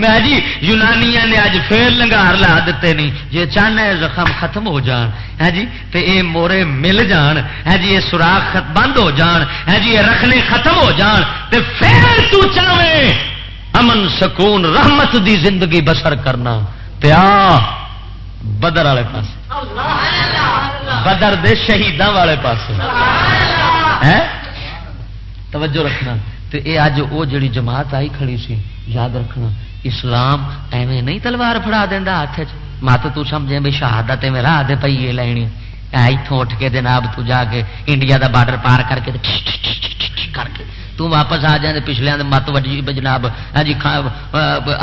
میں جی یونانیاں نے اج پھر لنگار لا دیتے نہیں۔ جی چاہنا زخم ختم ہو جان۔ ہے جی؟ تے اے مورے مل جان۔ ہے جی یہ سوراخ بند ہو جان۔ ہے جی یہ رکھنے ختم ہو جان۔ تے پھر تو چاہے امن سکون رحمت دی زندگی بسر کرنا۔ پیا بدر والے پاس بدر دے شہیداں والے پاس توجہ رکھنا۔ تو اے اج وہ جڑی جماعت آئی کھڑی سی، یاد رکھنا، اسلام ایویں نہیں تلوار فڑا دینا ہاتھ مت تو سمجھے بھی شہادت میں راہ دے پیے لینی۔ اتوں اٹھ کے جناب تو جا کے انڈیا دا بارڈر پار کر کے کر کے۔ تو واپس آ جائے پچھلے مت وجی جناب ہاں جی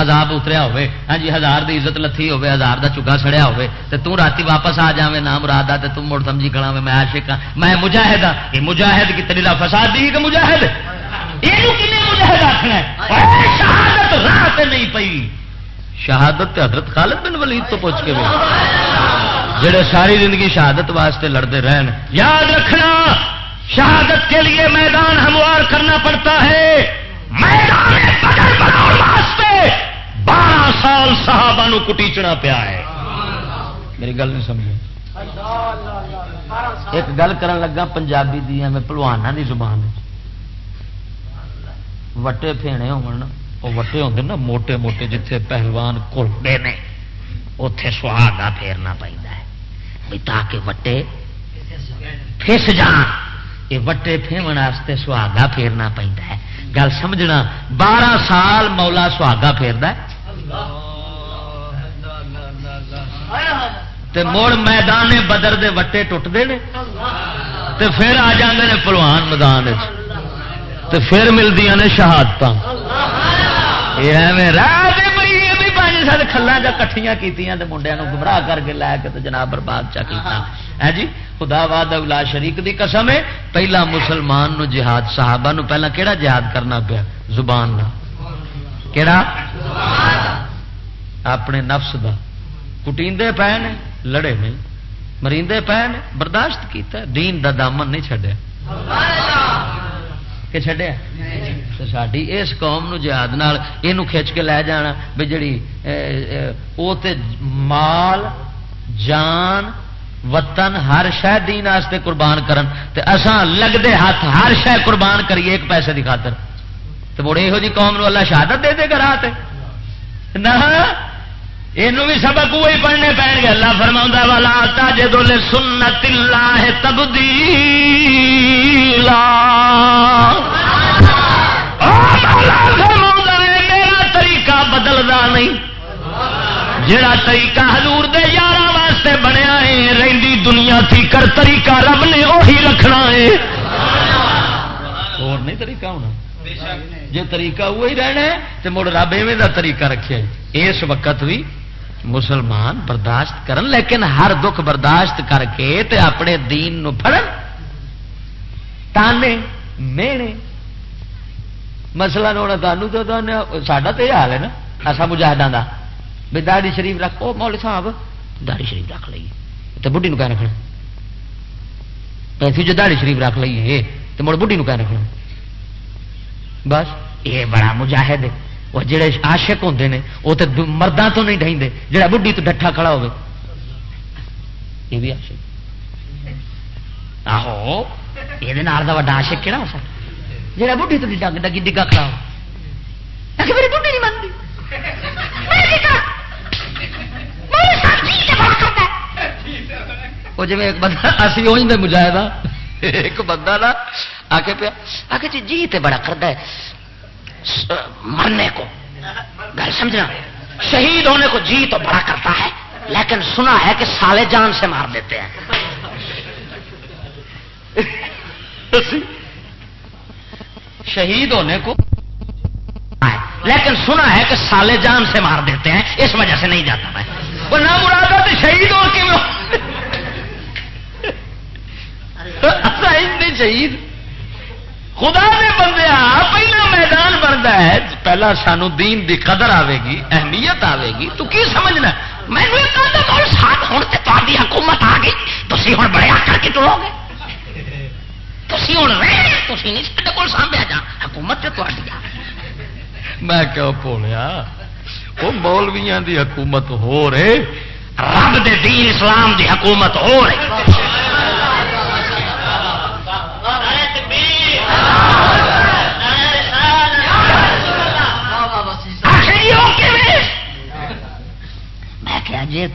عذاب اتریا ہوے ہاں جی ہزار دی عزت لتھی ہوے ہزار دا چگا سڑیا ہوے تے تو راتی واپس آ جاویں، نام مراد تے تو مڑ سمجھی کھڑا میں عاشق ہاں۔ میں مجاہد ہاں۔ یہ مجاہد کی تیرا فساد دی کہ مجاہد؟ شہادت راہ نہیں پی شہادت حضرت خالد بن ولید تو پوچھ کے جڑے ساری زندگی شہادت واسطے لڑتے رہن۔ یاد رکھنا شہادت کے لیے میدان ہموار کرنا پڑتا ہے۔ میدان واسطے بارہ سال صحابہ نو کٹیچنا پیا ہے۔ میری گل نہیں سمجھ ایک گل کرن لگا پنجابی دی میں پلوانا دی زبان ہے۔ وٹے پھینے وہ وٹے ہوتے نا موٹے موٹے جتھے پہلوان کلتے ہیں اتے سہاگا پھیرنا پہ تاکہ وٹے پھس جان یہ وٹے پھیمن واسطے سہاگا پھیرنا پہنتا ہے گل سمجھنا بارہ سال مولا سہاگا پھیر مڑ میدان بدر دے وٹے ٹوٹتے ہیں پھر آ جاندے نے پلوان میدان تو پھر ملدی نے شہادت سال کھلا جا کٹیاں کی منڈیا گمراہ کر کے لے کے جناب برباد چا کیتا ہے ہاں جی؟ خدا واد الا شریک دی قسم ہے۔ پہلا مسلمان نو جہاد، صحابہ نو پہلا کیڑا جہاد کرنا پیا؟ زبان نا کیڑا؟ اپنے نفس دا۔ کٹیندے پے نے، لڑے نہیں مریندے پے نے، برداشت کیتا دین دا دامن نہیں چڈیا کہ چڈیا تو ساری اس قوم نو جہاد یہ کھچ کے لے جانا بھی جڑی وہ مال، جان، وطن ہر شہ دین واسطے قربان کرن۔ تے اساں لگتے ہاتھ ہر شہ قربان کریے ایک پیسے کی خاطر۔ تو مڑے یہو جی قوم نو اللہ شہادت دے دے گا رات۔ نہ! یہ بھی سبق وہی پڑھنے پڑ گے۔ اللہ فرما والا آتا جدو سنت اللہ تبدیلا میرا طریقہ بدلتا نہیں۔ جڑا طریقہ حضور دے یار واسطے بنیا ہے رہی دنیا تھی کر طریقہ رب نے وہی رکھنا ہے۔ اور نہیں طریقہ ہونا۔ جی طریقہ وہی رہنا ہے تو مڑ رب ایویں کا طریقہ رکھے اس وقت بھی مسلمان برداشت کرن، لیکن ہر دکھ برداشت کر کے تے اپنے دین نو پڑن تانے، مینے۔ مسئلہ ہونا تمہیں تو ساڈا تو یہ حال ہے نا ایسا مجاہدان کا بھی داڑی شریف رکھ مول صاحب داڑی شریف رکھ لیے تو بڑھی کیا رکھنا۔ پیسے جو داڑی شریف رکھ لیے تو مڑ بڑھی کیا رکھنا۔ بس، یہ بڑا مجاہد ہے۔ وہ جڑے آشک ہوتے ہیں وہ تو مردوں تو نہیں ڈھائیں جڑا بڑھی تو ڈٹھا کھڑا ہو یہ بھی آشک آہو، یہ آشک کہڑا ہو سکتا جڑا بڑھی تو ڈگ ڈگی ڈگا کھڑا ہو میری بڑھی نہیں مانتی وہ جی ایک بندہ اسی اونج دے مجاہدہ، ایک بندہ نا آ کے پیا آ کے جی جی تے بڑا کرتا ہے۔ مرنے کو۔ گل سمجھنا؟ شہید ہونے کو جی تو بڑا کرتا ہے لیکن سنا ہے کہ سالے جان سے مار دیتے ہیں۔ شہید ہونے کو لیکن سنا ہے کہ سالے جان سے مار دیتے ہیں اس وجہ سے نہیں جاتا میں۔ وہ نہ مراد تو شہید ہو کے شہید۔ خدا نے بندے پہلا میدان بنتا ہے پہلا سانو دین دی قدر آئے گی اہمیت آئے گی تو کی سمجھنا؟ میں ساتھ ہوں تو تاری حکومت آ گئی تھی ہوں بڑے آکر کے ٹرو گے؟ تھی ہوں رہے تھی نہیں سارے کو سانبیا جا حکومت تو میں کیا بولیا وہ مولویاں دی حکومت ہو رہے رب دے دین اسلام دی حکومت ہو رہی۔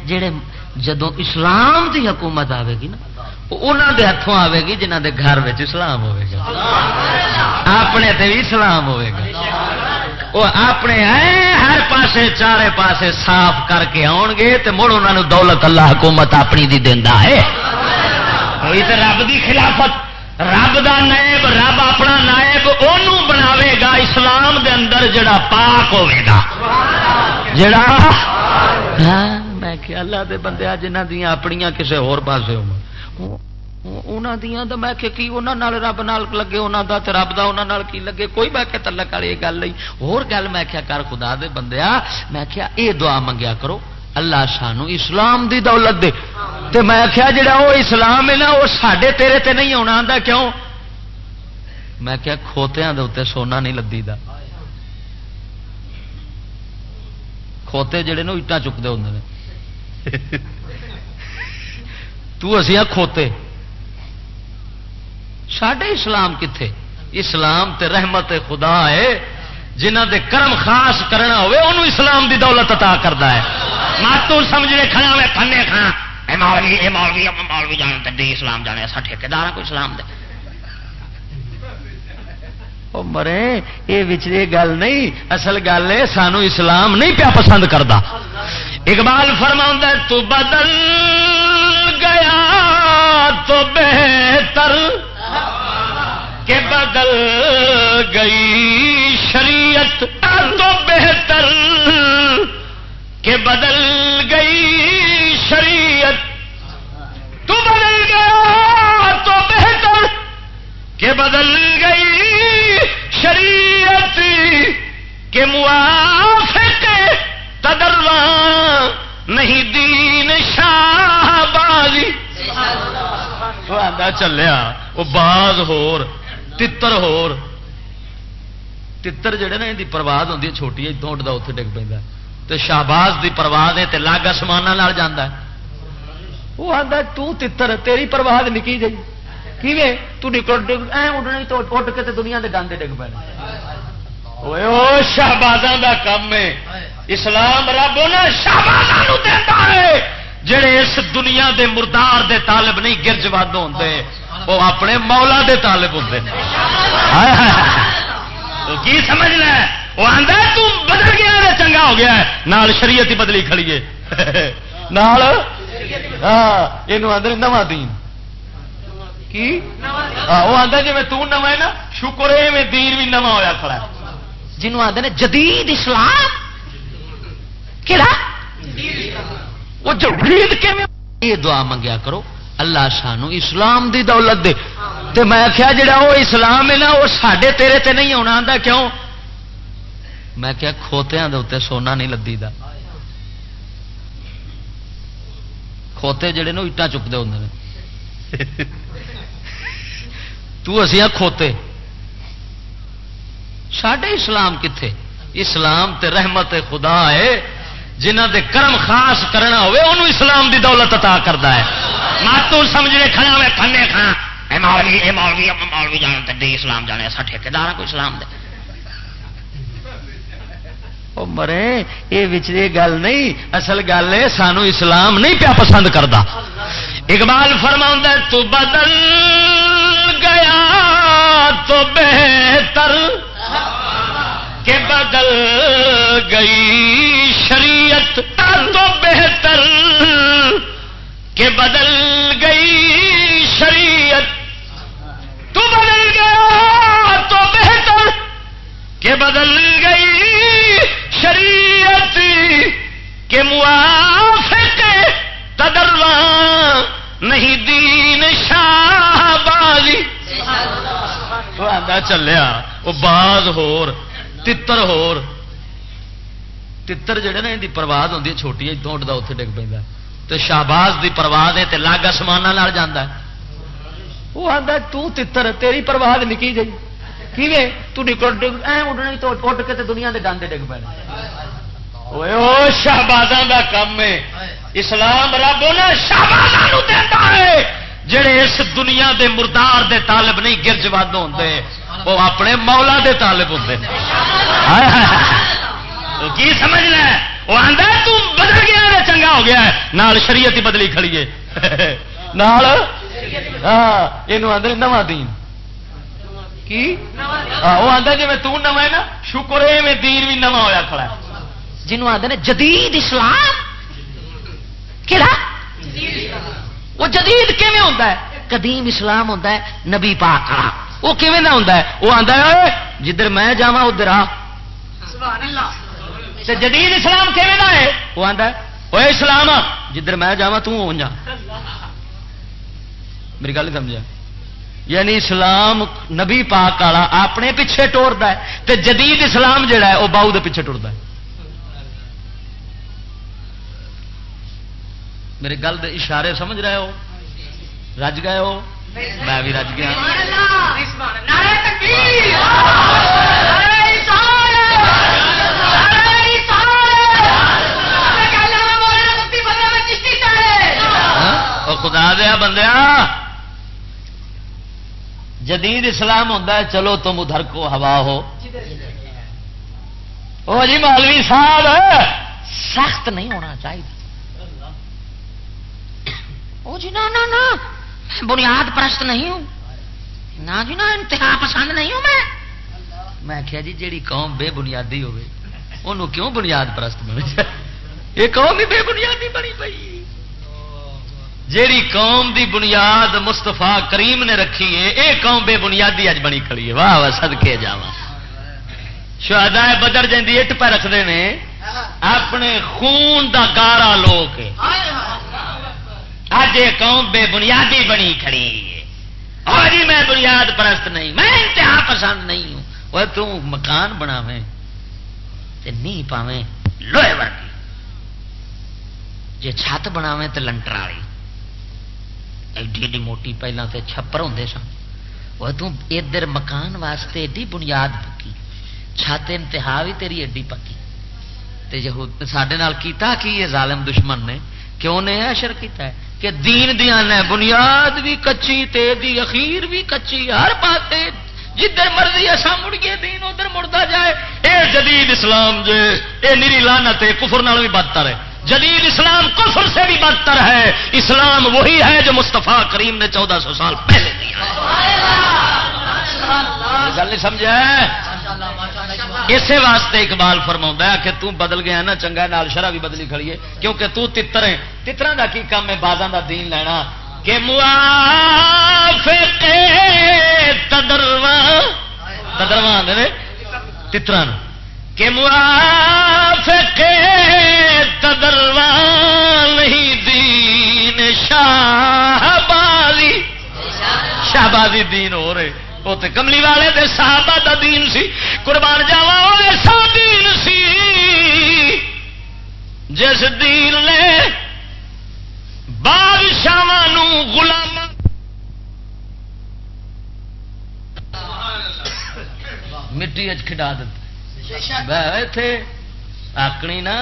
جڑے جی، جدو اسلام دی حکومت آئے گی نا انہوں دے ہاتھوں آئے گی جنہ دے گھر اسلام ہوئے گا۔ اپنے تے بھی اسلام ہوئے گا۔ وہ اپنے ہر پاسے، چارے پاسے صاف کر کے آن گے تو مڑ انہوں دولت اللہ حکومت اپنی دی دینا ہے۔ رب دی خلافت۔ رب دا نائب، رب اپنا نائب انہوں بناوے گا اسلام دے اندر جڑا پاک ہوے گا۔ جڑا؟ ہاں میں کہ اللہ دے بندے جنہ دیا اپنیا کسے اور پاسے ہو تو میں کہ انہوں رب نال لگے انہوں دا رب دا انہوں کی لگے؟ کوئی میں کہ تلک والی گل نہیں۔ اور گل میں کیا کر خدا دے بندیا میں کیا اے دعا منگیا کرو۔ اللہ سانو اسلام دی دولت دے۔ تے میں کیا جڑا وہ اسلام ہے نا وہ سڈے تیرے تے نہیں آنا آتا کیوں؟ میں کیا کھوتیاں دے اتنے سونا نہیں لدی دا کھوتے جڑے نا اٹا چکتے ہوں تسیا کھوتے۔ سڈے اسلام کتنے اسلام تے رحمت خدا ہے۔ جنہ دے کرم خاص کرنا ہوئے، انہوں اسلام دی دولت عطا کرتا ہے۔ ماتو سمجھنے کھانا میں کھانے کھانا اے مولوی اے مولوی اے مولوی جان تے اسلام جانے، ایسا ٹھیکار کو اسلام دے۔ او مرے یہ بچے گل نہیں، اصل گل ہے سانو اسلام نہیں پیا پسند کرتا اقبال فرما تو بدل گیا تو بہتر کہ بدل گئی شریعت تو بہتر کہ بدل گئی شریعت۔ تو بدل گیا تو بہتر کہ بدل گئی شریعت۔ کے موافق تدروا نہیں دین شاہ بازی۔ چلیا وہ باز ہور۔ تر ہور تر جڑے نا یہ پرواز ہوتی ہے چھوٹی اتوں اٹھتا اتنے ڈگ پہ تو شہباز کی پرواز ہے لاگ آسمان جانا وہ آتا تر تیری پرواز نکی جی کیویں تو نکل اڈنا تو اٹھ کے دنیا کے ڈاندے ڈگ پے شہبازوں کا کام ہے اسلام رب شہبازوں دیتا ہے جڑے اس دنیا دے مردار دے طالب نہیں گرج ود ہوتے وہ اپنے مولا دے طالب ہوتے کی سمجھنا وہ آدھا بدل گیا چنگا ہو گیا نال شریعت ہی بدلی کھڑیے نال؟ یہ آدھے نواں دین۔ کی؟ وہ آتا جی میں توں نواں نا شکر ہے میں دین بھی نواں ہوا کھڑا جنوب ہیں جدید اسلام۔ کہڑا وہ جدید یہ دعا منگیا کرو۔ اللہ سانو اسلام دی دولت دے۔ تے میں آخیا جڑا وہ اسلام ہے نا، وہ سڈے تیرے تے نہیں آنا آتا کیوں؟ میں کیا کھوتیاں دے اتنے سونا نہیں لدی دا۔ کھوتے جڑے نا اٹا چکتے ہوں تسیا کھوتے۔ سڈے اسلام کتنے اسلام تے رحمت خدا ہے۔ جنہ دے کرم خاص کرنا ہوئے انہوں اسلام دی دولت عطا کرتا ہے۔ ماتو سمجھنے کھانا ہاں، میں کھانے کھانا ہاں۔ اے مولوی اے مولوی اے مولوی جان تے اسلام جانے، ایسا ٹھیکار کو اسلام دے۔ او مرے یہ گل نہیں، اصل گل ہے سانو اسلام نہیں پیا پسند کرتا اقبال فرما تو بدل گیا تو بہتر کہ بدل گئی شریعت تو بہتر کہ بدل گئی شریعت تو بدل گیا تو بہتر کہ بدل گئی شریعت کے موافق تدروا نہیں دین شاہ بازی چلیا وہ باز ہور۔ تتر ہور تتر جڑے نا ان پرواز ہوتی ہے چھوٹی اتوں اٹھتا اتنے ڈگ پہ تو شہباز کی پرواز ہے لاگ آسمان جانا وہ آتا تر تیری پرواز نکی گئی کیویں اڈنا تو اٹھ کے دنیا کے ڈاندے ڈگ پے شہبازوں کا کام ہے اسلام رب شہباز ہے جڑے اس دنیا دے مردار دے طالب نہیں گرج ود ہوتے وہ اپنے مولا دے طالب ہوتے کی سمجھ لے؟ وہ آدھا بدل گیا چنگا ہو گیا نال شریعت ہی بدلی کھڑیے نال؟ ہاں یہ آدھے نواں دین۔ کی؟ ہاں، وہ آتا جی میں تم ہے نا۔ شکر ہے، میں دین بھی نواں ہوا کھڑا جنوب آدھے جدید اسلام؟ کہڑا وہ جدید کیون ہوتا ہے؟ قدیم اسلام ہوتا ہے نبی پاک کا وہ کیون ہوتا ہے؟ وہ آتا ہے جدھر میں جا ادھر آ۔ جدید اسلام کیون ہے؟ وہ آتا ہے وہ اسلام جدھر میں جا تو جا۔ میری گل سمجھا؟ یعنی اسلام نبی پاک والا اپنے پیچھے ٹورتا ہے تے جدید اسلام جڑا ہے وہ باؤ دے پیچھے ٹرتا ہے۔ میرے گل دے اشارے سمجھ رہے ہو؟ رج گئے ہو؟ میں بھی رج گیا۔ ہاں؟ خدا دیا بندیا جدید اسلام ہوتا ہے، چلو تم ادھر کو ہوا ہو۔ جی مولوی صاحب، سخت نہیں ہونا چاہیے۔ وہ جی نا نا نا بنیاد پرست نہیں ہوں۔ نہ جی نا انتہا پسند نہیں ہوں میں۔ میں کیا جی جیڑی قوم بے بنیادی ہوے انہوں کیوں بنیاد پرست بنے یہ قوم ہی بے بنیادی بنی پی جیڑی قوم دی بنیاد مستفا کریم نے رکھی ہے یہ قوم بے بنیادی اج بنی کھڑی ہے۔ واہ واہ سدکے جا شہدا بدر جی اٹ پہ رکھتے ہیں اپنے خون دا گارا لوگ اج یہ قوم بے بنیادی بنی کھڑی ہے۔ اور جی میں بنیاد پرست نہیں، میں انتہا پسند نہیں ہوں۔ وہ تو مکان بناویں نی پاویں لوہے ورگی۔ جی چھت بناویں تو لنٹر والی۔ ایڈی ایڈی موٹی پہلے تو چھپر ہوں سن۔ وہ ادھر مکان واسطے ایڈی بنیاد پکی۔ چھت انتہا بھی تیری ایڈی پکی۔ سڈے کیتا کی یہ ظالم دشمن نے؟ کیوں نے اشر کیتا ہے؟ کہ دین دیا نے بنیاد بھی کچی تے دی اخیر بھی کچی ہر پاس جدھر مرضی ایسا مڑیے دین ادھر مڑتا جائے۔ اے جدید اسلام جے اے نیری لانت کفر نال بھی بدتر ہے۔ جدید اسلام کفر سے بھی بدتر ہے۔ اسلام وہی ہے جو مستفا کریم نے چودہ سو سال پہلے دیا گل نہیں سمجھا اسی واسطے اقبال فرما کہ تو بدل گیا نا، چنگا نال شرح بھی بدلی کھڑی ہے۔ کیونکہ تو تتر ہے تتر کا کی کام ہے؟ بازان کا دین لینا۔ کہ تدروا تدروا آدھے تتر کہ تدروا نہیں، دین شاہ بازی۔ شاہ بازی دین ہو رہے۔ وہ تو کملی والے دے صحابہ دا دین سی قربان جاوا ایسا دین سی جس دین نے بادشاہ غلام مٹی اچ کھڈا دیتے آکنی نا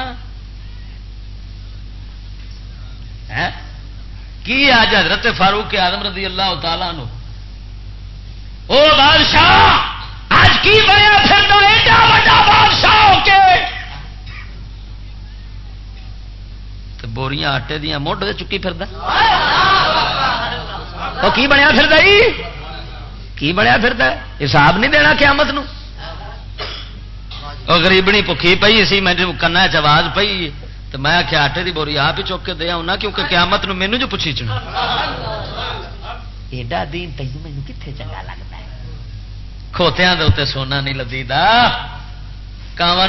کی آج حضرت فاروق آدم رضی اللہ تعالیٰ نو او بادشاہ، آج کی بنیا پھر تو ایڈا بڑا بادشاہ ہو کے۔ بوریاں آٹے دیا موڈ دے چکی پھر وہ کی بنیا پھر جی؟ کی بنیا پھر حساب نہیں دینا قیامت نو۔ وہ گریبنی پکی پی سی میں کنا چواز پی تو میں آخیا آٹے کی بوری آپ ہی چک کے دیا ہونا کیونکہ قیامت نو مینو جو پوچھی چنا ایڈا دین تین مینو کتنے چنگا لگتا کھوتیا کے اتنے سونا نہیں لدی کاواں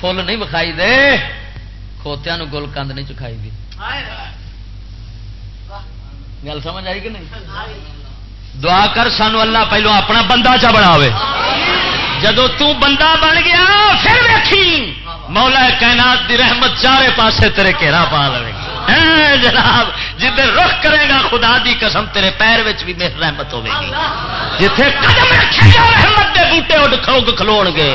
فل نہیں بکھائی دے کھوتیا گل کند نہیں چکھائی دی گل سمجھ آئی کہ نہیں دعا کر سانو اللہ پہلو اپنا بندہ چا بنا جدو بندہ بن گیا پھر ویکھی مولا کائنات دی رحمت چارے پاسے تیرے گھیرا پا لے جناب جدھر رخ کرے گا، خدا دی قسم تیرے پیر بھی میرے رحمت ہوے گی۔ جتھے قدم رکھے گا، رحمت دے بوٹے اڈ کھلوگ کھلو گے۔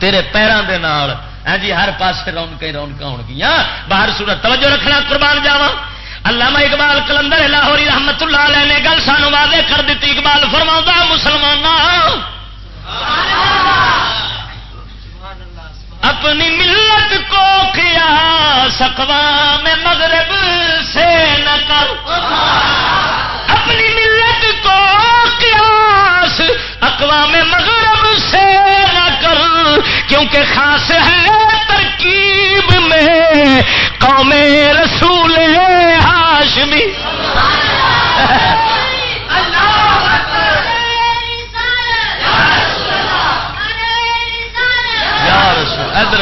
تیرے پیروں دے نال۔ ہاں جی ہر پاس رونق رونق ہو گیا باہر سورت توجہ رکھنا، قربان جاوا علامہ اقبال کلندر لاہوری رحمت اللہ علیہ نے گل سانو واضح کر دیتی۔ اقبال فرما مسلمان اپنی ملت کو کیا سکوا میں مغرب سے نہ کر۔ اپنی ملت کو قیاس اقوام مغرب سے نہ کر۔ کیونکہ خاص ہے ترکیب میں قوم رسول ہاشمی اللہ! ادھر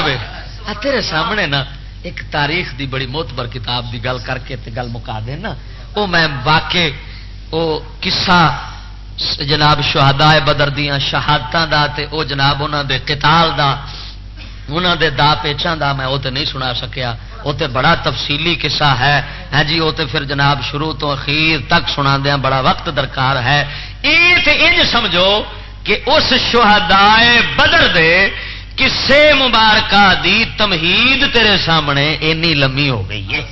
تیرے سامنے نا ایک تاریخ دی بڑی موتبر کتاب دی گل کر کے گل مکا دینا وہ میں واقع وہ کسا جناب شہدا بدر دیا شہادت دا تے او جناب انہوں دے قتال دا انہوں دے دا پیچان دا میں وہ تو نہیں سنا سکیا۔ وہ تو بڑا تفصیلی قصہ ہے۔ ہاں جی وہ تو پھر جناب شروع تو اخیر تک سنا دیا بڑا وقت درکار ہے۔ یہ انج سمجھو کہ اس شہدائے بدر دے کسے مبارکہ دی تمہید تیرے سامنے اینی لمبی ہو گئی ہے۔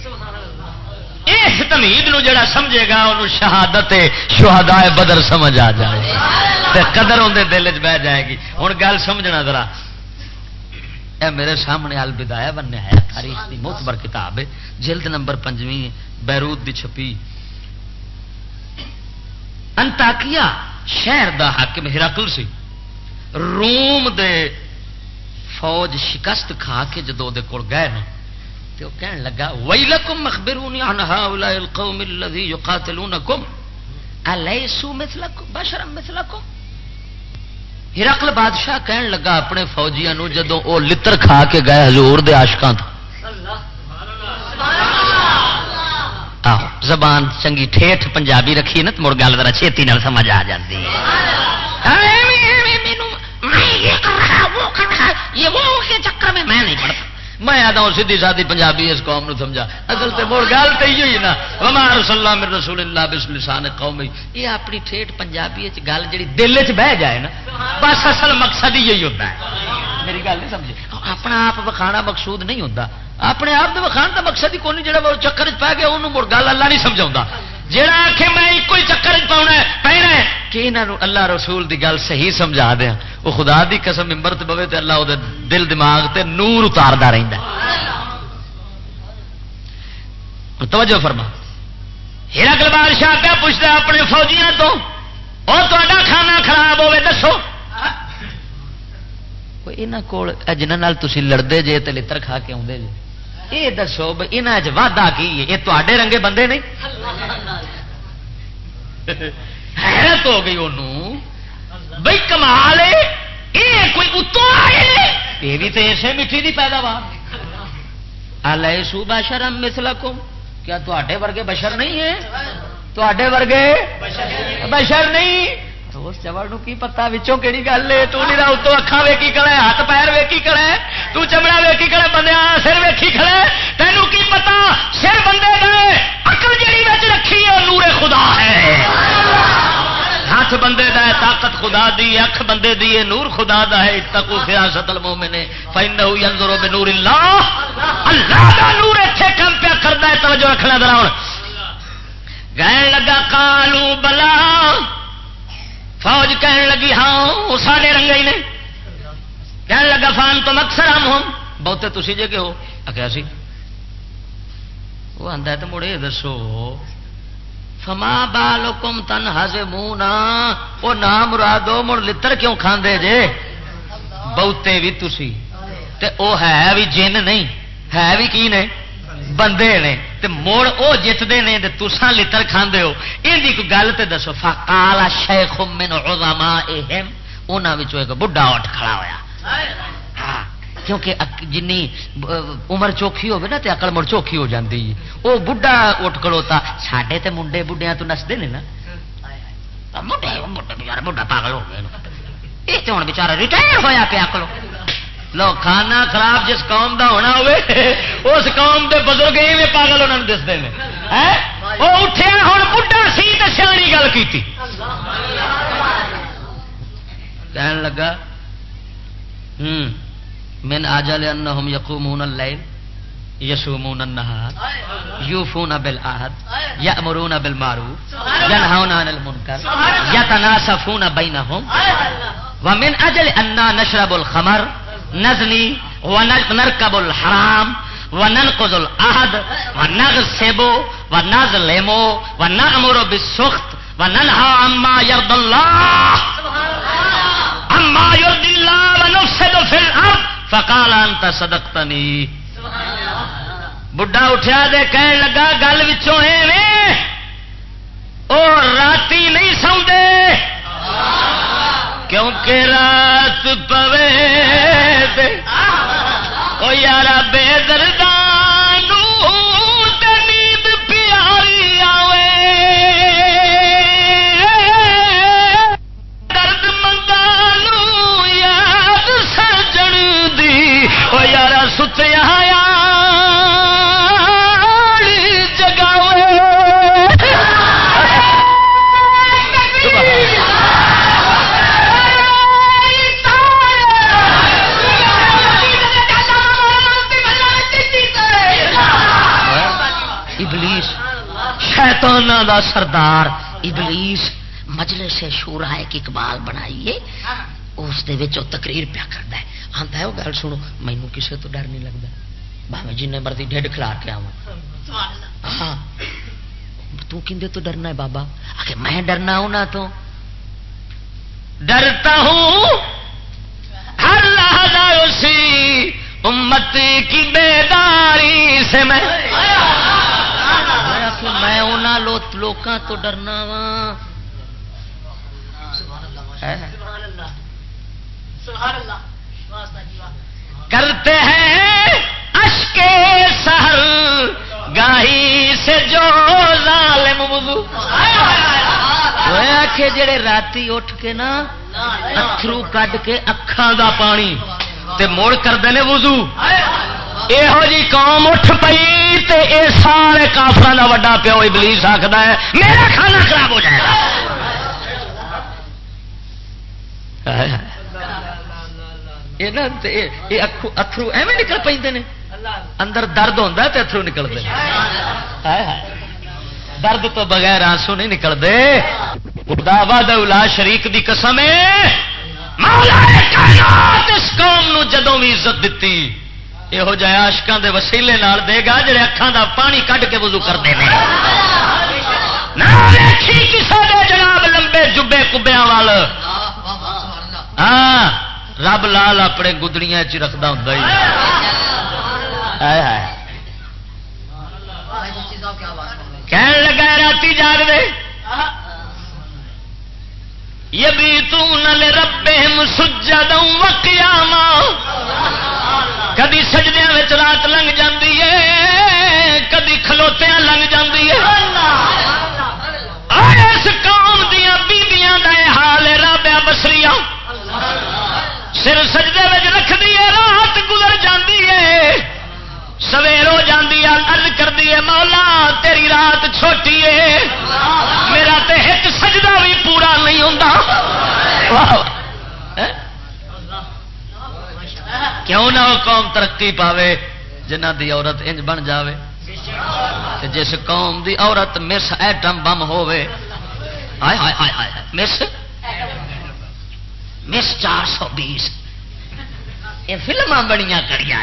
اس تمہید نو جڑا سمجھے گا انہوں شہادت شہدائے بدر سمجھ آ جائے۔ تے قدر اندر دل چ بہ جائے گی۔ ہوں گل سمجھنا ذرا۔ اے میرے سامنے البدایا بننے ہے تاریخ کی موتبر کتاب ہے۔ جلد نمبر پنجویں، بیروت دی چھپی۔ انتاکیا شہر دا حاکم ہرقل سی۔ روم دے فوج شکست کھا کے جدو کول گئے نا تو کہن لگا ویلکم مخبرونی عن هؤلاء القوم الذي يقاتلونكم الیسوا مثلکم بشرا مثلکم؟ ہرقل بادشاہ کہن لگا اپنے فوجیاں نو جدو او لتر کھا کے گئے حضور دے عاشقاں تو آہو زبان چنگی ٹھیٹھ پنجابی رکھی نا تو مڑ گل ذرا چھیتی نال سمجھ آ جاندی ہے۔ میں یہ کر رہا وہ کر رہا یہ وہ کے چکر میں میں نہیں پڑھتا۔ میں آتا ہوں سیدھی سادھی پنجابی اس قوم نو سمجھا۔ اصل تو مڑ گل تو ہی نا۔ وما رسول اللہ میرے رسول اللہ بسم لسان قوم یہ اپنی ٹھیٹ پنجابی گل جی دل چ بہ جائے نا، بس اصل مقصد ہی یہی ہوتا ہے۔ میری گل نہیں سمجھے۔ اپنا آپ وکھانا مقصود نہیں ہوتا اپنے آپ وکھان کا مقصد ہی کون جا چکر چ پی گیا انہوں مڑ گل اللہ نہیں سمجھا جہاں آخ میں ایک ہی چکر پاؤنا پہنا ہے۔ کہ یہاں اللہ رسول دی گل صحیح سمجھا دیا ہاں۔ وہ خدا دی قسم امرت پوے تو اللہ وہ دل دماغ تے نور اتارتا رہتا توجہ فرما۔ ہیرا کل بادشاہ پہ پوچھتا اپنے فوجیاں تو اور تا کھانا خراب ہوے دسو۔ یہاں کول جنہوں تھی لڑتے جے تو لڑ کھا کے آدھے جی یہ دسو یہاں چاہا کی ہے؟ یہ تے رنگے بندے نہیں؟ حیرت ہو گئی انہوں بھائی کمال یہ کوئی اتو آئے یہ بھی تو اسے میٹھی کی پیداوار۔ آلے سو بشرم مسلکم کیا تے ورگے بشر نہیں ہے تے ورگے بشر نہیں۔ اس چوڑ کی پتا بچوں کہڑی گل ہے؟ تو نہیں اتو اکھان ویکی کھڑا ہاتھ پیر ویکی کھڑا تو چمڑا ویکی کھڑا بندے سر ویکھی کھڑا تینوں کی پتا؟ سر بندے گئے اکل جیڑی بچ رکھی ہے نور خدا ہے۔ ہاتھ بندے دا ہے، طاقت خدا دی اکھ بندے دی ہے، نور خدا دا ہے۔ اتقو فیاست المومن فینہو ینظرو بنور اللہ اللہ دا نور ایتھے کم پیا کردا ہے، توجہ رکھنا ذرا ہن۔ گئے لگا قالو بلا۔ فوج کہنے لگی ہاں وہ سارے رنگ ہی نے۔ کہنے لگا، فان تو اکثر ہم ہوں۔ بہتے تھی جے کہ ہو۔ آخیا سی۔ وہ آتا ہے تو مڑے، دسو۔ فما بالکم تن ہزے منہ نہ وہ نام مرادو مڑ لتر کیوں کھاندے جے؟ بہتے بھی تسی۔ تے او ہے بھی جن نہیں، ہے بھی کی نے؟ بندے نے تے موڑ او جتدے نے تے تساں لتر کھاندے ہو۔ ان دی کوئی گل تے دسو، فقال شیخ من علمائہم انہاں وچوں ایک بڈھا اٹھ کھڑا ہویا۔ ہاں، کیونکہ اک- جنی عمر چوکھی ہوگی نا تے عقل مڑ چوکھی ہو جاندی۔ ہے وہ بڈھا اٹھ کھڑوتا۔ ساڈے تے منڈے بڈھیاں تو نسدے نے نا۔ مڈے مڈے بیچارا بڈھا پاگل ہو گئے یہ تو ہوں بےچارا ریٹائر ہوا پیا کلو لو کھانا خراب جس قوم دا ہونا ہوئے اس قوم دے بزرگ ایویں پاگل انہوں نے دستے ہیں؟ وہ اٹھیا ہوں بڈھا سی تو سیانی گل کی کہن لگا ہوں من آجل انہم یقومون اللیل یسومون النہار یوفون بالعہد یأمرون بالمعروف ینہون عن المنکر یتناسفون بینہم۔ ومن اجل انا نشرب الخمر نزنی ونركب الحرام وننقض العهد ونغصب ونظلم ونأمر بالسخط وننهى عما يرضى الله. عما يرضي الله ونفسد في الارض فقال انت صدقتني. بڈھا اٹھیا دے کہن لگا گل وچوں ایویں او راتی نہیں سوندے۔ کیونکہ رات پوے او یارا بے دردانو شیطانہ دا سردار ابلیس مجلس سے شورا ایک اقبال بنائیے، اس دے وچ تقریر پیا کرتا ہے۔ آتا ہے، وہ گل سنو مینو کسے تو ڈر نہیں لگتا بھاوے جن مرضی ڈیڈ کھلا کے آواں ہاں۔ تو کندے تو ڈرنا ہے بابا؟ آخر میں ڈرنا ہوں نہ تو۔ ڈرتا ہوں۔ ہر لحظہ اسی امت کی بیداری سے میں۔ میں انہوں لوکاں تو ڈرنا وا کرتے ہیں اشکے سہر گاہی سے جو ظالم وضو آخے جڑے راتی اٹھ کے نا اترو کڈ کے اکھان دا پانی تے موڑ کرتے ہیں وضو۔ یہو جی قوم اٹھ پئی تے اے سارے کافر دا وڈا پیو ابلیس آخر ہے، میرا کھانا خراب ہو جائے گا۔ ہائے نا تے اے- اکھو اترو ایویں نکل پہ نے۔ اندر درد ہوتا ہے اترو نکلتے ہیں۔ ہائے درد تو بغیر آنسو نہیں نکلتے خدا وا شریک دی قسم ہے۔ مولا کائنات، اس قوم نو جدوں بھی عزت دیتی یہو جہ آشکاں دے وسیلے نال دے گا، جڑے اکھاں دا پانی کڈ کے وضو کرتے ہیں نہ ویکھی کسے دے جناب لمبے جبے کبیاں وال۔ ہاں رب لال اپنے گدڑیاں چ رکھدا ہوندا ہی۔ کہن لگا راتی جاگ دے یہ بھی تل ربے سجد وقیاما کدی سجدیا رات لنگ جاندی ہے، کدی کھلوتیا لنگ جاندی ہے۔ آئے اس قوم دیا بیبیاں دا حال ہے رابیا بسری سر سجدے میں رکھ دیے رات گزر جاندی ہے۔ سویر ہو جاندی ہے ارد کر دیے مولا تیری رات چھوٹی ہے۔ میرا تے ایک سجدہ بھی پورا نہیں ہوتا کیوں نہ وہ قوم ترقی پاوے جنہ دی عورت انج بن جاوے؟ تے جس قوم دی عورت مس ایٹم بم ہووے ہائے ہائے ہائے، مس؟ مس چار سو بیس۔ یہ فلما بڑی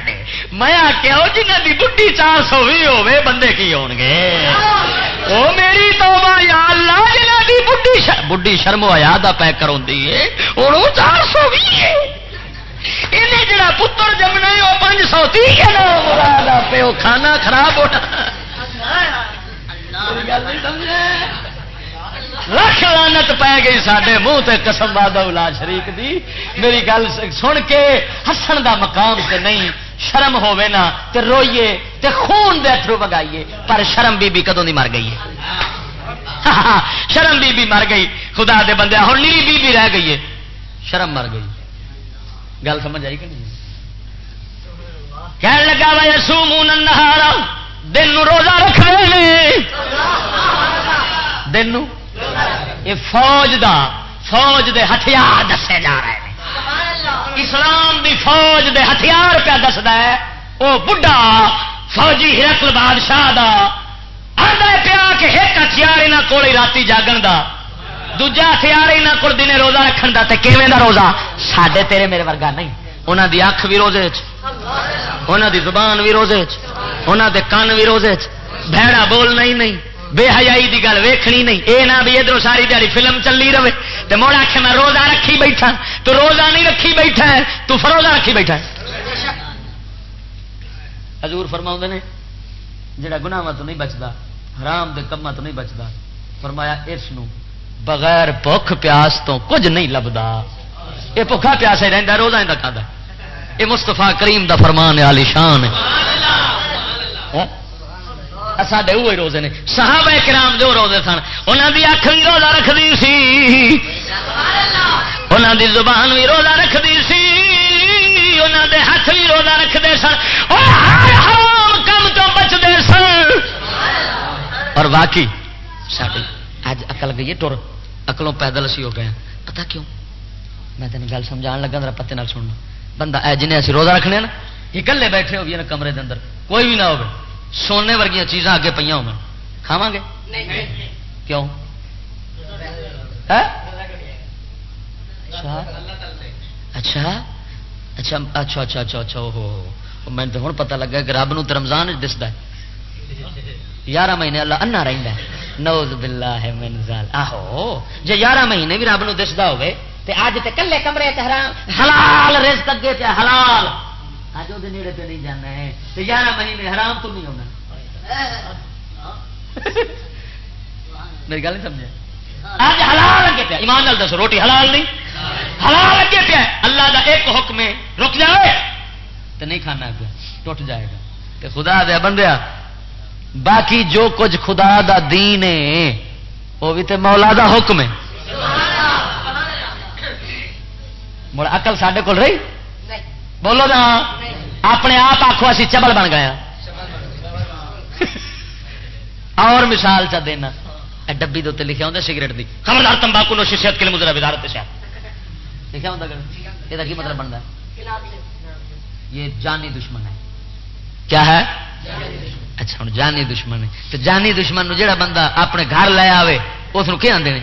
نے۔ میں آخیا وہ جنہ کی بڈی چار سو بھی ہوے بندے کی ہو گے؟ وہ میری توبہ یا بڈھی شرم ہوا دا پہ کرو ہوں چار سو بھی جڑا پتر جمنا ہے وہ پانچ سو تی پیو کھانا خراب ہونا۔ لکھ لانت پی گئی سڈے منہ تے قسم بادہ شریف دی۔ میری گل سن کے ہسن دا مقام تے نہیں، شرم ہوے نا تے روئیے تے خون دے اترو بگائیے، پر شرم بی بی کدوں دی مر گئی ہے؟ شرم بی بی مر گئی۔ خدا دے بندے ہوں نیلی بی بی رہ گئی ہے۔ شرم مر گئی۔ گل سمجھ آئی کہ نہیں؟ کہنے لگا وا سو منہ نہارا دن روزہ رکھ رہے دن یہ فوج دا فوج دے ہتھیار دسے جا رہے ہیں۔ اسلام دی فوج دے ہتھیار پہ دستا ہے۔ وہ بڑھا فوجی ہرکل بادشاہ دا۔ آدھا پیا کہ ایک ہتھیار یہاں کول رات جاگن دا۔ دوجا ہتھیار یہاں کول دن روزہ رکھن دا تے کیویں دا روزہ؟ ساڈے تیرے میرے ورگا نہیں۔ انہوں دی اکھ بھی روزے دی زبان بھی روزے دے کن بھی روزے بھڑا بولنا ہی نہیں۔ بے حیائی دی گل ویکھنی نہیں۔ اے نہ بھی ادھر ساری دیہی فلم چلی رہے۔ تو مڑ آخ میں روزہ رکھی بیٹھا۔ تو روزہ نہیں رکھی بیٹھا ہے، تو فروزہ رکھی بیٹھا ہے۔ حضور فرما نے جڑا گناواں تو نہیں بچتا حرام دے کما تو نہیں بچتا فرمایا، اس بغیر بخ پیاس تو کچھ نہیں لبدا۔ یہ بخا پیاس ہی رہتا روزہ کھانا یہ مستفا کریم دا فرمان علی شان ہے۔ ہاں؟ ساڈے وہ روزے نے۔ صحابہ کرام جو روزے سن انہوں دی اکھ بھی روزہ رکھتی سی۔ انہوں دی زبان بھی روزہ رکھتی سی۔ انہوں دے ہاتھ بھی روزہ رکھتے سن۔ حرام کم تو بچتے سن۔ اور باقی ساری اج اکل گئی ٹر۔ اکلوں پیدل سی ہو گئے پتا کیوں؟ میں تین گل سمجھا لگا میرا پتے سننا۔ بندہ، اے جنہیں اسی روزہ رکھنے نا، یہ کلے بیٹھے ہو گئے کمرے دے اندر۔ کوئی بھی نہ ہو سونے ورگیا چیزاں اگے پہ ہو کھاوا گے؟ کیوں؟ اچھا۔ اچھا۔ اچھا اچھا اچھا اچھا اچھا میں تو ہوں پتا لگا کہ رب نو رمضان دستا یارہ مہینے اللہ انا رہتا ہے۔ نوز بلا ہے منزال آہو جی یارہ مہینے بھی رب نو دستا ہوئے تے اج تے کلے کمرے تے حرام حلال رزق اگے تے حلال۔ اج وہ نیڑے تے نہیں جانا ہے۔ تے یارہ مہینے حرام تو نہیں ہونا۔ میری گل نہیں سمجھا اج حلال اگے پیا۔ ایمان نال دسو، روٹی حلال نہیں؟ حلال اگے پیا۔ اللہ دا ایک حکم ہے، رک جائے تو نہیں کھانا پیا۔ ٹوٹ جائے گا۔ تے خدا دیا بندیا، باقی جو کچھ خدا دا دین ہے، وہ بھی تے مولا دا حکم ہے۔ مڑ اقل سڈے کول رہی؟ بولو نا، اپنے آپ آخو اسی چبل بن گیا اور مثال چا دینا۔ ڈبی دے لکھا ہوتا سگریٹ دی۔ خبردار تمباکو نوشی صحت کے لیے مجرا بدارت شاید لکھا ہوتا یہ کی مطلب بنتا ہے؟ یہ جانی دشمن ہے۔ کیا ہے؟ اچھا ہوں جانی دشمن ہے۔ تو جانی دشمن جہا بندہ اپنے گھر لے آئے اس آدھے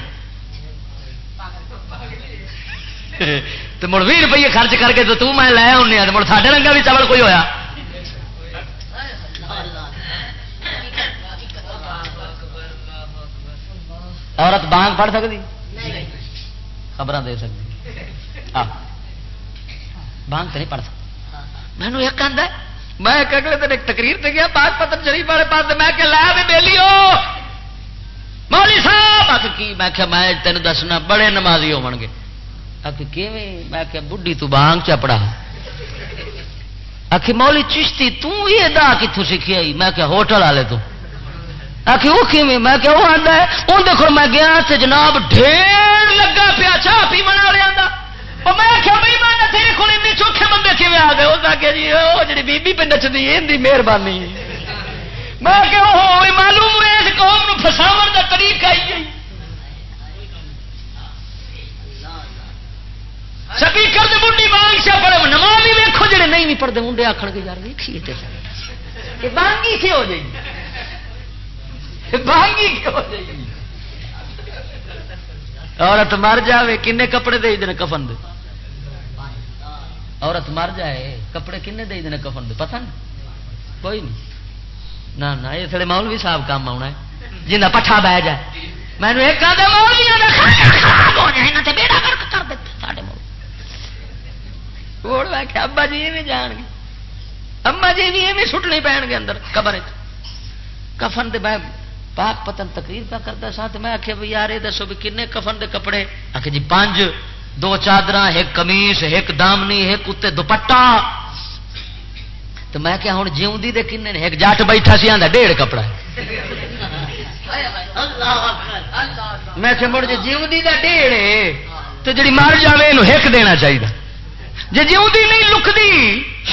تو مڑ بھی روپیے خرچ کر کے تو تو میں لے آنے مڑ ساڈے رنگا بھی چاول کوئی ہویا۔ عورت بانگ پڑھ سکتی؟ خبر دے سکتی۔ بانگ تو نہیں پڑھ سکتی۔ میں ایک آدھا میں اگلے دن ایک تقریر سے گیا، پاک پتر شریف والے پاس میں کہ لا بھی بیلی ہو مولی صاحب کی؟ میں کہ میں تینوں دسنا، بڑے نمازی ہو گے میں کہ بڈھی تو بانگ چپڑا آخ مولی چشتی تے دا کتوں سیکھی آئی میں کہ ہوٹل والے تو آخ وہ کھے میں کہ وہ آتا ہے وہ دیکھو میں گیا سے جناب ڈھیر لگا پیا چاہ پی منا رہا میں کیا بھائی میں تیرے کو چوکھے بندے کھے آ گئے اس آگے جی وہ جی بی پہ نچتی یہ مہربانی میں کہ معلوم ہوئے اس قوم فساو کا طریقہ ہی گئی سپیکر سے بڑھی بانگ سے پڑے نماز بھی ویکو جڑے نہیں بھی پڑھتے منڈے آخر کے یار ویکھی بانگی کی ہو جائے گی بانگی کی ہو جائے گی عورت مر جائے کن کپڑے دے دن کفن دے؟ عورت مر جائے، کپڑے کن دے دن کفن دے؟ پتہ نہیں۔ کوئی نہیں۔ نہ نہ یہ تھوڑے مول بھی صاحب کام آنا ہے۔ جنہیں پٹھا بہ جائے۔ میں نے ایک آدھے مولویاں دا خراب ہو جائے تے بیڑا گرک کر دیتے ساڈے مول ووڑ کہ ابا جی ایویں جان گے۔ اما جی بھی ایویں سٹنے پین گے اندر قبر کفن دے میں پاک پتن تقریر پہ کرتا سا تو میں آخیا بھائی یار یہ دسو بھی کن کفن دے کپڑے۔ آخ جی پانچ دو چادر ایک کمیس ایک دامنی، ایک اتنے دوپٹا تو میں کیا ہوں جیوندی دے کن ایک جٹ بیٹھا سی آدھا ڈیڑھ کپڑا میں کہ مڑ جی جیوندی دا ڈیڑھ تو جی مر جائے یہ ایک دینا چاہیے جی جیوندی نہیں لکتی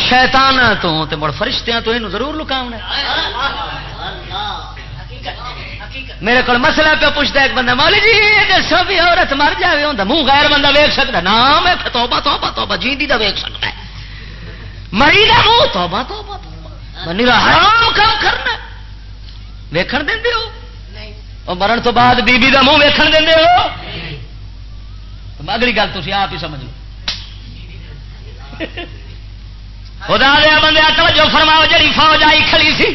شیتان تو مڑ فرشتیاں تو یہ ضرور لکاؤنا میرے کو مسئلہ پہ پوچھتا ایک بندہ مولی جی دسو بھی عورت مر جائے ہوں منہ غیر بندہ ویک سکتا نام ہے توبہ توبہ توبہ جیندی دا ویک سکتا ہے۔ مری دا منہ توبہ توبہ توبہ۔ حرام کام کرنا ویکھن دیں ہو اور مرن تو بعد بی بی دا منہ ویکھن دیں ہو اگلی گل تھی آپ ہی سمجھ لو۔ خدا دیا بندے توجہ فرماؤ جڑی فوج آئی کھڑی سی؟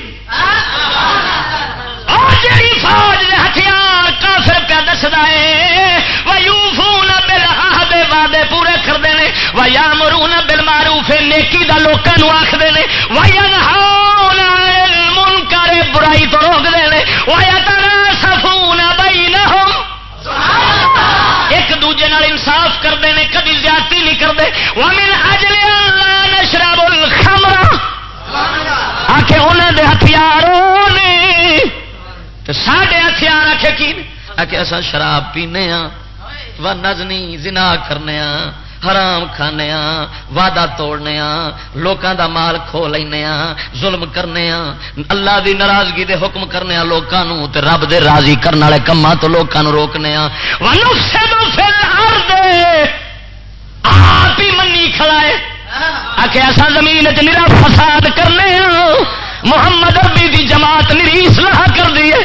جڑی فوج دے ہتھیار کافر پیا دستا ہے ویو فون بل دے وعدے پورے کرتے ہیں ویا مرو نہ بل مارو پھر نیکی دا لوگوں آخر نے ویا من کرے برائی تو ویا تر سفون بئی نہ ہو ایک دوجے انصاف کرتے ہیں کبھی زیادتی نہیں کرتے ومن آخ انہوں دے ہتھیاروں نے ساڈے ہتھیار آخے کی آخ اصا شراب پینے ہاں و نزنی زنا کرنے ہاں حرام کھانے ہاں وعدہ توڑنے ہاں لوکاں دا مال کھو لینے ہاں ظلم کرنے ہاں اللہ دی ناراضگی دے حکم کرنے ہاں لوکاں نو تے رب دے راضی کرنے والے کماں تو لوکاں نو روکنے ہاں ونفسد فی الارض آپ ہی منی کھڑائے آکھے ایسا زمین چ نرا فساد کرنے محمد اربی دی جماعت نری اصلاح کر دیے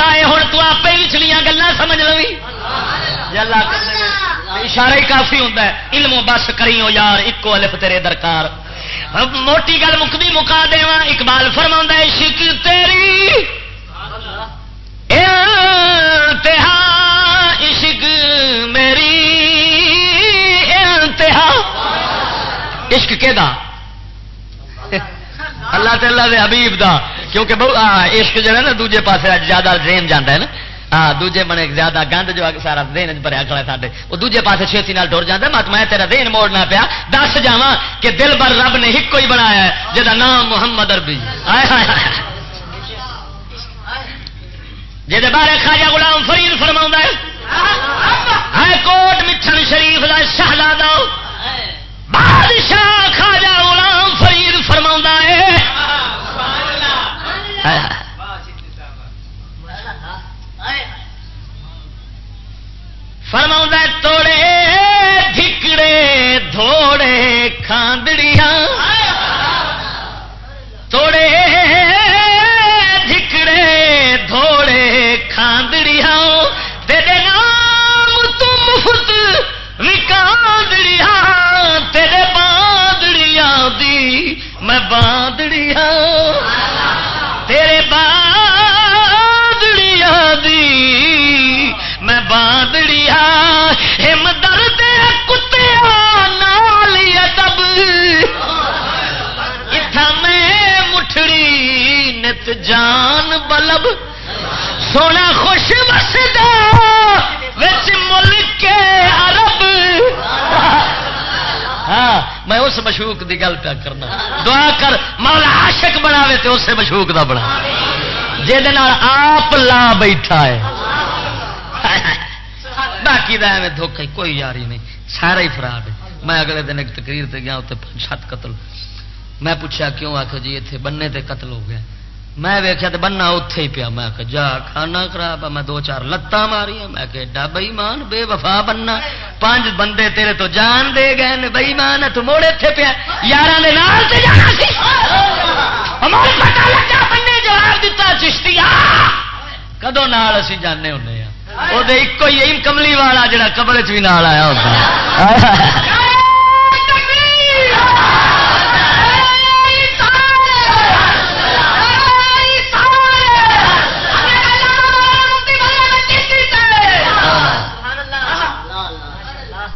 فتح دے ہوں تو آپ پچھلیاں گلیں سمجھ لو اشارہ ہی کافی ہوں علم بس کری ہو یار ایکو الف تیرے درکار۔ موٹی گل مکدی مکا دے اقبال فرما عشق تیری انتہا عشق میری انتہا۔ عشق دا اللہ۔ تعالیٰ دے حبیب دا۔ کیونکہ عشق جو ہے نا، دوجے پاسے زیادہ ذہن جانا ہے نا۔ ہاں دوجے بنے زیادہ گند جو سارا دین بھریا کھڑا ساڈے۔ وہ دوجے پاسے چھتی نال ٹر جاتا مت میں تیرا دین موڑنا پیا۔ دس جا کہ دل بر رب نے ایک ہی بنایا ہے جہاں نام محمد اربی جہد بارے خاجا غلام فرید فرما ہے ہائی کوٹ مٹھن شریف کا شہزادہ۔ بادشاہ خاجا غلام فرید فرما ہے فرما توڑے ٹھکڑے دھوڑے، کھاندڑیاں۔ توڑے ٹھکڑے دھوڑے، کھاندڑیاں۔ تیرے نام تو مفت وکاندڑیاں تیرے باندڑیاں دی میں باندڑیاں۔ میں ہم درد کتے نال ادب۔ اتھا میں مٹھڑی نت جان بلب۔ سونا خوش وسدا، وچ ملک عرب۔ ہاں میں اس مشوق دی گل پیا کرنا۔ دعا کر، مولا عاشق بناوے تے اس مشوق دا بنا۔ جہد آپ لا بیٹھا ہے۔ باقی دا میں دھوکہ کوئی یاری نہیں۔ سارا ہی فراڈ ہے میں اگلے دن ایک تقریر تے گیا اتنے پانچ سات قتل۔ میں پوچھا کیوں؟ آخو جی اتنے بننے تے قتل ہو گیا۔ میں ویخیا تو بننا اتے ہی پیا۔ میں جا، کھانا خراب میں دو چار لتاں ماری میں کہ ایڈا بئی مان بے وفا بننا۔ پانچ بندے تیرے تو جان دے گئے بئی مان تو موڑ اتے پیا۔ یار جواب دیتا چشتی کدو نال اسی جانے ہونے؟ وہ ایک ہی کملی والا جڑا قبر چ بھی نال آیا ہوتا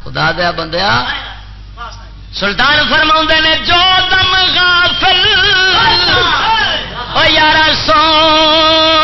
خدا دیا بندیا سلطان فرما نے جو دم غافل او یار سو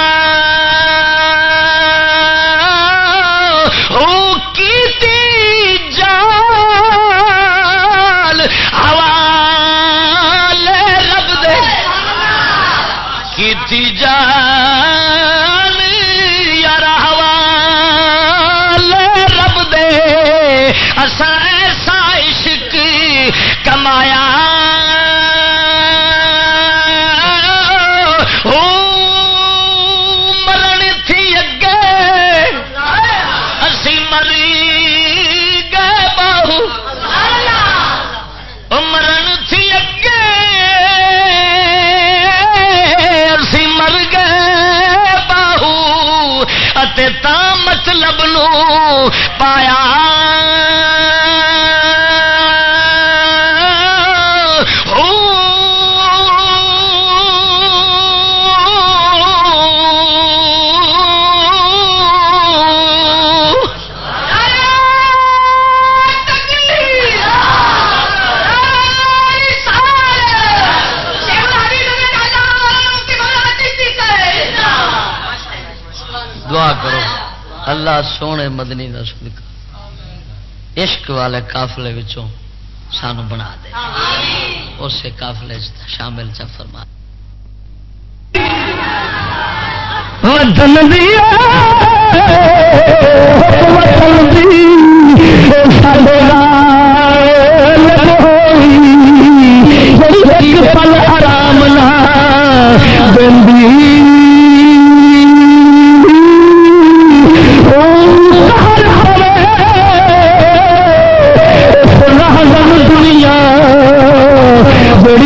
جال حوال رب دے۔ کی جال؟ سونے مدنی کا صدقہ۔ عشق والے قافلے وچوں سانو بنا دے۔ اسے قافلے شامل چ فرما وطن دیا وطن پل آرام نہ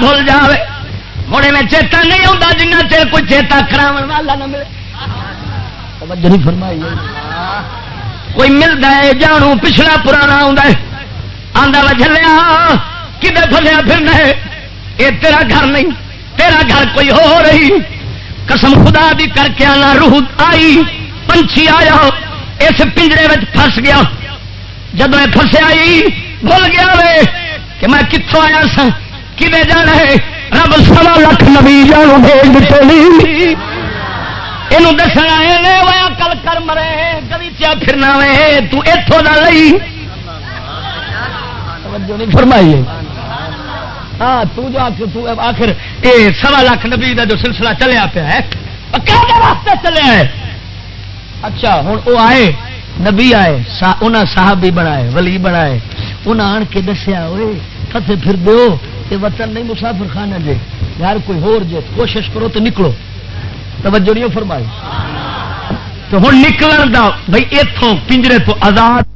بھول جاوے۔ ہوں میں چیتا نہیں آتا جنہ چیر کوئی چیتا کرا والا نہ ملے۔ فرمائی۔ کوئی ملتا ہے جانو پچھلا پرانا آدھا چلیا کدھر فلیا پھرنا ہے؟ یہ تیرا گھر نہیں۔ تیرا گھر کوئی ہو رہی۔ قسم خدا بھی کر کے آنا، روح آئی، پنچھی آیا۔ اس پنجرے میں پھس گیا۔ جب میں فسیا بھول گیا وے کہ میں کتوں آیا سا کھے جانا ہے؟ رب سوا لکھ نبی جانو بھیج دیتے یہ دسنا کل کر مرے گلیچیا پھرنا وے تتوں کا لئی۔ فرمائیے ہاں تو جو آخر آخر یہ سوا لاکھ نبی کا جو سلسلہ چلیا پیا ہے واسطے چلیا ہے۔ اچھا ہوں وہ آئے، نبی آئے انہیں صحابی بنائے، ولی بنائے انہیں آن کے دسیا ہوئے فتح پھر دو یہ وطن نہیں مسافر خانہ جے۔ یار کوئی ہور جے، کوشش کرو تو نکلو۔ توجہ نہیں فرمائی۔ تو ہوں نکلن دا بھائی اتوں پنجرے تو آزاد